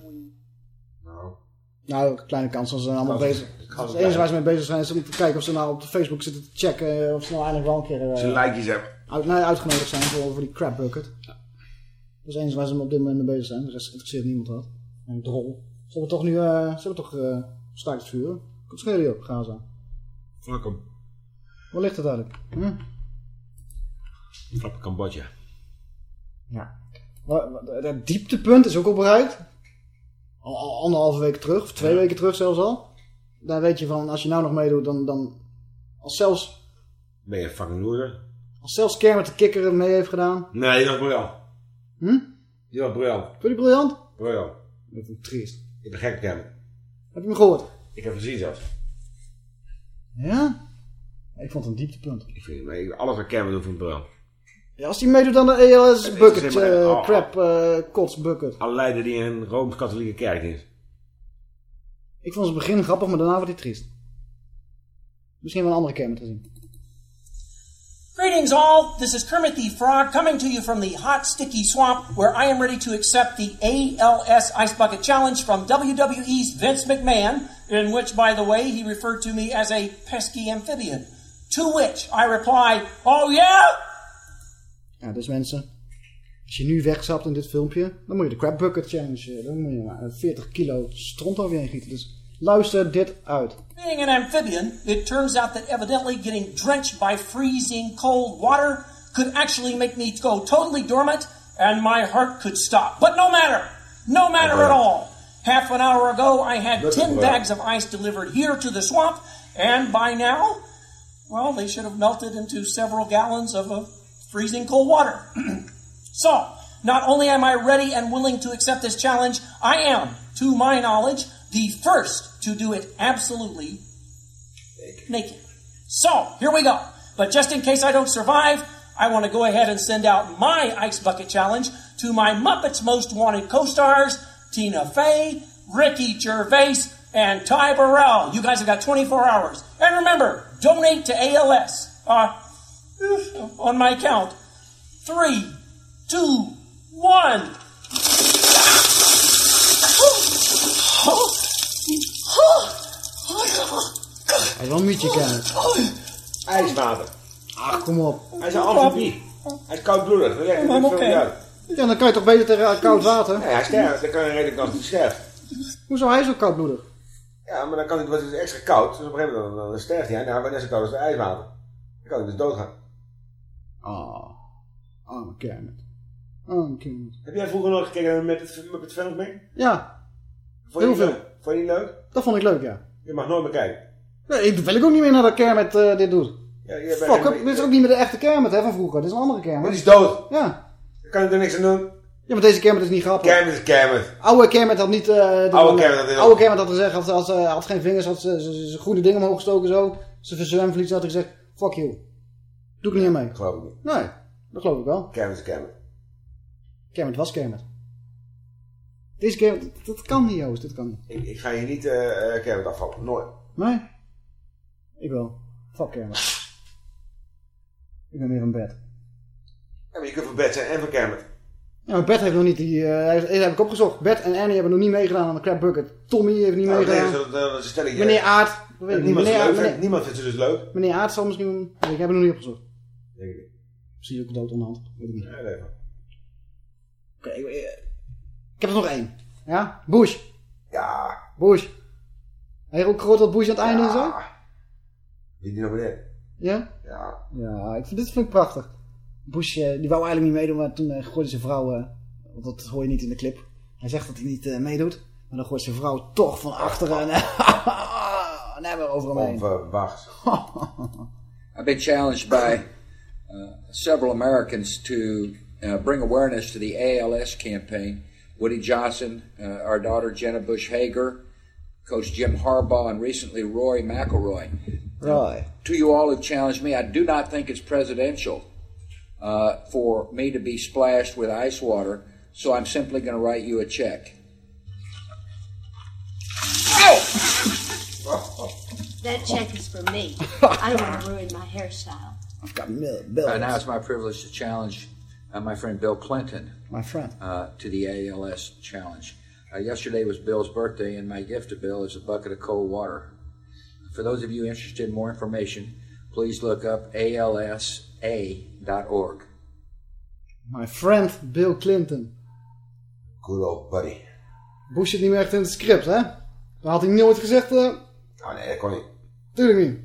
Nou, kleine kans als ze allemaal bezig. Het enige waar ze mee bezig zijn is om te kijken of ze nou op de Facebook zitten te checken eh, of ze nou eindelijk wel een keer uh, Ze likejes hebben. uit, nee, uitgenodigd zijn voor, voor die crap bucket. Dat is het enige waar ze op dit moment mee bezig zijn. De rest interesseert niemand wat. En drol. Ze hebben toch nu, eh, ze hebben toch uh, staakt het vuren. Komt schelen op Gaza. Vlak hem. Waar ligt het eigenlijk? Hm? Vlak Cambodja. Ja. Het dieptepunt is ook al bereikt. Al, al anderhalve week terug, of twee weken terug zelfs al. Daar weet je van, als je nou nog meedoet, dan, dan als zelfs, Ben je fucking als zelfs Kermit de Kikker het mee heeft gedaan. Nee, die was briljant. Hm? Die was briljant. Vind je die briljant? Briljant. Dat is triest. Ik ben gek hem. Heb je hem gehoord? Ik heb hem gezien zelfs. Ja? Ik vond het een dieptepunt. Ik vind alles wat Cameron doet, vind ik briljant. Ja, als hij meedoet aan de ELS Het is bucket, eh, oh, crap, eh, kots bucket. Alle leider die in een Rooms-Katholieke kerk is. Ik vond het begin grappig, maar daarna wordt hij triest. Misschien wel een andere Kermit gezien. Greetings, all. This is Kermit the Frog coming to you from the hot, sticky swamp where I am ready to accept the ALS Ice Bucket Challenge from WWE's Vince McMahon, in which, by the way, he referred to me as a pesky amphibian. To which I reply, Oh, yeah? Ja, dus mensen, als je nu wegzapt in dit filmpje, dan moet je de crap bucket challenge, eh, dan moet je maar 40 kilo stront over je heen gieten. Dus luister dit uit. Being an amphibian, it turns out that evidently getting drenched by freezing cold water could actually make me go totally dormant and my heart could stop. But no matter, no matter at all. Half an hour ago, I had 10 bags of ice delivered here to the swamp, and by now, well, they should have melted into several gallons of uh, freezing cold water. so, not only am I ready and willing to accept this challenge, I am, to my knowledge, the first to do it absolutely naked. So, here we go. But just in case I don't survive, I want to go ahead and send out my Ice Bucket Challenge to my Muppets Most Wanted co stars, Tina Fey, Ricky Gervais, and Ty Burrell. You guys have got 24 hours. And remember, donate to ALS. Uh, on my count. Three, two, one. Hij is wel een mietje Kermit. IJswater. Ach, kom op. Hij is een amfibie. Hij is koudbloedig. Dat legt niet uit. Ja, dan kan je toch beter tegen koud water? Nee, hij sterft. Dan kan je redelijk als hij sterft. Hoezo, hij is ook koudbloedig? Ja, maar dan kan hij, wordt het extra koud. Dus op een gegeven moment dan, dan sterft hij. En hij wordt net zo koud als het ijswater. Dan kan hij dus doodgaan. Ah, arme Kermit. Arme Kermit. Heb jij vroeger nog gekeken met het, met het filmpje? Ja, Vond je heel veel. leuk? Vond je die leuk? Dat vond ik leuk, ja. Je mag nooit meer kijken. Nee, ik wil ik ook niet meer naar dat Kermit eh, dit doet. Ja, je bent- Fuck, up, dit is ook niet meer de echte Kermit hè, van vroeger. Dit is een andere Kermit. Maar die is dood. Ja. Daar kan je er niks aan doen. Ja, maar deze Kermit is niet grappig. Kermit is Kermit. Oude Kermit had niet... eh, de- Oude Kermit had oude Kermit had gezegd, had, had, had, had geen vingers, had zijn goede dingen omhoog gestoken zo. Zijn verzwemvlies had hij gezegd, fuck you. Doe ik niet aan mee. Geloof ik niet. Nee, dat geloof ik wel. Kermit is Kermit. Kermit was Kermit. Deze Kermit, dat, dat kan niet Joost, dit kan niet. Ik, ik ga je niet eh, Kermit afvallen. Nooit. Nee? Ik wel. Fuck Kermit. Ik ben weer van bed. Ja, maar je kunt voor Bert zijn en voor Kermit. Ja, maar Bert heeft nog niet die... hij- dat heb ik opgezocht. Bert en Annie hebben nog niet meegedaan aan de Crab Bucket. Tommy heeft niet Nou, nee, meegedaan. dat, dat, dat is een. Meneer Aard. Dat weet ik niet. Niemand, Meneer, vindt niemand vindt ze dus leuk. meneer Aard zal misschien... Ik heb het nog niet opgezocht. Denk ik. Precies ook dood onderhand. Weet ik niet. Ja, even. Oké, ik, ik heb er nog één. Ja? Bush. Ja. Bush. Heb je ook gehoord dat Bush aan het einde is zo? Wie die nomineert? Ja? Ja. Ja, ik vind, dit vind ik prachtig. Bush eh, die wou eigenlijk niet meedoen, maar toen uh, gooide zijn vrouw, uh, want dat hoor je niet in de clip. Hij zegt dat hij niet meedoet, maar dan gooit zijn vrouw toch van achteren en, en hebben we over hem heen. Onverwacht. I've been challenged by several Americans to bring awareness to the ALS campaign. Woody Johnson, our daughter Jenna Bush Hager, Coach Jim Harbaugh, and recently Roy McElroy. Roy. To you all who challenged me, I do not think it's presidential uh, for me to be splashed with ice water, so I'm simply going to write you a check. That check is for me. I don't want to ruin my hairstyle. I've got bills. Uh, now it's my privilege to challenge uh, my friend Bill Clinton My friend. uh, to the ALS challenge. Uh, yesterday was Bill's birthday, and my gift to Bill is a bucket of cold water. For those of you interested in more information, please look up alsa.org. My friend Bill Clinton. Good old buddy. Bush zit niet meer echt in het script, hè? Dan had hij nooit gezegd... eh Oh nee, dat kon niet. tuurlijk niet.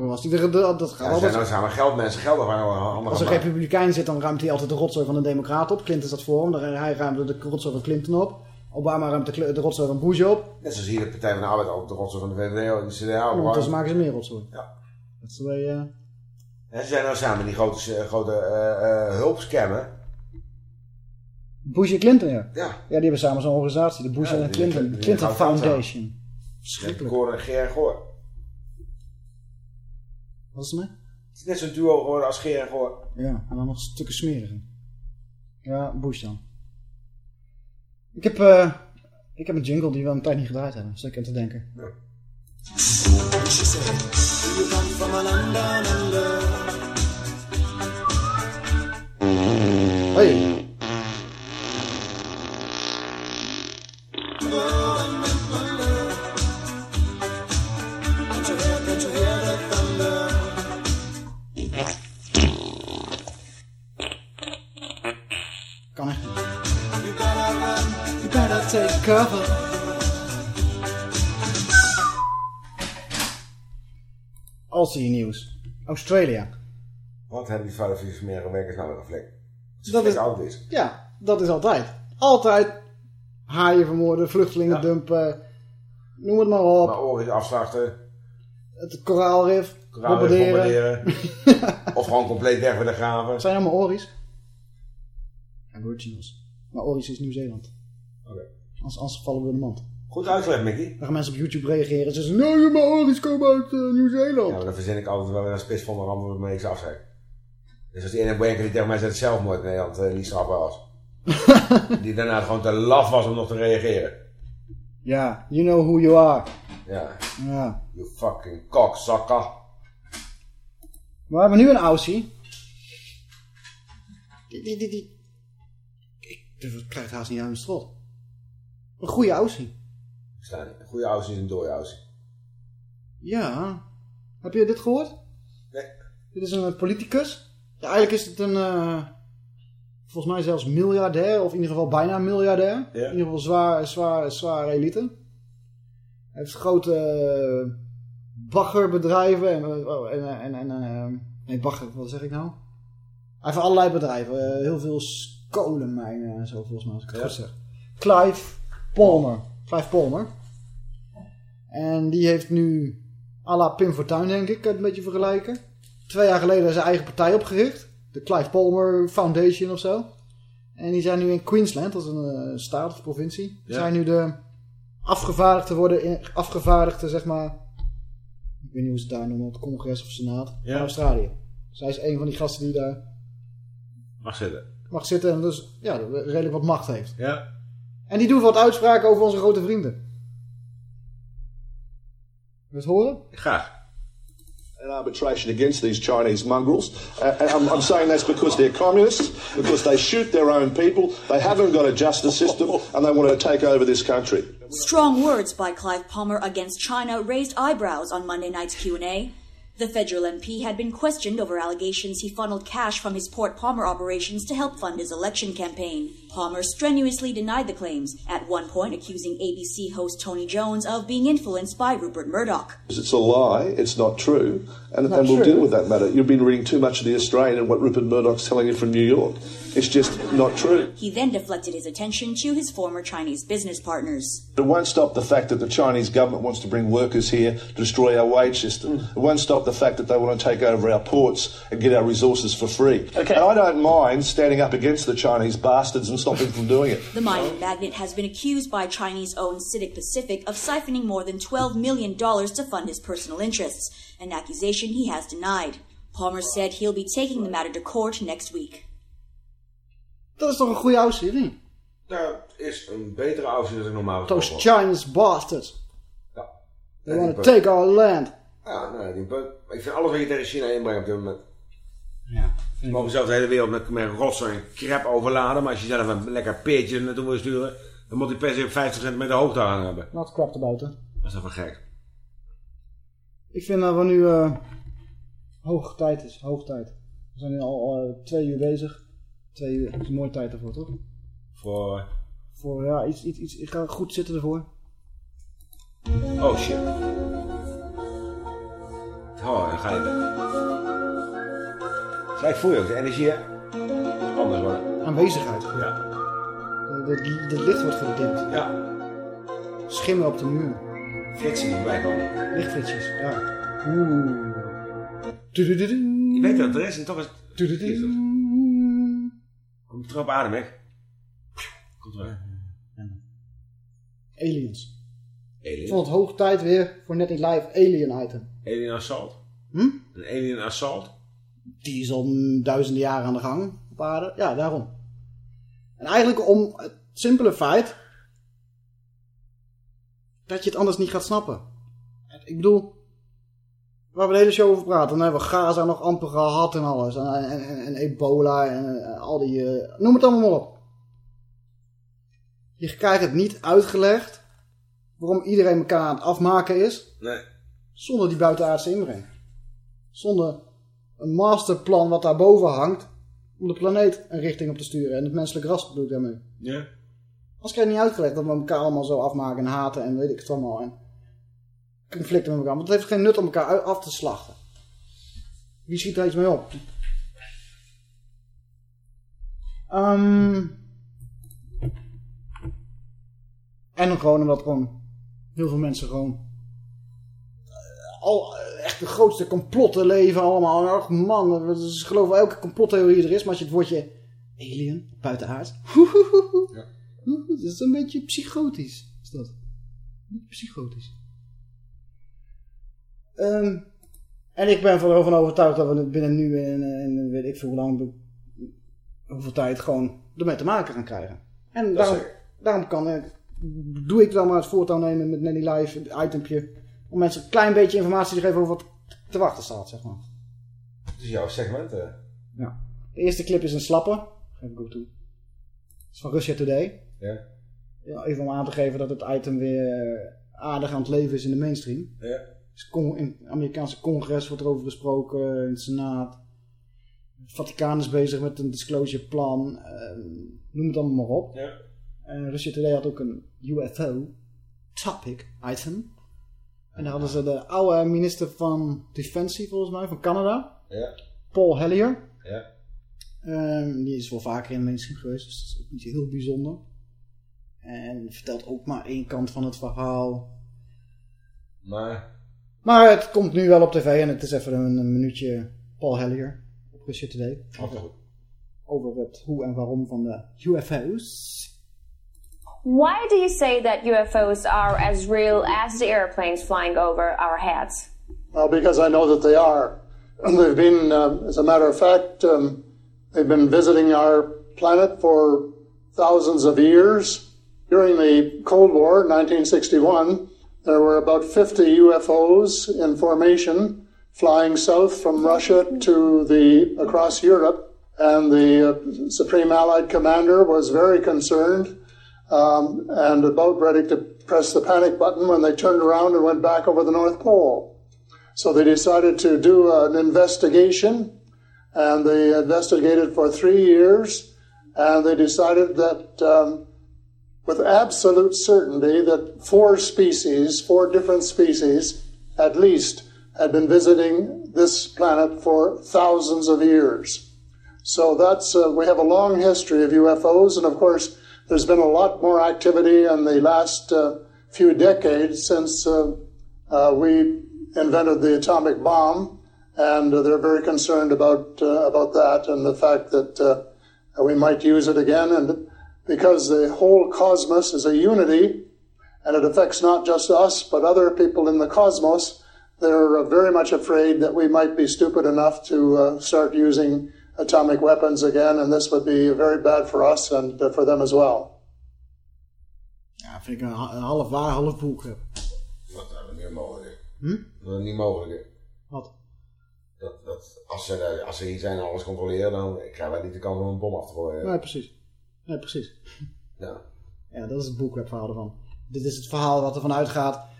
Was hij er... Dat, dat gaat Ja, er zijn altijd... nou samen geld, mensen geld of andere Als een maar- republikein zit, dan ruimt hij altijd de rotzooi van de democraten op. Clinton staat voor hem, dan hij ruimde de rotzooi van Clinton op. Obama ruimt de, rotzooi van Bush op. Net zoals hier de Partij van de Arbeid ook de rotsen van de VVD en de CDA. En ondertussen maken ze meer rotzooi. Ja. Dat is En ze zijn nou samen die grote, eh, grote eh, eh, hulpscammen. Bush en Clinton, ja. Ja. Ja, die hebben samen zo'n organisatie, de Bush Ja, en Clinton. De Clinton Foundation. Koor en Geer en Goor. Wat is het mee? Het is net zo'n duo geworden als Geer en Goor. Ja, en dan nog stukken smeriger. Ja, Bush dan. Ik heb, eh, ik heb een jingle die we een tijd niet gedraaid hebben. Zeker aan te denken. Hey. Nieuws. Australia. Wat hebben die werkers nou weer geflikt? Dat is, oud is. ja, dat is altijd. Altijd haaien vermoorden, vluchtelingen dumpen, noem het maar op. Maar oren afslachten, Het koraalrif, bombarderen. bombarderen. of gewoon compleet weg willen graven. Het zijn allemaal Oris. Aboriginals. Maar Oris is Nieuw-Zeeland. Oké. Anders, anders vallen we in de mand. Goed uitgelegd, Mickey. Dan gaan mensen op YouTube reageren. Ze zeggen, nee, maar Oris komen uit eh, Nieuw-Zeeland. Ja, maar dan verzin ik altijd wel een spits van mijn rand waarmee ik ze afzeg. Dus als die ene wanker die tegen mij zei dat zelfmoord in Nederland eh, niet strafbaar was. die daarna gewoon te laf was om nog te reageren. Ja, you know who you are. Ja. Ja. You fucking cocksucker. We hebben nu een Aussie. Die, die, die, die. Ik durf het krijgt haast niet aan de strot. Een goede Aussie. Staan. Een goede aussie is een dode aussie. Ja. Heb je dit gehoord? Nee. Dit is een politicus. Ja, eigenlijk is het een... eh, volgens mij zelfs miljardair. Of in ieder geval bijna miljardair. In ieder geval zwaar, zwaar, zwaar elite. Hij heeft grote eh, baggerbedrijven. En, oh, en, en, en eh, nee, bagger, wat zeg ik nou? Hij heeft allerlei bedrijven. eh, heel veel kolenmijnen en zo volgens mij, als ik het Ja. goed zeg. Clive Palmer. Clive Palmer. En die heeft nu à la Pim Fortuyn, denk ik, kan het een beetje vergelijken. Twee jaar geleden zijn eigen partij opgericht. De Clive Palmer Foundation of zo. En die zijn nu in Queensland, dat is een eh, staat of provincie. Ja. Zijn nu de afgevaardigden worden, in, afgevaardigden zeg maar, ik weet niet hoe ze het daar noemen, het congres of senaat Ja. van Australië. Zij is een van die gasten die daar Mag zitten. mag zitten en dus ja, redelijk wat macht heeft. Ja. En die doet wat uitspraken over onze grote vrienden. Wil je het horen? Graag. an arbitration against these Chinese mongrels. Uh, and I'm, I'm saying that's because they're communists, because they shoot their own people, they haven't got a justice system, and they want to take over this country. Strong words by Clive Palmer against China raised eyebrows on Monday night's Q&A. The federal MP had been questioned over allegations he funneled cash from his Port Palmer operations to help fund his election campaign. Palmer strenuously denied the claims, at one point accusing ABC host Tony Jones of being influenced by Rupert Murdoch. It's a lie, it's not true, and, Not and we'll true. deal with that matter. You've been reading too much of The Australian and what Rupert Murdoch's telling you from New York. It's just not true. He then deflected his attention to his former Chinese business partners. It won't stop the fact that the Chinese government wants to bring workers here to destroy our wage system. Hmm. It won't stop the fact that they want to take over our ports and get our resources for free. Okay. And I don't mind standing up against the Chinese bastards and stopping them from doing it. The mining magnate has been accused by Chinese owned CITIC Pacific of siphoning more than $12 million to fund his personal interests, an accusation he has denied. Palmer said he'll be taking the matter to court next week. Dat is toch een goede of niet? Dat is een betere optie dan ik normaal Those gesproken Chinese bastards. Ja. They Ja, want to take our land. Ja, nou, die ik vind alles wat je tegen China inbrengt op dit moment. Ze mogen zelfs de hele wereld met, met rotsen en crap overladen. Maar als je zelf een lekker peertje er naartoe wil sturen... dan moet die per se op 50 centimeter hoogte hangen hebben. Not crap erbuiten. Dat is wel gek. Ik vind dat we nu eh hoog tijd is. Hoog tijd. We zijn nu al, al, eh, twee uur bezig. Twee uur. Dat is een mooie tijd ervoor, toch? Voor... Voor, ja, iets, iets, iets. Ik ga goed zitten ervoor. Oh shit. Oh, dan ga je weer. Gelijk voel je ook de energie? Anders worden. Aanwezigheid. Ja. Het licht wordt gedimd. Ja. Schimmen op de muur. Flitsen die voorbij komen. Lichtflitsjes, ja. Oeh. Je weet dat er is en toch is het... Op adem, hè? Kom terug. Aliens. Aliens? Ik vond het hoog tijd weer voor net een live alien item. Alien Assault. Hm? Een Alien Assault. Die is al duizenden jaren aan de gang op aarde. Ja, daarom. En eigenlijk om het simpele feit dat je het anders niet gaat snappen. Ik bedoel, waar we de hele show over praten, dan hebben we Gaza nog amper gehad en alles. En, en, en, en ebola en, al die... eh, noem het allemaal maar op. Je krijgt het niet uitgelegd waarom iedereen elkaar aan het afmaken is. Nee. Zonder die buitenaardse inbreng. Zonder een masterplan wat daarboven hangt. Om de planeet een richting op te sturen. En het menselijk ras bedoel ik daarmee. Ja. Als krijg je niet uitgelegd dat we elkaar allemaal zo afmaken en haten en weet ik het allemaal. En conflicten met elkaar. Want het heeft geen nut om elkaar af te slachten. Wie schiet daar iets mee op? Ehm en dan gewoon omdat gewoon heel veel mensen gewoon eh, al eh, echt de grootste complotten leven allemaal. Ach man, we- ze geloven elke complottheorie er is. Maar als je het woordje alien, buitenaard. Dat is een beetje psychotisch. Is dat? Psychotisch. Ehm, en ik ben ervan overtuigd dat we het binnen nu en, en weet ik veel hoe lang, hoeveel tijd gewoon ermee te maken gaan krijgen. En daarom, zeker. daarom kan, ik- doe ik dan maar het voortouw nemen met Nanny Live, het itempje. Om mensen een klein beetje informatie te geven over wat te wachten staat, zeg maar. Het is jouw segment, hè? Ja. De eerste clip is een slapper. Geef ik ook toe. Dat is van Russia Today. Ja. Ja, even om aan te geven dat het item weer aardig aan het leven is in de mainstream. Ja. In het Amerikaanse congres wordt erover gesproken, in de Senaat. Het Vaticaan is bezig met een disclosure plan. eh, noem het allemaal maar op. Ja. En Russia Today had ook een UFO topic item. En daar hadden ze de oude minister van Defensie, volgens mij, van Canada. Ja. Paul Hellier. Ja. Ehm, die is wel vaker in de mainstream geweest, dus dat is ook niet heel bijzonder. En vertelt ook maar één kant van het verhaal. Maar... Maar het komt nu wel op tv en het is even een, een minuutje Paul Hellier op Russia Today. Over, over het hoe en waarom van de UFO's. Why do you say that UFOs are as real as the airplanes flying over our heads? Well, because I know that they are. They've been, um, as a matter of fact, um, they've been visiting our planet for thousands of years. During the Cold War, 1961, there were about 50 UFOs in formation flying south from Russia to the across Europe, and the uh, Supreme Allied Commander was very concerned um, and about ready to press the panic button when they turned around and went back over the North Pole. So they decided to do an investigation, and they investigated for three years, and they decided that um, with absolute certainty that four species, four different species at least, had been visiting this planet for thousands of years. So that's uh, we have a long history of UFOs, and of course, there's been a lot more activity in the last uh, few decades since uh, uh we invented the atomic bomb, and they're very concerned about uh, about that and the fact that uh, we might use it again, and because the whole cosmos is a unity, and it affects not just us but other people in the cosmos. They're very much afraid that we might be stupid enough to uh, start using atomic weapons again, and this would be very bad for us and uh, for them as well. Ja, vind ik een, een half waar, half boek. Wat dat niet mogelijk. Hm? Dat is niet mogelijk. Wat? Dat, dat als, ze, als ze hier zijn en alles controleren, dan krijgen wij niet de kans om een bom af te gooien. Nee, precies. Nee, precies. Ja. Ja, dat is het boekwebverhaal ervan. Dit is het verhaal wat ervan uitgaat.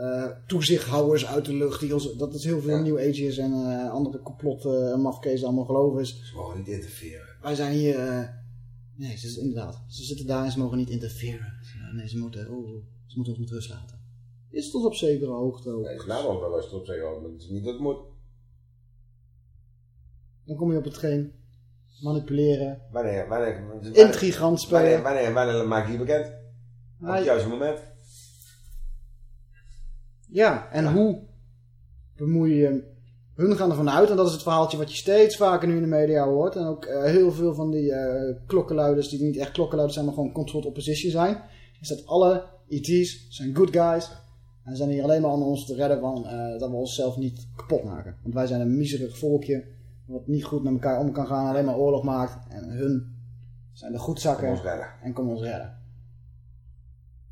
Uh, toezichthouders uit de lucht. Die ons, dat is heel veel ja. New Ages en uh, andere complotten en uh, mafkees allemaal geloven is. Ze mogen niet interfereren. Wij zijn hier... Uh, nee, ze, inderdaad. Ze zitten daar en ze mogen niet interfereren. Nee, ze moeten, oh, ze moeten ons met rust laten. Is tot op zekere hoogte ook. Nee, het is namelijk wel eens tot op zekere hoogte, maar het is niet dat het moet. Dan kom je op hetgeen. Manipuleren. Wanneer, wanneer, wanneer Intrigant spelen. Wanneer, wanneer, wanneer maak je je bekend? Op het juiste moment. Ja, en hoe bemoei je hun gaan ervan uit, en dat is het verhaaltje wat je steeds vaker nu in de media hoort, en ook uh, heel veel van die uh, klokkenluiders, die niet echt klokkenluiders zijn, maar gewoon controlled opposition zijn, is dat alle ET's zijn good guys, en zijn hier alleen maar om ons te redden van uh, dat we onszelf niet kapot maken. Want wij zijn een miserig volkje, wat niet goed met elkaar om kan gaan, alleen maar oorlog maakt, en hun zijn de goedzakken en komen ons redden.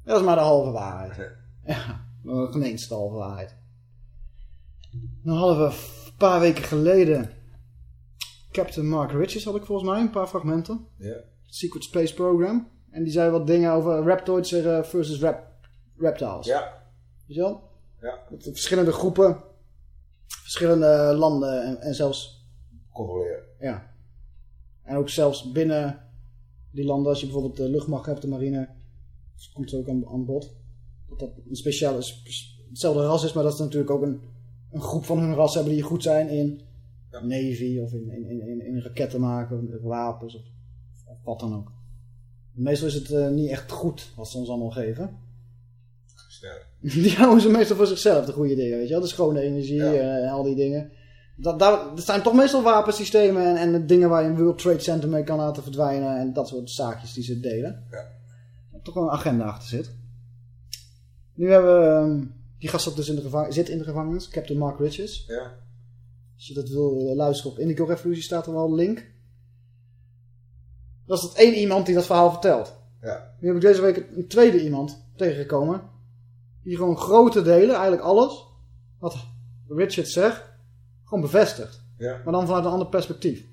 Dat is maar de halve waarheid. Ja, de gemeenste halve waarheid. Dan hadden we een paar weken geleden Captain Mark Richards had ik volgens mij, een paar fragmenten. Ja. Secret Space Program. En die zei wat dingen over Raptoids versus rap, Reptiles. Ja. Weet je wel? Ja. Met verschillende groepen, verschillende landen en, en zelfs... Controleren. Ja. En ook zelfs binnen die landen, als je bijvoorbeeld de luchtmacht hebt, de marine, komt het ook aan, aan bod. Dat dat een speciale, hetzelfde ras is, maar dat is natuurlijk ook een een groep van hun ras hebben die goed zijn in ja. Navy of in, in, in, in raketten maken, of wapens of, of wat dan ook. Meestal is het uh, niet echt goed wat ze ons allemaal geven. Sterk. Die houden ze meestal voor zichzelf, de goede dingen, weet je wel. De schone energie ja. en, en, al die dingen. Dat, dat, dat zijn toch meestal wapensystemen en, en dingen waar je een World Trade Center mee kan laten verdwijnen. En dat soort zaakjes die ze delen. Ja. Toch wel een agenda achter zit. Nu hebben we... Um, die gast zit dus in de, gevang zit in de gevangenis, Captain Mark Richards. Ja. Als je dat wil luisteren op Indigo Revolutie staat er wel een link. Dat is dat één iemand die dat verhaal vertelt. Ja. Nu heb ik deze week een tweede iemand tegengekomen. Die gewoon grote delen, eigenlijk alles, wat Richards zegt, gewoon bevestigt. Ja. Maar dan vanuit een ander perspectief.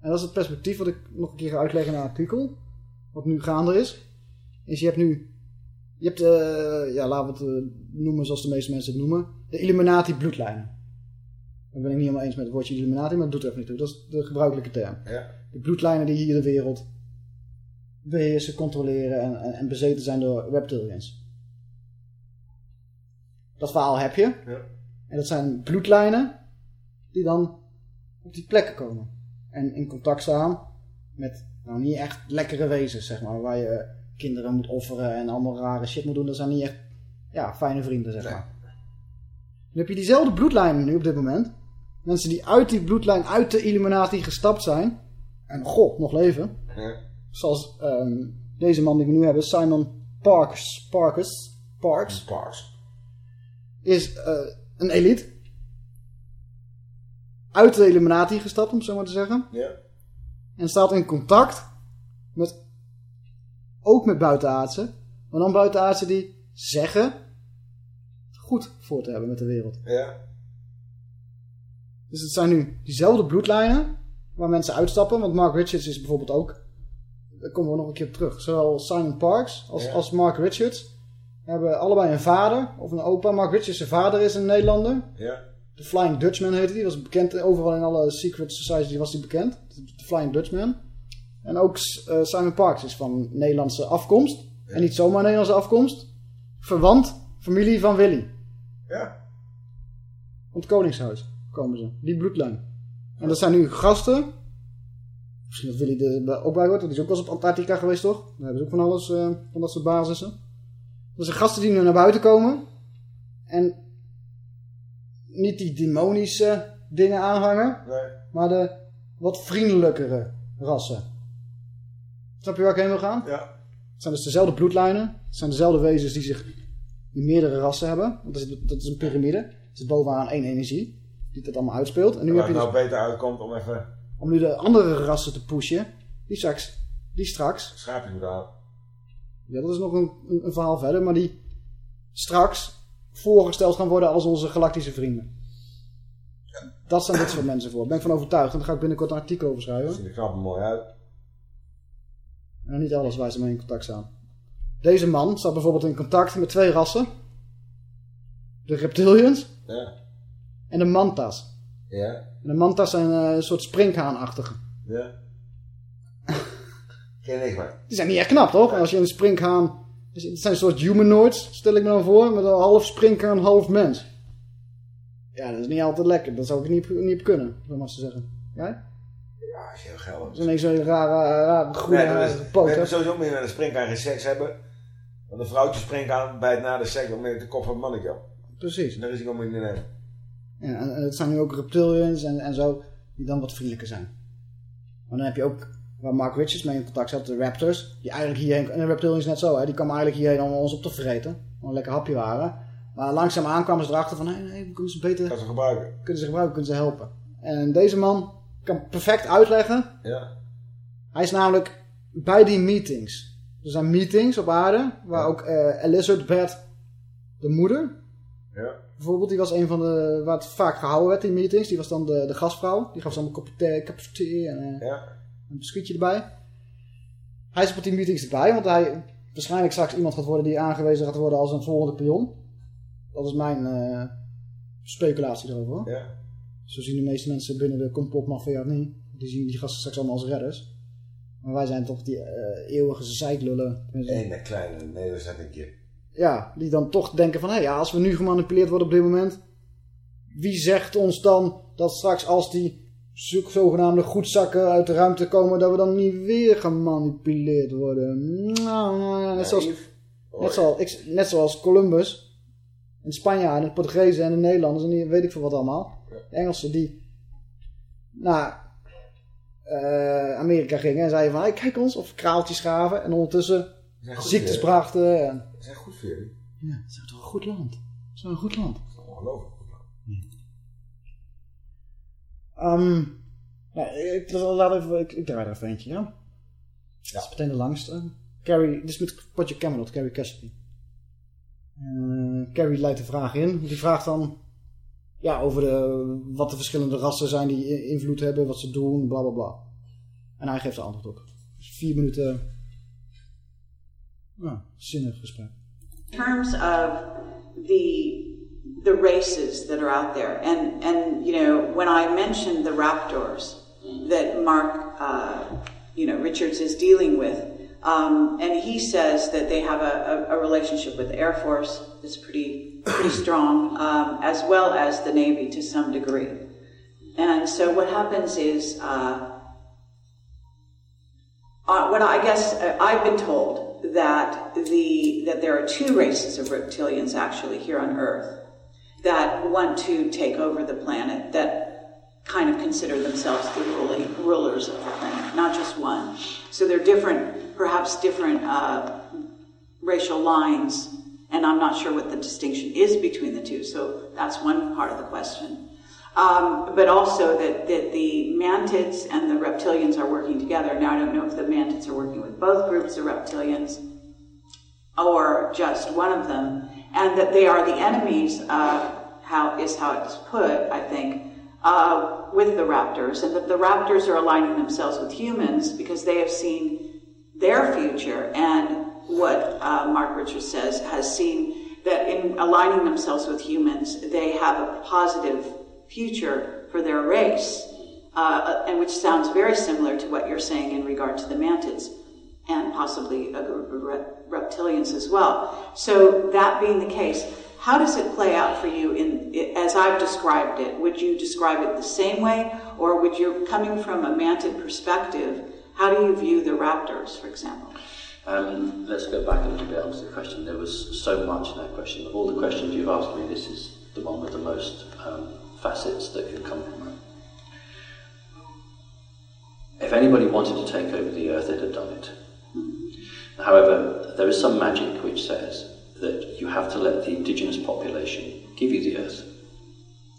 En dat is het perspectief wat ik nog een keer ga uitleggen in een artikel. Wat nu gaande is. Is je hebt nu je hebt, uh, ja, laten we het uh, noemen zoals de meeste mensen het noemen. De Illuminati bloedlijnen. Daar ben ik niet helemaal eens met het woordje Illuminati, maar dat doet er even niet toe. Dat is de gebruikelijke term. Ja. De bloedlijnen die hier de wereld beheersen, controleren en, en, en bezeten zijn door reptilians. Dat verhaal heb je. Ja. En dat zijn bloedlijnen die dan op die plekken komen. En in contact staan met, nou niet echt lekkere wezens, zeg maar. Waar je kinderen moet offeren en allemaal rare shit moet doen. Dat zijn niet echt ja, fijne vrienden, zeg maar. Dan heb je diezelfde bloedlijnen nu op dit moment. Mensen die uit die bloedlijn, uit de Illuminati gestapt zijn. En god, nog leven. Ja. Zoals um, deze man die we nu hebben, Simon Parks. Parkes, Parks. Parks. Is uh, een elite. Uit de Illuminati gestapt, om het zo maar te zeggen. Ja. En staat in contact met ook met buitenaardsen. Maar dan buitenaardsen die zeggen goed voor te hebben met de wereld. Ja. Dus het zijn nu diezelfde bloedlijnen waar mensen uitstappen. Want Mark Richards is bijvoorbeeld ook... Daar komen we nog een keer op terug. Zowel Simon Parks als, Ja. als Mark Richards hebben allebei een vader of een opa. Mark Richards zijn vader is een Nederlander. Ja. De Flying Dutchman heette die. was bekend overal in alle secret societies was die bekend. De Flying Dutchman. En ook eh, Simon Parks is van Nederlandse afkomst. En niet zomaar Nederlandse afkomst. Verwant, familie van Willy. Ja. Van het Koningshuis komen ze. Die bloedlijn. En dat zijn nu gasten. Misschien dat Willy er ook bij hoort. want Die is ook wel eens op Antarctica geweest, toch? Daar hebben ze ook van alles, eh, van dat soort basissen. Dat zijn gasten die nu naar buiten komen. En niet die demonische dingen aanhangen. Nee. Maar de wat vriendelijkere rassen. Snap je waar ik heen wil gaan? Ja. Het zijn dus dezelfde bloedlijnen. Het zijn dezelfde wezens die zich in meerdere rassen hebben. Want dat is, dat is een piramide. Er zit bovenaan één energie. Die dat allemaal uitspeelt. En nu heb het je nou dus, beter uitkomt om even om nu de andere rassen te pushen. Die straks, die straks schaapjes moeten halen. ja, dat is nog een, een, een verhaal verder. Maar die straks voorgesteld gaan worden als onze galactische vrienden. Dat zijn dit soort mensen voor. Daar ben ik van overtuigd. En daar ga ik binnenkort een artikel over schrijven. Ziet er en mooi uit. En niet alles ze mee in contact staan. Deze man staat bijvoorbeeld in contact met twee rassen. De reptilians Ja. en de mantas. Ja. En de mantas zijn eh, een soort sprinkhaanachtige. Ja. Geen niks meer. Die zijn niet echt knap, toch? Als je een sprinkhaan... dus Het zijn een soort humanoids, stel ik me dan voor. Met een half sprinkhaan, half mens. Ja, dat is niet altijd lekker. Dat zou ik niet, niet op kunnen, zo maar te zeggen. Ja, als je heel geil Dat is ineens zo'n rare, rare groene Nee, is- uh, we poot, hebben sowieso meer een springkaan geen seks hebben. Want een vrouwtje springkaan bijt na de seks met de kop van het mannetje. Precies. Daar is hij om in te nemen. Ja, en, en het zijn nu ook reptilians en, en zo, die dan wat vriendelijker zijn. Maar dan heb je ook, waar Mark Richards mee in contact zat, de Raptors. Die eigenlijk hierheen, en de reptilians net zo, hè, die kwamen eigenlijk hierheen om ons op te vreten. Om een lekker hapje waren. Maar langzaamaan kwamen ze erachter van, nee, nee, we kunnen ze beter... Kan ze gebruiken. Kunnen ze gebruiken, kunnen ze helpen. En deze man kan perfect uitleggen. Ja. Hij is namelijk bij die meetings. Er zijn meetings op aarde, waar ook eh Elizabeth, de moeder, Ja. bijvoorbeeld, die was een van de, waar het vaak gehouden werd, die meetings. Die was dan de, de gastvrouw. Die gaf ze allemaal kopje thee, kopje thee en eh, Ja. Een biscuitje erbij. Hij is op die meetings erbij, want hij waarschijnlijk straks iemand gaat worden die aangewezen gaat worden als een volgende pion. Dat is mijn eh, speculatie erover. hoor. Ja. Zo zien de meeste mensen binnen de complotmafia niet. Die zien die gasten straks allemaal als redders. Maar wij zijn toch die eh, eeuwige zeiklullen. Eén kleine nederzettingje. Ja, die dan toch denken van... Hé, ja, als we nu gemanipuleerd worden op dit moment... Wie zegt ons dan dat straks als die zo- zogenaamde goedzakken uit de ruimte komen... dat we dan niet weer gemanipuleerd worden? Nou, nou net, zoals, net, zoals, net zoals Columbus... En de Spanjaarden, de Portugezen en de Nederlanders... en die, weet ik veel wat allemaal. De Engelsen die... Nou, eh, Amerika gingen en zeiden van... Hey, kijk ons, of kraaltjes graven. En ondertussen zijn ziektes brachten. En... Dat is echt goed voor jullie. Ja, het is toch een goed land. Het is wel een goed land. Ongelooflijk. Ehm nou, ik, laat even, ik, ik draai er even eentje, ja? Dat is meteen de langste. Carrie, dit is met Roger Camelot, Carrie Cassidy. Eh, Carrie leidt de vraag in. Die vraagt dan ja, over de, wat de verschillende rassen zijn die invloed hebben, wat ze doen, bla bla bla. En hij geeft er antwoord op. Dus vier minuten ja, zinnig gesprek. in terms of the the races that are out there. And and you know when i mentioned the raptors that mark uh, you know richards is dealing with um, and he says that they have a, a, a relationship with the air force that's pretty pretty strong um, as well as the navy to some degree. And so what happens is uh, uh, what I guess uh, I've been told that the that there are two races of reptilians actually here on Earth that want to take over the planet that kind of consider themselves the ruling rulers of the planet, not just one. So they're different, perhaps different uh, racial lines, and I'm not sure what the distinction is between the two. So that's one part of the question. Um, but also that, that the mantids and the reptilians are working together. Now, I don't know if the mantids are working with both groups of reptilians or just one of them, and that they are the enemies, uh, how is how it's put, I think, uh, with the raptors, and that the raptors are aligning themselves with humans because they have seen their future, and what uh, Mark Richards says has seen that in aligning themselves with humans, they have a positive future for their race, uh, and which sounds very similar to what you're saying in regard to the mantids and possibly a group of reptilians as well. So that being the case, how does it play out for you in as I've described it? Would you describe it the same way, or would you, coming from a mantid perspective, how do you view the raptors, for example? Um, let's go back a little bit onto the question. There was so much in that question. Of all the questions you've asked me, this is the one with the most um, facets that can come from it. If anybody wanted to take over the earth, they'd have done it. However, there is some magic which says that you have to let the indigenous population give you the earth.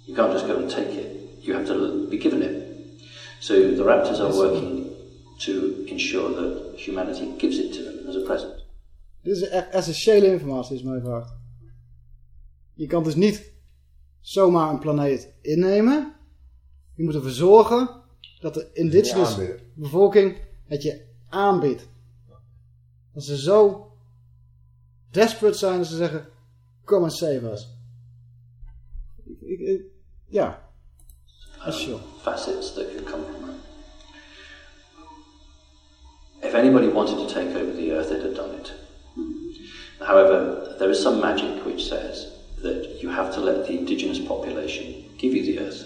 You can't just go and take it. You have to be given it. So the raptors are working to ensure that humanity gives it to them as a present. Dit is echt essentiële informatie, is mijn vraag. Je kan dus niet zomaar een planeet innemen. Je moet ervoor zorgen dat de indigenous bevolking het je aanbiedt. Dat ze zo desperate zijn dat ze zeggen, come and save us. Ik- ik- ja. Sure. Um, facets that can come from it. If anybody wanted to take over the earth, they'd have done it. However, there is some magic which says that you have to let the indigenous population give you the earth.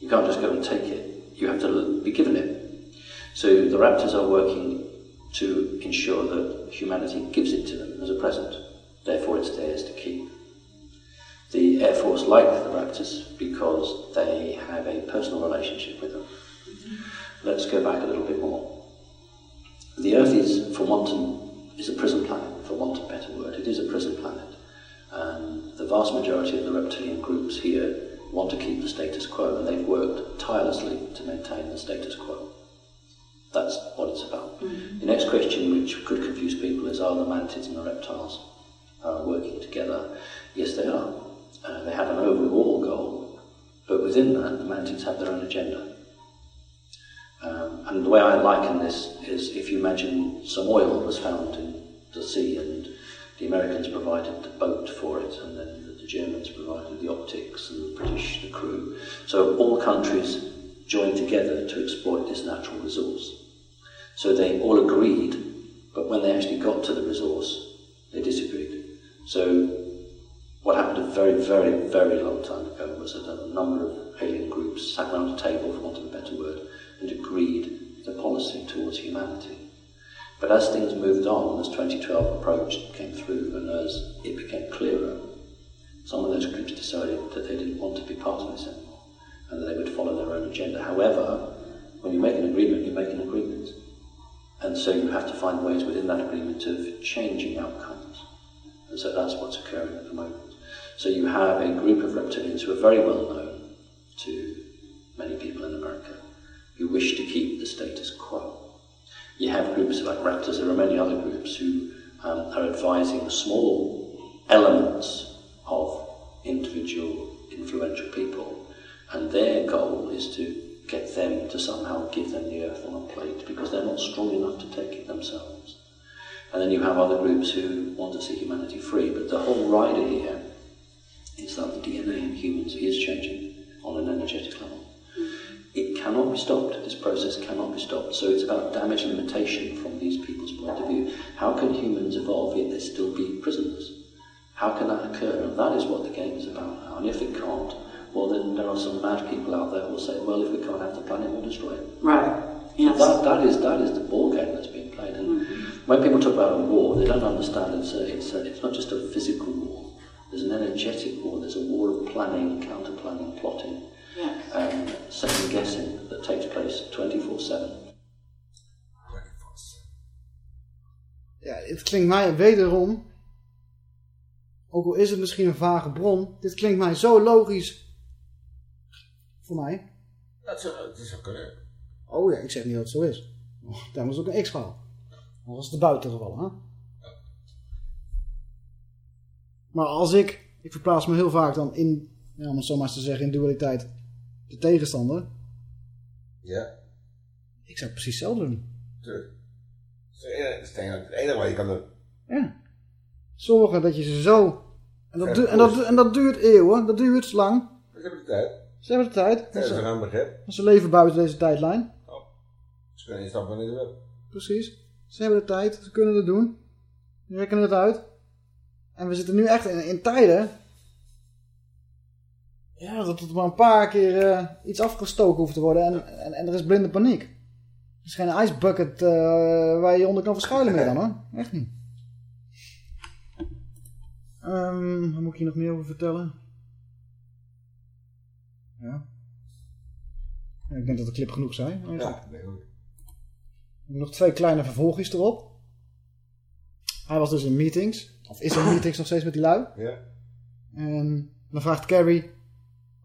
You can't just go and take it. You have to be given it. So the raptors are working to ensure that humanity gives it to them as a present. Therefore, it's theirs to keep. The Air Force like the Raptors because they have a personal relationship with them. Let's go back a little bit more. The Earth is, for want of, is a prison planet, for want of a better word. It is a prison planet. Um, the vast majority of the reptilian groups here want to keep the status quo, and they've worked tirelessly to maintain the status quo. That's what it's about. The next question, which could confuse people, is are the mantids and the reptiles uh, working together? Yes, they are. Uh, they have an overall goal, but within that, the mantids have their own agenda. Um, and the way I liken this is if you imagine some oil was found in the sea and the Americans provided the boat for it and then the Germans provided the optics and the British the crew. So all countries joined together to exploit this natural resource. So they all agreed, but when they actually got to the resource, they disagreed. So what happened a very, very, very long time ago was that a number of alien groups sat around a table, for want of a better word, and agreed the policy towards humanity. But as things moved on, as 2012 approached, came through, and as it became clearer, some of those groups decided that they didn't want to be part of this anymore, and that they would follow their own agenda. However, when you make an agreement, you make an agreement. And so you have to find ways within that agreement of changing outcomes. And so that's what's occurring at the moment. So you have a group of reptilians who are very well known to many people in America who wish to keep the status quo. You have groups like Raptors, there are many other groups who um, are advising small elements of individual influential people, and their goal is to get them to somehow give them the earth on a plate because they're not strong enough to take it themselves. And then you have other groups who want to see humanity free, but the whole rider here is that the DNA in humans is changing on an energetic level. It cannot be stopped. This process cannot be stopped. So it's about damage limitation from these people's point of view. How can humans evolve yet they still be prisoners? How can that occur? And that is what the game is about now. And if it can't, well, then there are some mad people out there who will say, well, if we can't have the planet, we'll destroy it. Right. So that, that is that is the ball game that's being played. And mm-hmm. when people talk about a war, they don't understand it's a, it's a, it's not just a physical war. There's an energetic war. There's a war of planning, counter planning, plotting, and um, second guessing that takes place 24 7. Ja, het klinkt mij wederom, ook al is het misschien een vage bron, dit klinkt mij zo logisch voor mij. Dat zou, dat zou kunnen. Oh ja, ik zeg niet dat het zo is. Oh, Daarom is het ook een X-verhaal. Dan was het de buitengeval, hè? Maar als ik, ik verplaats me heel vaak dan in, ja, om het zo maar eens te zeggen, in dualiteit, de tegenstander. Ja. Ik zou precies hetzelfde doen. Tuurlijk. Dat is het enige- dat is het het wat je kan doen. Ja. Zorgen dat je ze zo... En dat, en dat, en dat duurt eeuwen, dat duurt lang. Ik heb de tijd. Ze hebben de tijd. Ja, dat is een begrip. Ze leven buiten deze tijdlijn. Ze kunnen instappen wanneer ze willen. Precies. Ze hebben de tijd. Ze kunnen het doen. Ze rekenen het uit. En we zitten nu echt in, in tijden... Ja, dat het maar een paar keer eh, iets afgestoken hoeft te worden. En, en, en er is blinde paniek. Er is geen icebucket eh waar je onder kan verschuilen meer dan hoor. Echt niet. Ehm wat moet ik hier nog meer over vertellen? Ja. Ja, Ik denk dat de clip genoeg zijn. eigenlijk. Ja. Nog twee kleine vervolgjes erop. Hij was dus in meetings. Of is in meetings nog steeds met die lui. Ja. En dan vraagt Carrie...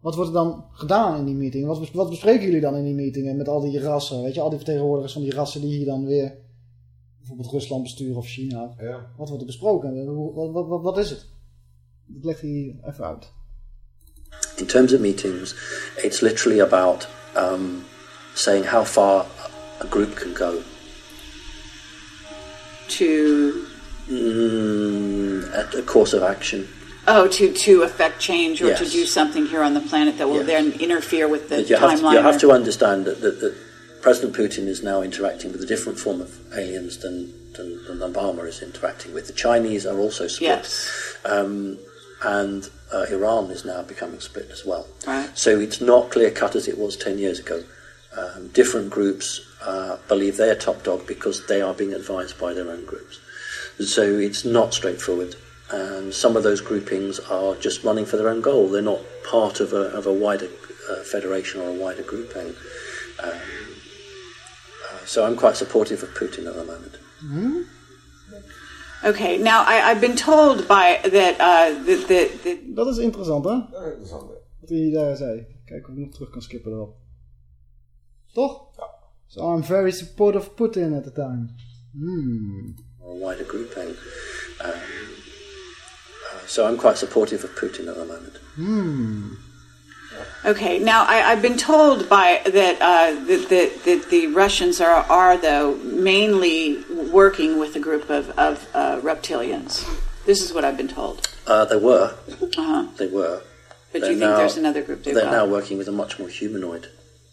Wat wordt er dan gedaan in die meeting? Wat, bes- wat bespreken jullie dan in die meetingen met al die rassen? Weet je, al die vertegenwoordigers van die rassen die hier dan weer... Bijvoorbeeld Rusland besturen of China. Ja. Wat wordt er besproken? Wat, wat, wat is het? Dat legt hij even uit. In terms of meetings, it's literally about um, saying how far a group can go. To Mm, a, course of action. oh, to to affect change or to do something here on the planet that will Yes. then interfere with the you have, to, timeline. you have to understand that, that, that President Putin is now interacting with a different form of aliens than, than, than Obama is interacting with. The Chinese are also split. Yes. Um, and uh, Iran is now becoming split as well. Right. So it's not clear cut as it was 10 years ago. Um, different groups uh, believe they're top dog because they are being advised by their own groups. So it's not straightforward. And some of those groupings are just running for their own goal. They're not part of a, of a wider uh, federation or a wider grouping. Um, uh, so I'm quite supportive of Putin at the moment. Hmm? Okay, now I, I've been told by that uh, that that that Dat is interessant, hè? Dat is interessant. hè. Wat hij daar zei. Kijk of ik nog terug kan skippen erop. Toch? Ja. So I'm very supportive of Putin at the time. Hmm. or a wider grouping. Um, uh, so I'm quite supportive of Putin at the moment. Hmm. Okay, now I, I've been told by that uh, that, that that the Russians are are though mainly working with a group of of uh, reptilians. This is what I've been told. Uh, they were, Uh-huh. they were. But They're you think there's another group They're got? now working with a much more humanoid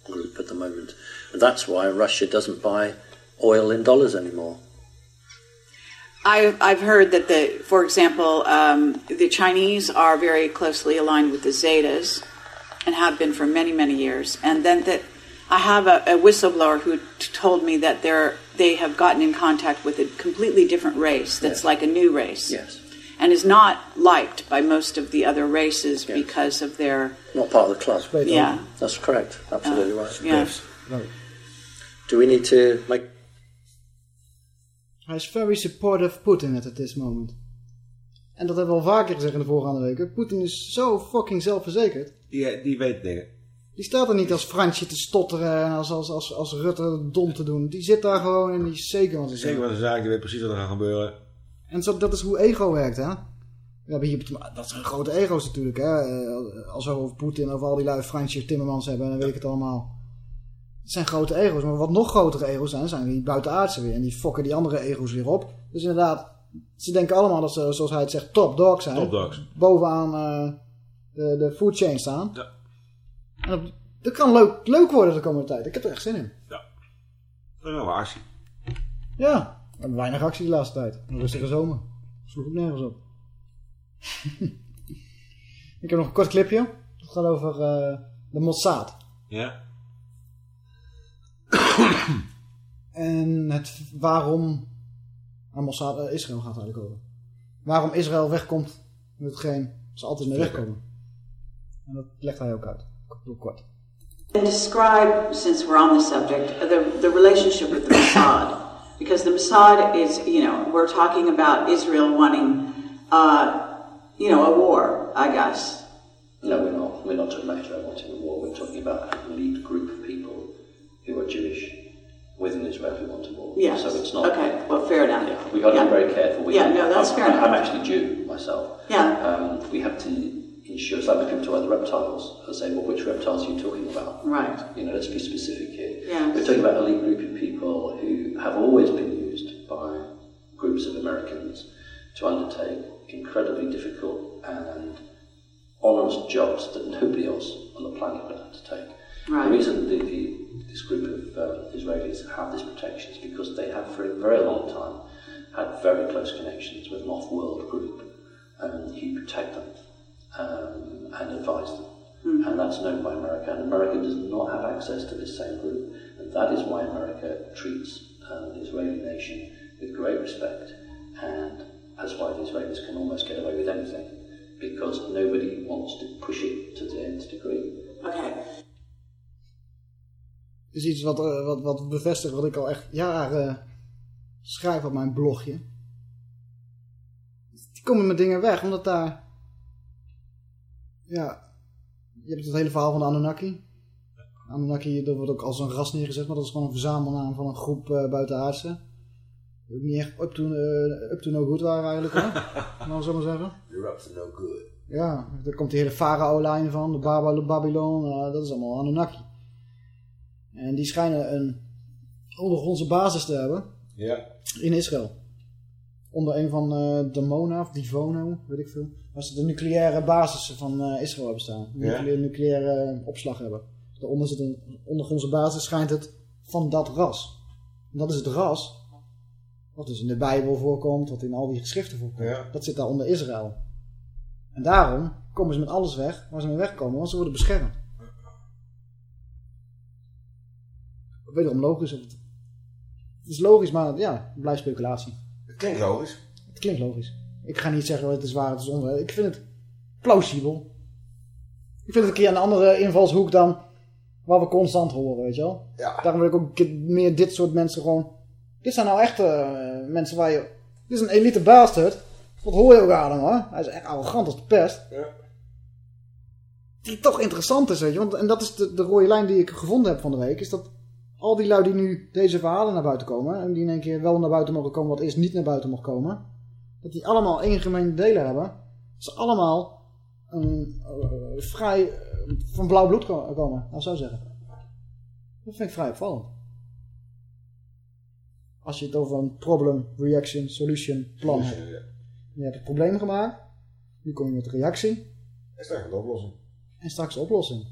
group at the moment, and that's why Russia doesn't buy oil in dollars anymore. I've I've heard that the, for example, um, the Chinese are very closely aligned with the Zetas, and have been for many many years. And then that I have a, a whistleblower who t- told me that they're they have gotten in contact with a completely different race that's like a new race. Yes. And is not liked by most of the other races because of their Not part of the club. Yeah. That's correct. Absolutely Uh, right. yeah. Right. Do we need to make Hij is very supportive of Putin at this moment. En dat hebben we al vaker gezegd in de voorgaande weken. Poetin is zo fucking zelfverzekerd. Die, die weet dingen. Die staat er niet als Fransje te stotteren en als, als, als, als Rutte dom te doen. Die zit daar gewoon en die is zeker van zichzelf. Zeker wat een zaak, die weet precies wat er gaat gebeuren. En zo, dat is hoe ego werkt, hè. We hebben hier, dat zijn grote ego's natuurlijk, hè. Eh, Als we over Poetin, over al die lui Fransje Timmermans hebben, dan weet ik het allemaal. Het zijn grote ego's, maar wat nog grotere ego's zijn, zijn die buitenaardse weer. En die fokken die andere ego's weer op. Dus inderdaad, ze denken allemaal dat ze, zoals hij het zegt, top dogs zijn. Top dogs. Bovenaan eh, de, de food chain staan. Ja. En dat, dat kan leuk, leuk worden de komende tijd. Ik heb er echt zin in. Dat is wel actie. Ja, we weinig actie de laatste tijd. Een rustige zomer. Sloeg ook nergens op. ik heb nog een kort clipje. Dat gaat over eh, de Mossad. Ja. En het waarom... Mossad, eh, Israël gaat het eigenlijk over. Waarom Israël wegkomt met hetgeen ze altijd mee wegkomen. En dat legt hij ook uit. Heel kort. And describe, since we're on the subject, the, the relationship with the Mossad. Because the Mossad is, you know, we're talking about Israel wanting, uh, you know, a war, I guess. No, we're not. We're not talking about Israel wanting a war. We're talking about an elite group of people who are Jewish within Israel who want a war. Yes. So it's not. Okay, well, fair enough. Yeah, we got to Yeah. be very careful. We, Yeah, no, that's I'm, fair enough. I'm actually Jew myself. Yeah. Um, we have to ensure. It's like when people talk about the reptiles. I say, well, which reptiles are you talking about? Right. You know, let's be specific here. Yes. We're talking about an elite group of people who have always been used by groups of Americans to undertake incredibly difficult and honest jobs that nobody else on the planet would undertake. Right. The reason the, the, this group of uh, Israelis have this protection is because they have for a very long time had very close connections with an off-world group who protect them um, and advise them. And that's known by America, and America does not have access to this same group. And that is why America treats um, the Israeli nation with great respect, and that's why the Israelis can almost get away with anything, because nobody wants to push it to the nth degree. Okay. is iets wat, eh, wat, wat bevestigt wat ik al echt jaren eh, schrijf op mijn blogje. Die komen met dingen weg, omdat daar... Ja, je hebt het hele verhaal van de Anunnaki. Anunnaki, dat wordt ook als een ras neergezet, maar dat is gewoon een verzamelnaam van een groep eh buitenaardse. Die ook niet echt up to, eh, up to no good waren eigenlijk hoor. Laten we zo maar zeggen. You're up to no good. Ja, daar komt die hele farao-lijn van, de Babylon, eh, dat is allemaal Anunnaki. En die schijnen een ondergrondse basis te hebben Ja. in Israël. Onder een van eh Damona of Divono, weet ik veel. Waar ze de nucleaire basis van eh, Israël hebben staan. Ja. Nucleaire, nucleaire eh, opslag hebben. Daaronder zit een ondergrondse basis, schijnt het van dat ras. En dat is het ras wat dus in de Bijbel voorkomt, wat in al die geschriften voorkomt. Ja. Dat zit daar onder Israël. En daarom komen ze met alles weg waar ze mee wegkomen, want ze worden beschermd. Wederom logisch. het is logisch, maar ja, het blijft speculatie. Klinkt logisch. Het klinkt logisch. Ik ga niet zeggen het is waar, het is onwaar. Ik vind het plausibel. Ik vind het een keer een andere invalshoek dan waar we constant horen, weet je wel. Ja. Daarom wil ik ook meer dit soort mensen gewoon... Dit zijn nou echt eh, mensen waar je... Dit is een elite bastard. Dat hoor je ook aan hem, hoor. Hij is echt arrogant als de pest. Ja. Die toch interessant is, weet je. Want, en dat is de, de rode lijn die ik gevonden heb van de week. Is dat al die lui die nu deze verhalen naar buiten komen... en die in één keer wel naar buiten mogen komen... wat eerst niet naar buiten mocht komen... dat die allemaal één gemene delen hebben. Dat ze allemaal een, eh, vrij eh, van blauw bloed ko- komen. Nou, zo zeggen. Dat vind ik vrij opvallend. Als je het over een problem, reaction, solution, plan hebt. Je hebt het probleem gemaakt. Nu kom je met de reactie. En straks de oplossing. En straks de oplossing.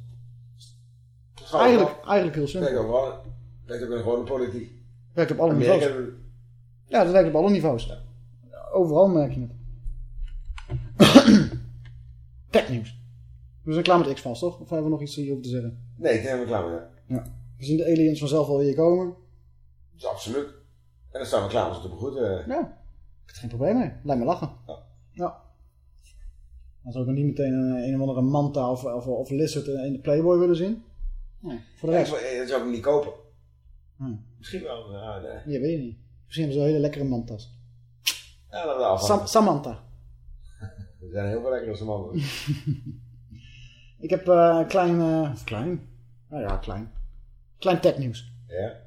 Eigenlijk, eigenlijk heel simpel. Werkt ook. Werkt ook gewoon de politiek. Werkt op alle Amerika niveaus. Ja, dat werkt op alle niveaus. Overal merk je het. Technieuws. We zijn klaar met X-Files, toch? Of hebben we nog iets hierover te zeggen? Nee, ik denk dat we klaar zijn. Ja. We zien de aliens vanzelf wel hier komen. Dat is absoluut. En dan staan we klaar om ze te begroeten. Ja. Ik heb geen probleem mee. Lijkt me lachen. Ja. Dan zou ik nog niet meteen een, een of andere manta of, of, of lizard in de Playboy willen zien. Nee. Voor de Ja, rest. wil- Dat zou ik niet kopen. Hm. Misschien wel. Ja, nee. Ja, weet je niet. Misschien hebben ze wel hele lekkere mantas. Ja, laten we afwachten. Sam Samantha. Er zijn heel veel lekkere mannen. Ik heb eh, een klein, eh, of klein, nou ja, klein, klein technieuws. Ja.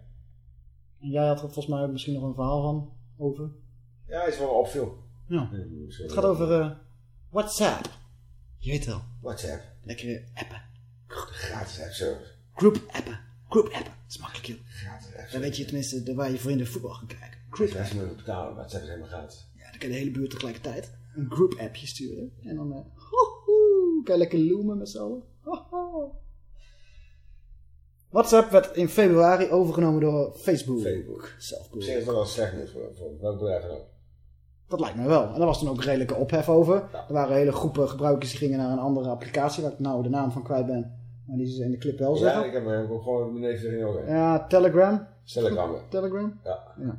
En jij had er volgens mij misschien nog een verhaal van over. Ja, is wel opviel. Ja. Het gaat over eh, WhatsApp. Je weet wel. WhatsApp. Lekkere appen. Gratis app service. Group appen. Group appen. Dat is makkelijk joh. Dan weet je tenminste de- waar je vrienden voetbal gaan kijken. Group app. moet betalen, WhatsApp is helemaal gratis. Ja, dan kan de hele buurt tegelijkertijd een group appje sturen. En dan eh, hoehoe, kan je lekker loomen met z'n allen. WhatsApp werd in februari overgenomen door Facebook. Facebook. Misschien is dat wel slecht nieuws voor, voor welk bedrijf dan ook. Dat lijkt mij wel. En daar was toen ook redelijke ophef over. Er waren hele groepen gebruikers die gingen naar een andere applicatie, waar ik nou de naam van kwijt ben. Maar die in de clip wel Ja, zeggen. ik heb hem ook gewoon mijn neef erin ook. Ja, Telegram. Telegram. ja. Telegram? Ja. Ja.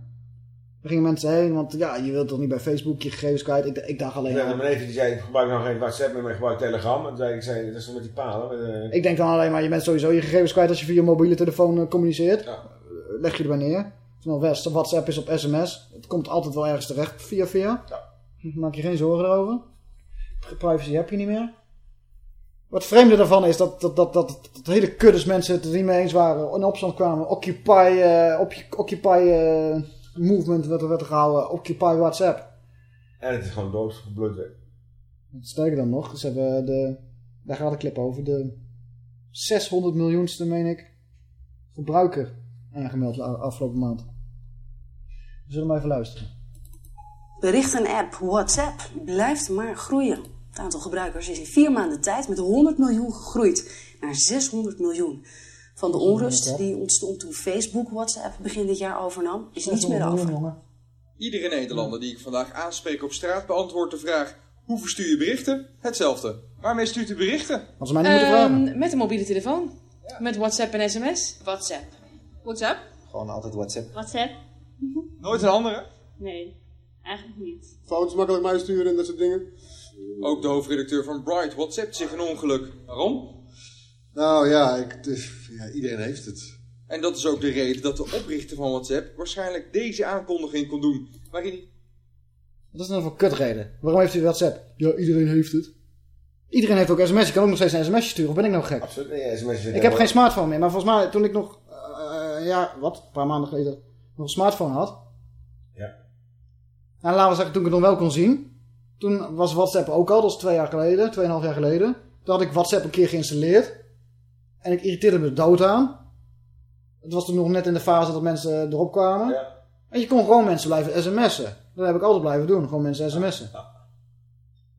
Daar gingen mensen heen, want ja, je wilt toch niet bij Facebook je gegevens kwijt. Ik, ik dacht alleen... Ja, mijn neef die zei, ik gebruik nog geen WhatsApp meer, maar ik gebruik Telegram. En zei ik, zei, dat is toch met die palen? Met, eh, Ik denk dan alleen maar, je bent sowieso je gegevens kwijt als je via je mobiele telefoon eh, communiceert. Eh, Leg je erbij neer. Terwijl West- WhatsApp is op sms. Het komt altijd wel ergens terecht via via. Maak je geen zorgen erover. Privacy heb je niet meer. Wat vreemde daarvan is dat, dat, dat, dat, dat hele kuddes mensen het er niet mee eens waren. In opstand kwamen. Occupy, eh, op- Occupy eh, movement werd er, werd er gehouden. Occupy WhatsApp. En het is gewoon doodgebloed weg. Sterker dan nog, ze hebben de, daar gaat de clip over, de 600 miljoenste, meen ik, gebruiker aangemeld de afgelopen maand. We zullen maar even luisteren. Berichtenapp WhatsApp blijft maar groeien. Het aantal gebruikers is in vier maanden tijd met 100 miljoen gegroeid naar 600 miljoen. Van de onrust die ontstond toen Facebook WhatsApp begin dit jaar overnam, is niets meer over. Iedere Nederlander die ik vandaag aanspreek op straat beantwoordt de vraag... Hoe verstuur je berichten? Hetzelfde. Waarmee stuurt u berichten? Ze mij niet moeten vragen. Ehm, met een mobiele telefoon. Met WhatsApp en sms. WhatsApp. WhatsApp? Gewoon altijd WhatsApp. WhatsApp? Nooit een andere? Nee, eigenlijk niet. Foto's makkelijk mij sturen en dat soort dingen. Ook de hoofdredacteur van Bright WhatsAppt zich een ongeluk. Waarom? Nou ja, ik, dus, ja, iedereen heeft het. En dat is ook de reden dat de oprichter van WhatsApp waarschijnlijk deze aankondiging kon doen. Waarin hij... Wat is nou voor kutreden? Waarom heeft u WhatsApp? Ja, iedereen heeft het. Iedereen heeft ook sms. Je kan ook nog steeds een sms'je sturen. Of ben ik nou gek? Absoluut niet. sms'jes Ik heb geen smartphone meer. Maar volgens mij, toen ik nog... eh, ja, wat? Een paar maanden geleden nog een smartphone had. Ja. En laten we zeggen, toen ik het nog wel kon zien. Toen was WhatsApp ook al. Dat is twee jaar geleden. Tweeënhalf jaar geleden. Toen had ik WhatsApp een keer geïnstalleerd. En ik irriteerde me dood aan. Het was toen nog net in de fase dat mensen erop kwamen. En je kon gewoon mensen blijven sms'en. Dat heb ik altijd blijven doen. Gewoon mensen sms'en.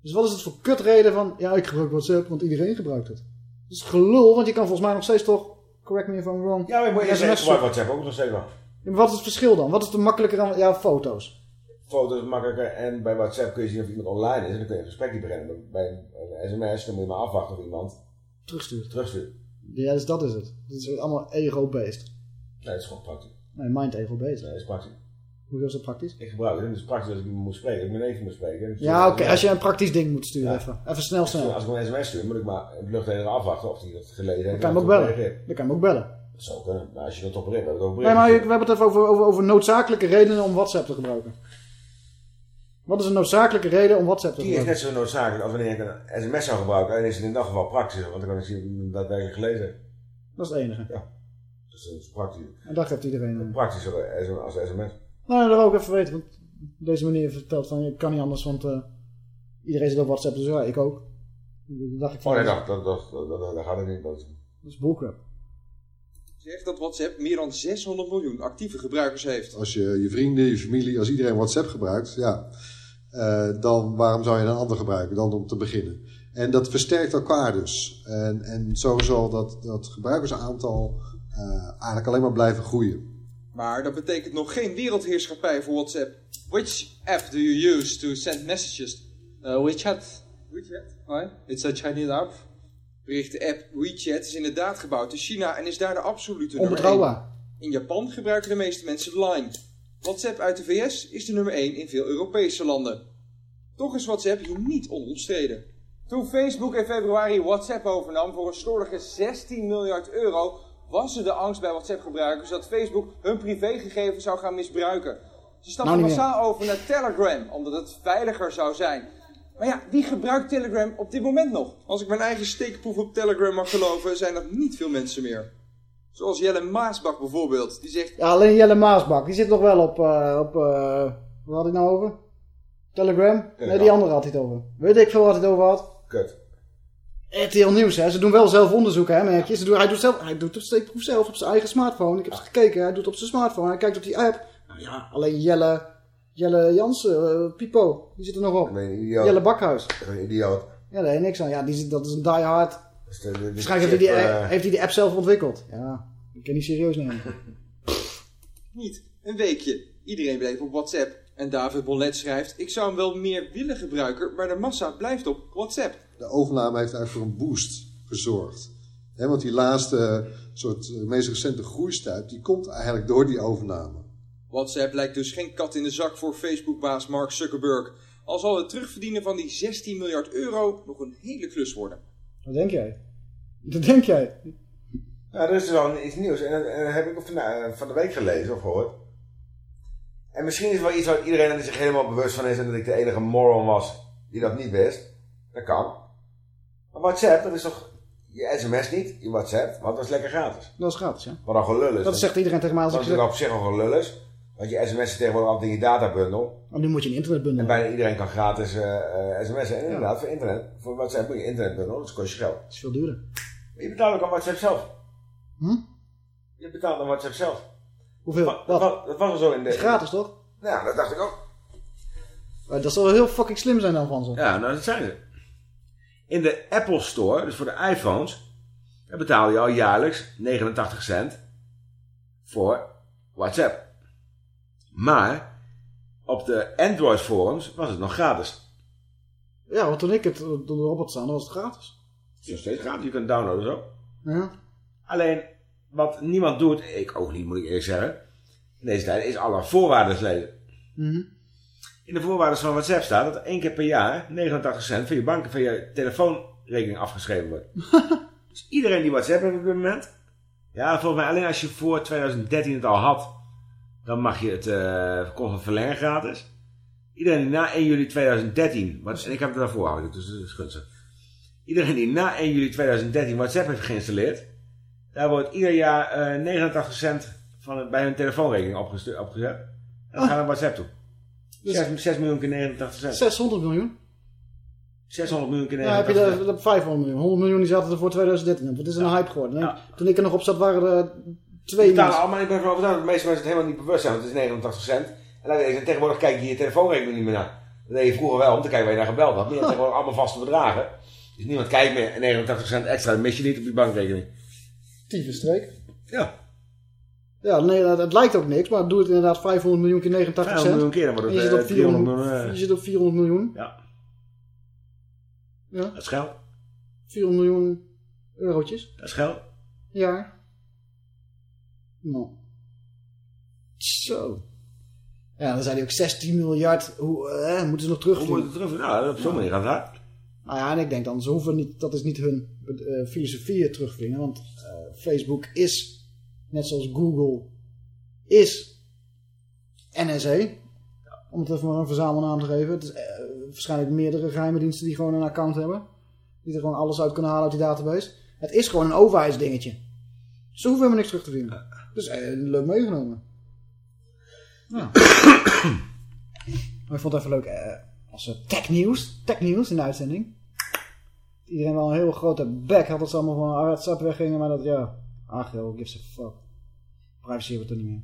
Dus wat is het voor kutreden van... Ja, ik gebruik WhatsApp, want iedereen gebruikt het. Dat is gelul, want je kan volgens mij nog steeds toch... Correct me if I'm wrong. Ja, maar ik moet SMS zeggen, WhatsApp ook nog steeds wel. Ja, maar wat is het verschil dan? Wat is de makkelijker dan... Ja, foto's. Foto's makkelijker en bij WhatsApp kun je zien of iemand online is en dan kun je een gesprek die beginnen. Bij een, sms dan moet je maar afwachten of iemand Terugstuurt. terugstuurt. Ja, dus dat is het. Het is allemaal ego-based. Nee, dat is gewoon praktisch. Nee, mind ego-based. Nee, dat is praktisch. Hoezo is dat praktisch? Ik gebruik het het is praktisch als ik iemand moet spreken. Ik mijn neef moet spreken. Ja, oké. Als je een praktisch ding moet sturen even. Even snel, snel. Als ik een sms stuur, moet ik maar in de lucht even afwachten of hij dat gelezen Dan heeft. kan je hem ook bellen. Dan kan je hem ook bellen. Dat zou kunnen. Maar als je dat toch bericht, we hebben het over Nee, maar we hebben het even over, over, over noodzakelijke redenen om WhatsApp te gebruiken. Wat is een noodzakelijke reden om WhatsApp te Die is gebruiken? net zo noodzakelijk als wanneer ik een sms zou gebruiken. Alleen is het in dat geval praktisch, want dan kan ik zien of ik daadwerkelijk gelezen heb. Dat is het enige. Ja. Dus dat is praktisch. En dat geeft iedereen. een- Praktischer als sms. Nou, dat ook even weten. Want deze meneer vertelt van, je kan niet anders, want eh, iedereen zit op WhatsApp, dus ja, ik ook. Dan dacht ik van, Oh nee, dat, dat, dat, dat, dat, dat gaat het niet. Dat, dat is bullcrap. Zegt dat WhatsApp meer dan 600 miljoen actieve gebruikers heeft. Als je je vrienden, je familie, als iedereen WhatsApp gebruikt, ja, eh, dan waarom zou je een ander gebruiken dan om te beginnen? En dat versterkt elkaar dus. En, en zo zal dat, dat gebruikersaantal eh, eigenlijk alleen maar blijven groeien. Maar dat betekent nog geen wereldheerschappij voor WhatsApp. Which app do you use to send messages? Uh, WeChat. WeChat? Why? It's a Chinese app. Berichten-app WeChat is inderdaad gebouwd in China en is daar de absolute nummer Onbetrouwbaar. 1. In Japan gebruiken de meeste mensen Line. WhatsApp uit de VS is de nummer 1 in veel Europese landen. Toch is WhatsApp hier niet onomstreden. Toen Facebook in februari WhatsApp overnam voor een slordige 16 miljard euro, was er de angst bij WhatsApp-gebruikers dat Facebook hun privégegevens zou gaan misbruiken. Ze stapten Nou, massaal over naar Telegram, omdat het veiliger zou zijn. Maar ja, wie gebruikt Telegram op dit moment nog? Als ik mijn eigen steekproef op Telegram mag geloven, zijn dat niet veel mensen meer. Zoals Jelle Maasbach bijvoorbeeld, die zegt... Ja, alleen Jelle Maasbak. Die zit nog wel op, eh op eh waar had hij nou over? Telegram? Nee, die andere had hij het over. Weet ik veel wat hij het over had. Kut. RTL Nieuws, hè. Ze doen wel zelf onderzoek, hè, merk je. Ze doen, hij doet zelf, hij doet het steekproef zelf op zijn eigen smartphone. Ik heb eens gekeken, hij doet het op zijn smartphone. Hij kijkt op die app. Nou ja, alleen Jelle, Jelle Jansen, eh, Pipo, die zit er nog op. idioot. Jelle Bakhuis. Een idioot. Ja, daar niks aan. Ja, die, zit- dat is een diehard. Dus de- de- de Waarschijnlijk heeft hij, die, eh, heeft hij die app zelf ontwikkeld. Ja, ik kan niet serieus nemen. Niet. Een weekje. Iedereen bleef op WhatsApp. En David Bonnet schrijft... Ik zou hem wel meer willen gebruiken, maar de massa blijft op WhatsApp. De overname heeft eigenlijk voor een boost gezorgd. Hè, want die laatste soort eh, meest recente groeistuip, die komt eigenlijk door die overname. WhatsApp lijkt dus geen kat in de zak voor Facebook-baas Mark Zuckerberg. Al zal het terugverdienen van die 16 miljard euro nog een hele klus worden. Wat denk jij? Wat denk jij? Ja, er is dus wel iets nieuws. En, dat- en dat heb ik van, de- van de week gelezen of gehoord. En misschien is het wel iets waar iedereen er zich helemaal bewust van is. En dat ik de enige moron was die dat niet wist. Dat kan. Maar WhatsApp, dat is toch je sms niet, je WhatsApp. Want dat is lekker gratis. Dat is gratis, ja. Wat dan gelul is. Dat zegt iedereen tegen mij als ik is zeg... op zich al gelul is. Want je sms is tegenwoordig altijd in je databundel. Oh, nu moet je een internetbundel En bijna iedereen kan gratis eh eh, sms'en. En inderdaad, voor internet, voor WhatsApp moet je internetbundel. Dat kost je geld. Dat is veel duurder. Maar je betaalt ook aan WhatsApp zelf. Hm? Je betaalt aan WhatsApp zelf. Hoeveel? Dat, dat, was- dat was al zo in de... Dat is gratis, toch? Ja, dat dacht ik ook. Maar Dat zal wel heel fucking slim zijn dan van ze. Ja, nou dat zijn ze. In de Apple Store, dus voor de iPhones, betaal je al jaarlijks 89 cent voor WhatsApp. Maar op de Android forums was het nog gratis. Ja, want toen ik het toen erop had staan, was het gratis. Het is nog steeds gratis, je kunt het downloaden zo. Ja. Alleen, wat niemand doet, ik ook niet moet ik eerlijk zeggen, in deze tijd, is alle voorwaarden lezen. Mhm. In de voorwaarden van WhatsApp staat dat er één keer per jaar 89 cent van je bank van je telefoonrekening afgeschreven wordt. dus iedereen die WhatsApp heeft op dit moment, ja, volgens mij alleen als je voor 2013 het al had, dan mag je het uh, constant verlengen gratis. Iedereen die na 1 juli 2013, wat, en ik heb het daarvoor houden, dus dat is gunstig. Iedereen die na 1 juli 2013 WhatsApp heeft geïnstalleerd, daar wordt ieder jaar eh 89 cent van het, bij hun telefoonrekening opgezet. En dan Ah. gaat naar WhatsApp toe. Dus- 6, 6 miljoen keer 89 cent. 600 miljoen. 600 miljoen keer Ja, heb je 89 de, de 500 miljoen. 100 miljoen die zaten er voor 2013 op. Het is een hype geworden. hè? Toen ik er nog op zat waren er twee betalen mensen. allemaal, ik ben ervan overtuigd dat de meeste mensen het helemaal niet bewust zijn, want het is 89 cent. En je, tegenwoordig kijk je je telefoonrekening niet meer naar. Dat deed je vroeger wel, om te kijken waar je naar gebeld had. Maar je hebt tegenwoordig allemaal vaste bedragen. Dus niemand kijkt meer. En 89 cent extra, mis je niet op je bankrekening. Tyfusstreek. Ja. Ja, nee, dat- het lijkt ook niks, maar doe het inderdaad 500 miljoen keer 89 cent. 500 miljoen keer, dan wordt het, En je zit eh, op 400, 300 miljoen, eh. Je zit op 400 miljoen. Ja. Ja. Dat is geld. 400 miljoen eurotjes. Dat is geld. Ja. Nou. Zo. Ja, dan zijn die ook 16 miljard. Hoe eh, moeten ze nog terug? Hoe moet het terug? Nou, op zo'n manier gaat het hard. Nou ja, en ik denk dan, ze hoeven niet, dat is niet hun eh, filosofie terugdringen. Want eh, Facebook is, net zoals Google, is NSA. Om het even maar een verzamelnaam te geven. Het is eh, waarschijnlijk meerdere geheime diensten die gewoon een account hebben. Die er gewoon alles uit kunnen halen uit die database. Het is gewoon een overheidsdingetje. Ze hoeven helemaal niks terug te vinden. Dus eh, leuk meegenomen. Ja. maar ik vond het even leuk eh, als uh, technieuws. Technieuws in de uitzending. Iedereen wel een heel grote bek had dat ze allemaal van WhatsApp weggingen. Maar dat ja, ach joh, gives a fuck. Privacy wordt er niet meer.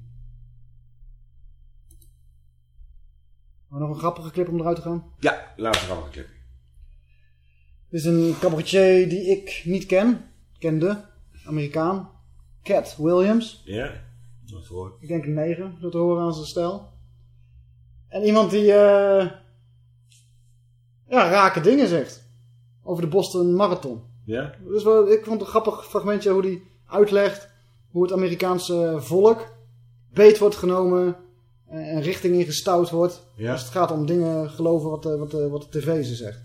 Maar nog een grappige clip om eruit te gaan. Ja, laatste grappige clip. Dit is een cabaretier die ik niet ken. Kende. Amerikaan. Cat Williams. Ja, dat voor. Ik denk een 9, zo te horen aan zijn stijl. En iemand die eh ja, rake dingen zegt. Over de Boston Marathon. Ja? Dus wel, ik vond het een grappig fragmentje hoe hij uitlegt hoe het Amerikaanse volk beet wordt genomen en en richting ingestouwd wordt. Ja. Als het gaat om dingen geloven wat de, wat de, wat de tv ze zegt.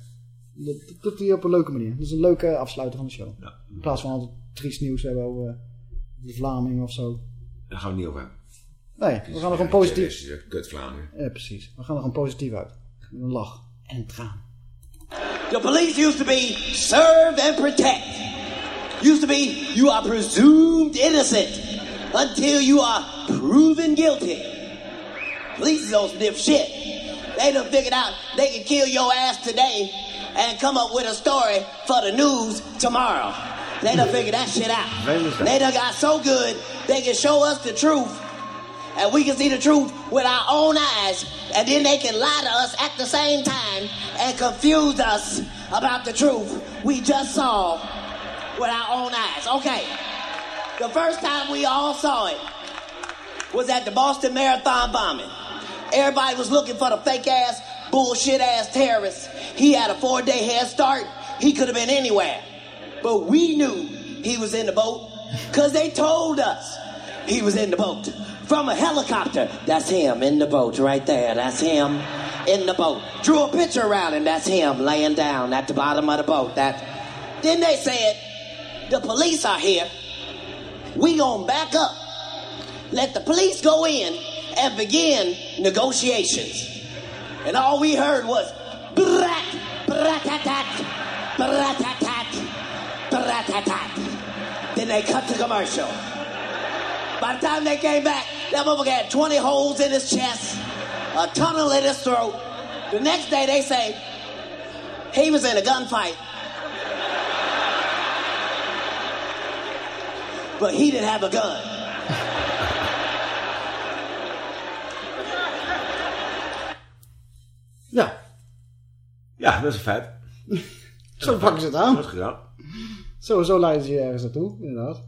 Dat, dat doet hij op een leuke manier. Dat is een leuke afsluiter van de show. In plaats van altijd triest nieuws hebben over eh, de Vlamingen of zo. Daar gaan we niet over hebben. Nee, we gaan er gewoon positief... Dit is kut Vlaanderen. Ja, precies. We gaan er gewoon positief uit. Met een lach en een traan. The police used to be serve and protect. Used to be you are presumed innocent until you are proven guilty. Police don't sniff shit. They done figured out they can kill your ass today and come up with a story for the news tomorrow. They done figured that shit out. They done got so good they can show us the truth and we can see the truth with our own eyes, and then they can lie to us at the same time and confuse us about the truth we just saw with our own eyes. Okay, the first time we all saw it was at the Boston Marathon bombing. Everybody was looking for the fake ass, bullshit ass terrorist. He had a four day head start. He could have been anywhere. But we knew he was in the boat because they told us he was in the boat. From a helicopter. That's him in the boat right there. That's him in the boat. Drew a picture around him. That's him laying down at the bottom of the boat. That. Then they said, the police are here. We gonna back up. Let the police go in and begin negotiations. And all we heard was brat, bratatat, bratatat, bratatat. Then they cut to commercial. By the time they came back, that motherfucker had 20 holes in his chest, a tunnel in his throat. The next day they say he was in a gunfight. But he didn't have a gun. Ja. Ja, dat is een feit. Zo pakken ze het aan. Goed gedaan. Zo, zo leiden ze je ergens naartoe, inderdaad.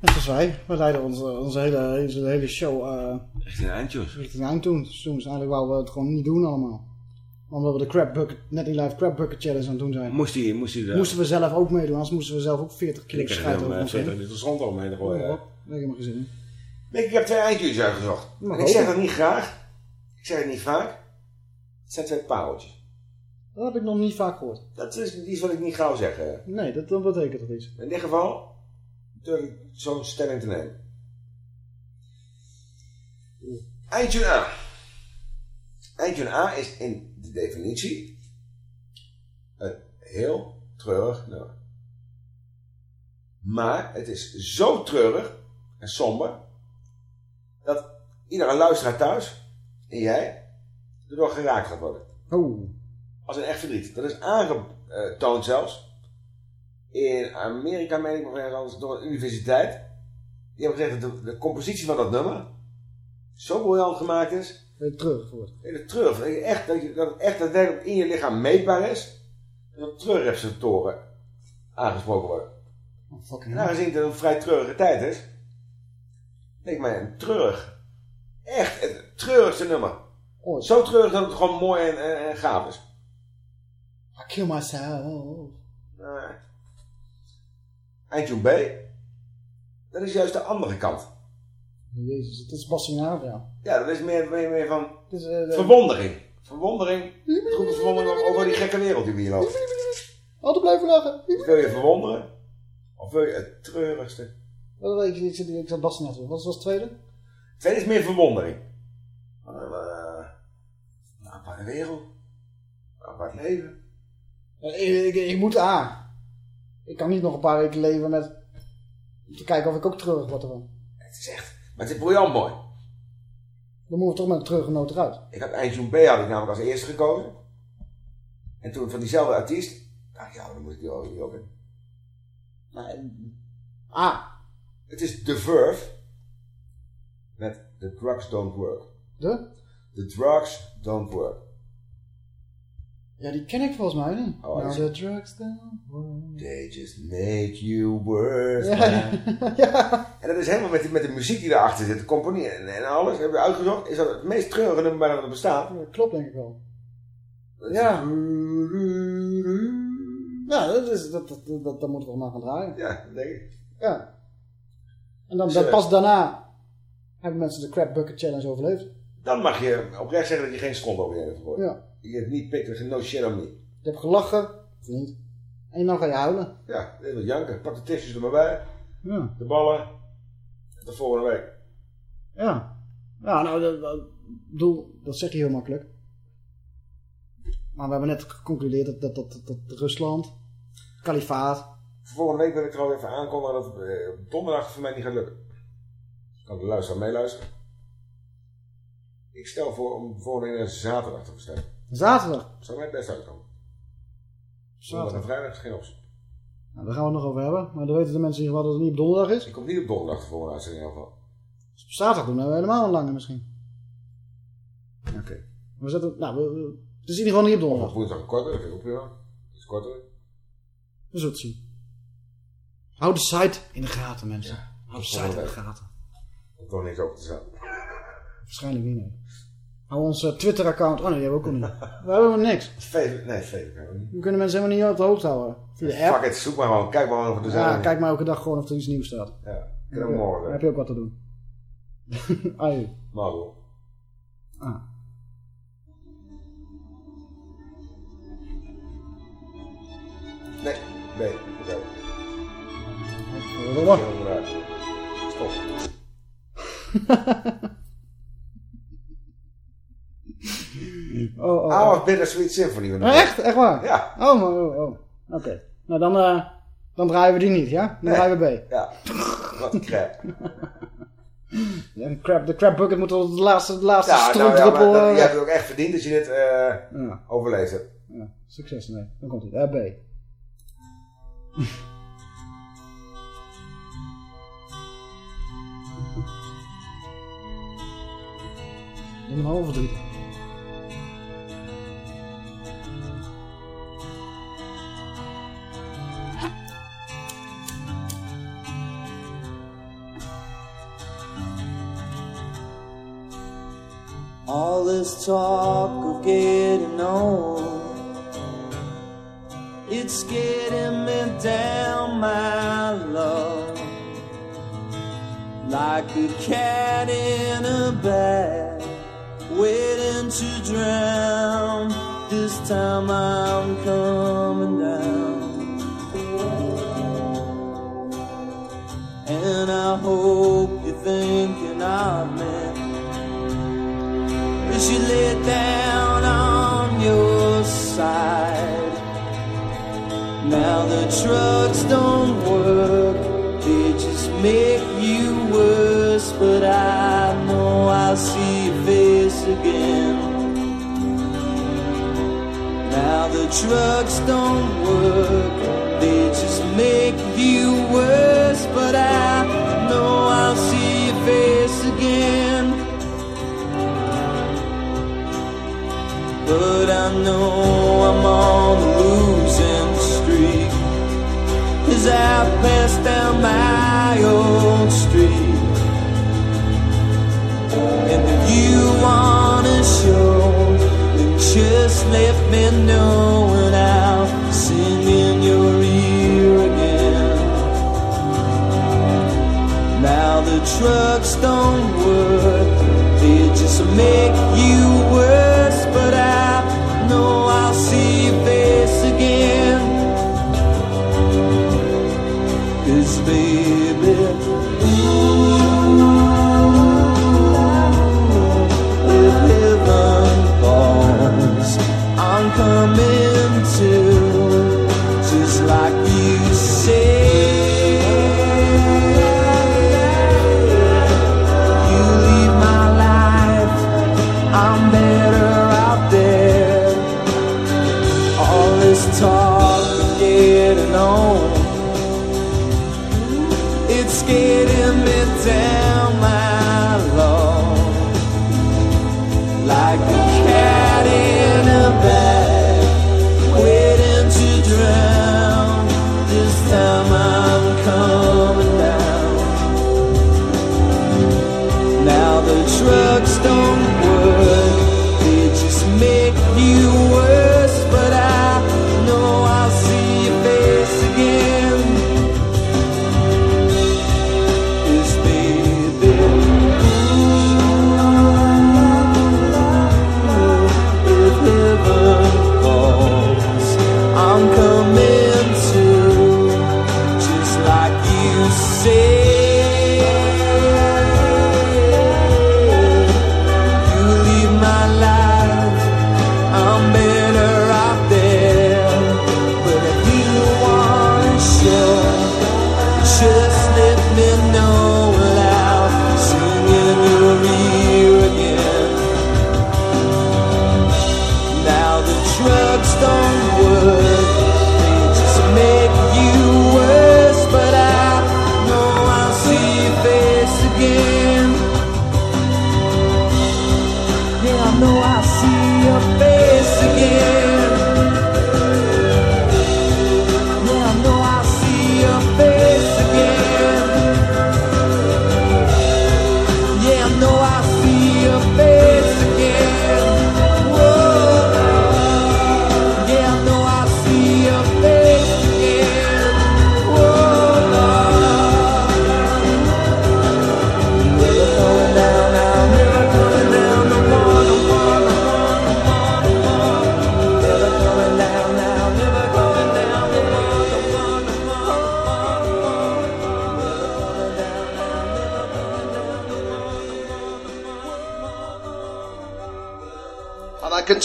Net zoals wij. We leiden onze, onze, hele, onze hele show uh, Richting eindjes. richting eindtoons. Soms eigenlijk wouden we het gewoon niet doen allemaal. Omdat we de crab bucket, net die live crab bucket challenge aan het doen zijn. Moest hij, moest er- Moesten we zelf ook meedoen, anders moesten we zelf ook 40 kilo Ik heb schijt hem over eh, ons 40 heen. liter zand omheen gooien. Oh, op. Nee, helemaal geen zin in. Mick, ik heb twee eindjes uitgezocht. En ik zeg dat niet graag. Ik zeg het niet vaak. Het zijn twee pareltjes. Dat heb ik nog niet vaak gehoord. Dat is iets wat ik niet gauw zeg. Nee, dat, dat betekent toch iets. In dit geval durf ik zo'n stelling te nemen. Eindje A. Eindje A is in de definitie een heel treurig nummer. Maar het is zo treurig en somber dat iedere luisteraar thuis en jij erdoor geraakt gaat worden. Oh. Als een echt verdriet. Dat is aangetoond zelfs. In Amerika, meen ik nog ergens door een universiteit. Die hebben gezegd dat de, de compositie van dat nummer zo briljant gemaakt is. Dat je terug wordt. Dat je terug, dat, echt, dat, je, dat het echt daadwerkelijk in je lichaam meetbaar is. Dat op terugreceptoren aangesproken worden. Oh, fucking En aangezien het een vrij treurige tijd is, leek mij een treurig, echt het treurigste nummer. Zo treurig dat het gewoon mooi en, en, en gaaf is. I kill myself. Nee. B, dat is juist de andere kant. Jezus, het is Bassianavia. Ja, dat is meer, meer, meer van is, eh, de- verwondering. Verwondering, het roept verwondering over, die gekke wereld die we hier lopen. Altijd blijven lachen. Wil je verwonderen? Of wil je het treurigste? Ik, ik zit, ik zat. Wat was het tweede? Het tweede is meer verwondering. Van, eh, een aparte wereld. Een apart leven. Eh, Ik, ik, ik moet A. Ik kan niet nog een paar weken leven met... om te kijken of ik ook terug word ervan. Het is echt, maar het is briljant mooi. Dan moeten we toch met een teruggenoot eruit. Ik had Eindtune B had ik namelijk als eerste gekozen. En toen van diezelfde artiest, dacht ik, ja, dan moet ik die ook, die ook in. A. Het is The Verve met The Drugs Don't Work. De? The Drugs Don't Work. Ja, die ken ik volgens mij niet. Oh, is- de drugs work. They just make you worse. Ja, man. En dat is helemaal met, die- met de muziek die erachter zit, de componie en, en alles, hebben we uitgezocht, is dat het meest treurige nummer bijna dat er bestaat. Dat klopt denk ik wel. Ja. Ja, dat, is, dat, dat, dat, dat moeten we maar gaan draaien. Ja, dat denk ik. Ja. En dan, Dus, dan eh, pas daarna hebben mensen de Crab Bucket Challenge overleefd. Dan mag je oprecht zeggen dat je geen stront over je hebt gegooid. Ja. Je hebt niet pikt, er is no shit on me. Je hebt gelachen, of niet. En dan ga je huilen. Ja, dit wat janken. Pak de tissues er maar bij. Ja. De ballen. De volgende week. Ja. Ja, nou, dat, dat, bedoel, dat zeg je heel makkelijk. Maar we hebben net geconcludeerd dat, dat, dat, dat Rusland, kalifaat, Volgende week wil ik trouwens even aankondigen dat het eh, donderdag voor mij niet gaat lukken. Kan de luisteraar meeluisteren. Ik stel voor om volgende week zaterdag te bestellen. Zaterdag. Zou mij best uitkomen. Zaterdag. en vrijdag is geen optie. Nou, daar gaan we het nog over hebben. Maar dan weten de mensen in ieder geval dat het niet op donderdag is. Ik kom niet op donderdag de volgende uitzending in ieder geval. Op zaterdag doen, we helemaal een lange misschien. Oké. We zetten, nou, we, we- het is in ieder geval niet op Of donderdag. op woensdag korter, dat vind ik ook prima. Dat is korter. We zullen het zien. Hou de site in de gaten, mensen. Hou de site in de gaten. Ik toch niks over te zeggen. Waarschijnlijk niet, nee. Hou ons eh, Twitter-account. Oh nee, die hebben we ook niet. We hebben helemaal niks. Facebook, nee, Facebook hebben we niet. We kunnen mensen helemaal niet op de hoogte houden. Via de app. Fuck it, zoek maar gewoon. Kijk maar of er zijn. Ja, kijk maar elke dag gewoon of er iets nieuws staat. Ja, we Dan morgen. heb je ook wat te doen. Ai. Marvel. Ah. Nee, nee, oké. Wat dan? Stop. Oh, oh, Ah, oh. of Bittersweet Symphony. Oh, echt? Echt waar? Ja. Oh, oh, oh. Oké. Nou, dan, eh, dan draaien we die niet, ja? Dan Nee. draaien we B. Ja. Wat een crap. Ja, de, crab, de crab bucket moet tot de laatste, de laatste Ja, nou ja, maar dat- eh, je hebt het ook echt verdiend als je dit eh Ja. overleefd hebt. ja, succes ermee. Dan komt het. B. Doe een halve drie. This talk of getting on. It's getting me down, my love, like a cat in a bag, waiting to drown. This time I'm coming down. And I hope you're thinking of me you lay down on your side. Now the trucks don't work, they just make you worse. But I know I'll see your face again. Now the trucks don't work, they just make you worse. But I know I'm on the losing streak as I pass down my old street. And if you wanna show, then just let me know and I'll sing in your ear again. Now the trucks don't work, they just make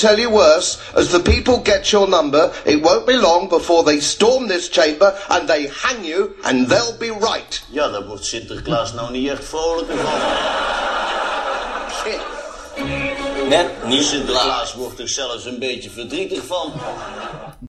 tell you worse, as the people get your number, it won't be long before they storm this chamber and they hang you and they'll be right. Ja, daar wordt Sinterklaas nou niet echt vrolijker van. Net niet Sinterklaas wordt er zelfs een beetje verdrietig van.